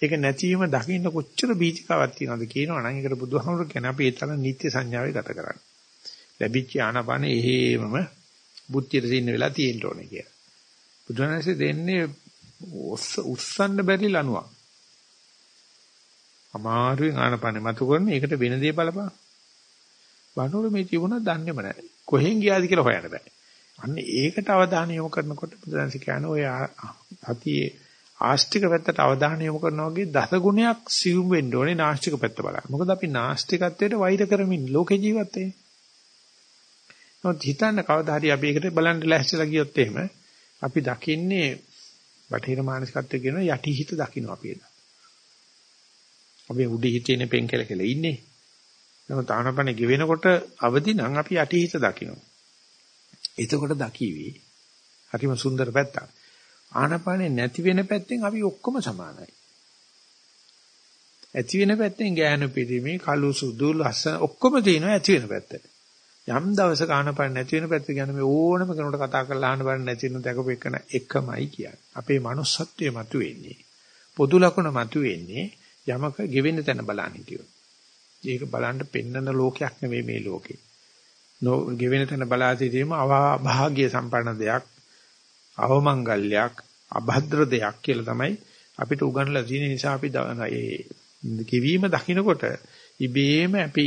ඒක නැතිවීම දකින්න කොච්චර බීතිකාවක් තියෙනවද කියනවනම් ඒකට බුදුහාමුදුරු කියන්නේ අපි ඒ තරම් නිත්‍ය සංඥාවේ ගත කරන්නේ. ලැබිච්ච ආනපන එහෙමම බුද්ධියට දින්න වෙලා තියෙන්න ඕනේ කියලා. බුදුරජාණන්සේ දෙන්නේ උස්සන්න බැරි ලණුවක්. අමාරුවෙන් ආනපන මතු කරන ඒකට වෙන දේ බලපන්. බණුරු මේ තිබුණා දන්නේම නැහැ. කොහෙන් ගියාද කියලා හොයන්න බෑ. අන්න ඒකට අවධානය යොමු කරනකොට බුදුරජාණන්සේ කියන්නේ ඔය අතියේ ආස්තික පැත්තට අවධානය යොමු කරනවා වගේ දස ගුණයක් සිවුම් වෙන්න ඕනේ නාස්තික පැත්ත බලන්න. මොකද අපි නාස්තිකත්වයට වෛර කරමින් ලෝකේ ජීවත් වෙන්නේ. නමුත් හිතන්න කවදා හරි අපි ඒකට බලන්න ලැහැස්තිලා ගියොත් එහෙම අපි දකින්නේ බටහිර මානසිකත්වයේ කියන යටි හිත දකින්න අපි එදා. අපි උඩ හිතේනේ පෙන් කෙල කෙල ඉන්නේ. නමුත් ආනපන ගෙවෙනකොට අවදි නම් අපි යටි හිත දකින්න. එතකොට දකිවි. හරිම සුන්දර පැත්තක්. ආනපනේ නැති වෙන පැත්තෙන් අපි ඔක්කොම සමානයි. ඇති වෙන පැත්තෙන් ගෑනු පිළිමේ කළු සුදු ලස්සන ඔක්කොම තියෙනවා ඇති වෙන පැත්තට. යම් දවසක ආනපන නැති වෙන පැත්ත ගැන මේ ඕනම කෙනෙකුට කතා කරලා ආනපන නැති වෙන දැකපු එකන එකමයි කියන්නේ. අපේ manussත්වයේ මතුවෙන්නේ. පොදු ලක්ෂණ මතුවෙන්නේ යමක ගෙවෙන්න තැන බලන්න හිටියොත්. ඒක බලන්න පෙන්නන ලෝකයක් නෙවෙයි මේ ලෝකේ. නෝ ගෙවෙන තැන බලා සිටීම අභාග්‍ය සම්පන්න දෙයක්, අවමංගල්‍යයක්, අභද්‍ර දෙයක් කියලා තමයි අපිට උගන්ලා තියෙන නිසා අපි ඒ ගෙවීම දකින්නකොට ඉබේම අපි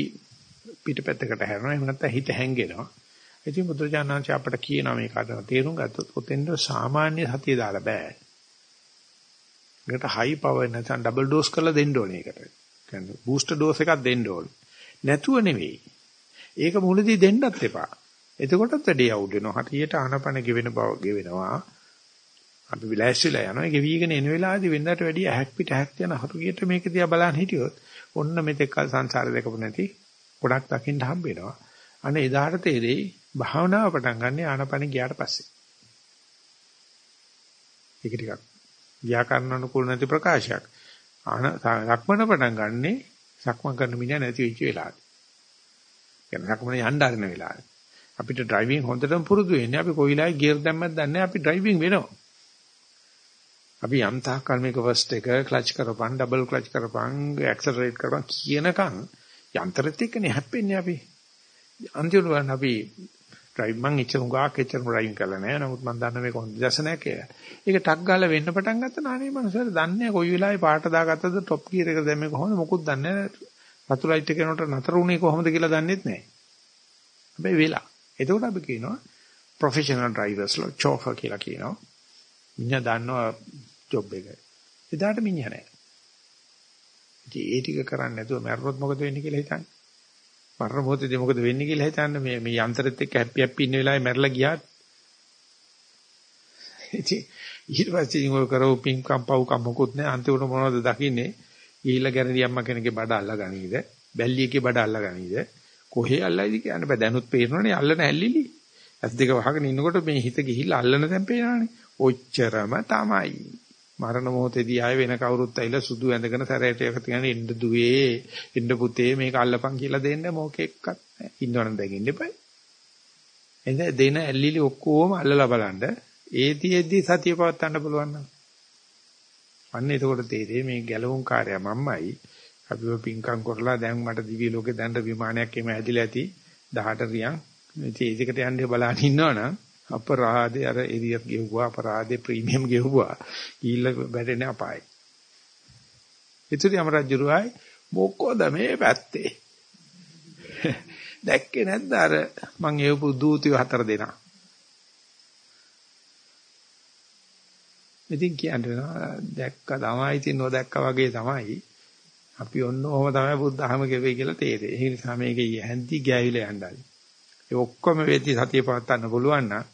පිටපැත්තකට හැරෙනවා එහෙම නැත්නම් හිත හැංගෙනවා. ඉතින් බුදුරජාණන්ච අපට කියනවා මේක අද තේරුම් ගත්තොත් ඔතෙන්ද සාමාන්‍ය සතිය දාලා බෑ. ඒකට හයි පවර් නැත්නම් ඩබල් ඩෝස් කරලා දෙන්න ඕනේ ඒකට. කියන්නේ බූස්ටර් ඩෝස් එකක් දෙන්න ඕනේ. නැතුව නෙවෙයි. ඒක මුලදී දෙන්නත් එපා. එතකොටත් වැඩේ අවුල් වෙනවා. හරියට ආනපන ගෙවෙන බව ගෙවෙනවා. අපි විලාසිලා යනවා. ඒක වීගෙන එන වෙලාවේදී වෙනදාට වැඩිය ඇහක් පිට ඇහක් යන හරියට මේක දිහා බලන් හිටියොත් ඔන්න මෙතෙක් කල සංසාරේ දැකපු නැති ගොඩක් දකින්න හම්බ වෙනවා. අනේ එදාට තේරෙයි භාවනාව පටන් ගන්න ආනපන ගියාට පස්සේ. ඒක ටිකක් ව්‍යාකරණ අනුකූල නැති ප්‍රකාශයක්. ආන සක්මන පටන් ගන්නේ සක්මන් කරන මිනිහා නැති වෙච්ච වෙලාවට. කියන්නේ සක්මන යන්න ආරන වෙලාවට. අපිට ඩ්‍රයිවිං හොඳටම පුරුදු වෙන්නේ අපි කොයිලායි ගියර් දැම්මත් දන්නේ අපි ඩ්‍රයිවිං වෙනවා. අපි යම් තාක් කල් මේක ෆස්ට් එක ක්ලච් කරපන් ඩබල් ක්ලච් කරපන් ඇක්සලරේට් කරපන් කියනකම් යන්ත්‍රෙත් එක්කනේ හැප්පෙන්නේ අපි. අන්තිමට බලන්න අපි ඩ්‍රයිව් මං ඉච්චර උගාක් එච්චර ඩ්‍රයිවිං කරලා නැහැ. නමුත් මම දන්න මේක හොඳ දර්ශනයක් කියලා. ඒක ටක් ගාලා වෙන්න පටන් ගත්තා නානේ මනුස්සයර දන්නේ කොයි වෙලාවෙ පාට දාගත්තද টොප් ගියර් එක දැම්මේ කොහොමද මොකුත් දන්නේ නැහැ. රතු ලයිට් එක යනකොට නතර වුණේ කොහොමද කියලා දන්නෙත් නැහැ. හැබැයි වෙලා. එතකොට අපි කියනවා ප්‍රොෆෙෂනල් ඩ්‍රයිවර්ස්ලා චෝෆර් කියලා කියනවා. මිනිහා දන්නවා ජොබ් එක. එදාට මිනිහා නැහැ. ඉතින් ඒ ටික කරන්නේ නැතුව මැරුණොත් මොකද වෙන්නේ කියලා හිතන්නේ. මරණ මොහොතේදී මොකද වෙන්නේ කියලා හිතන්නේ. මේ මේ යන්ත්‍රෙත් එක්ක හැපි හැපි ඉන්න වෙලාවේ මැරලා ගියාත්. ඉතින් ඊට පස්සේ ඉංගොල් කරව පින්කම් පව්කම් මොකුත් නැහැ. අන්තිමට මොනවද දකින්නේ? ගිහිල්ලා ගැරන්ටි අම්මා කෙනෙක්ගේ බඩ අල්ලා ගනීද බැල්ලියකේ බඩ අල්ලා ගනීද කොහේ අල්ලයිද කියන්න? බෑ දැනුත් පේනවනේ. අල්ලන ඇල්ලිලි ඇස් දෙක වහගෙන ඉන්නකොට මේ හිත ගිහිල්ලා අල්ලන තැන් පේනවනේ. ඔච්චරම තමයි. මරණ මොහොතේදී ආය වෙන කවුරුත් ඇවිල්ලා සුදු ඇඳගෙන සැරයට එක තියන ඉන්න දුවේ ඉන්න පුතේ මේක අල්ලපන් කියලා දෙන්න මොකෙක්වත් නැහැ. ඉන්නවනම් දැන් ඉන්න එපා. එඳ දෙන ඇල්ලිලි ඔක්කොම අල්ලලා බලන්න. ඒතිෙද්දි සතිය පවත්වන්න පුළුවන් නම්. අන්න එතකොට තේරෙයි මේ ගැලවුම් කාර්යය මම්මයි. අපිව පින්කම් කරලා දැන් මට දිවි ලෝකේ දැන්න විමානයක් එමෙ ඇදිලා ඇති. 18 රියන්. ඉතින් ඒකට යන්නේ බලන්න ඉන්නවනම් අපරාධේ අර එරියත් ගෙවුවා අපරාධේ ප්‍රීමියම් ගෙවුවා කීල්ල වැඩෙන්නේ අපායි. ඉතින් අමරජුරුවයි මොකෝද මේ පැත්තේ දැක්කේ නැද්ද අර මං එවපු දූතිය හතර දෙනා ඉතින් කියන්නේ දැක්ක තමයි ඉතින් නොදැක්කා වගේ තමයි අපි ඔන්න ඔහම තමයි බුද්ධ ධර්ම කෙරෙයි කියලා තේරෙන්නේ. ඒ නිසා මේකේ හැන්දි ගෑවිලා යන්නයි. ඒ ඔක්කොම වෙද්දි සතිය පවත්වන්න පුළුවන් නම්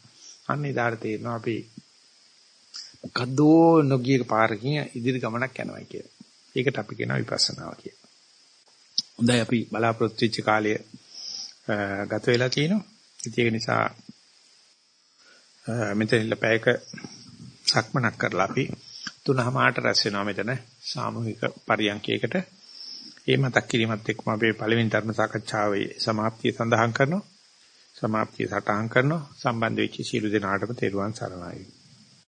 අන්න ඉදාට තේරෙනවා අපි මොකද්දෝ නොගිය පාරකින් ඉදිරි ගමනක් යනවා කියලා. ඒකට අපි කියනවා විපස්සනාව කියලා. හොඳයි අපි බලාපොරොත්තු වෙච්ච කාලය ගත වෙලා තිනවා. ඒක නිසා මෙතන ඉන්න පැයක සක්මනක් කරලා අපි තුනමාට රැස් වෙනවා මෙතන සාමූහික පරියන්කයකට. ඒ මතක් කිරීමත් එක්කම අපේ පළවෙනි ධර්ම සාකච්ඡාවේ સમાප්තිය සඳහන් කරනවා. સમાප්තිය සටහන් කරනවා. සම්බන්ධ වෙච්ච සියලු දෙනාටම තෙරුවන් සරණයි.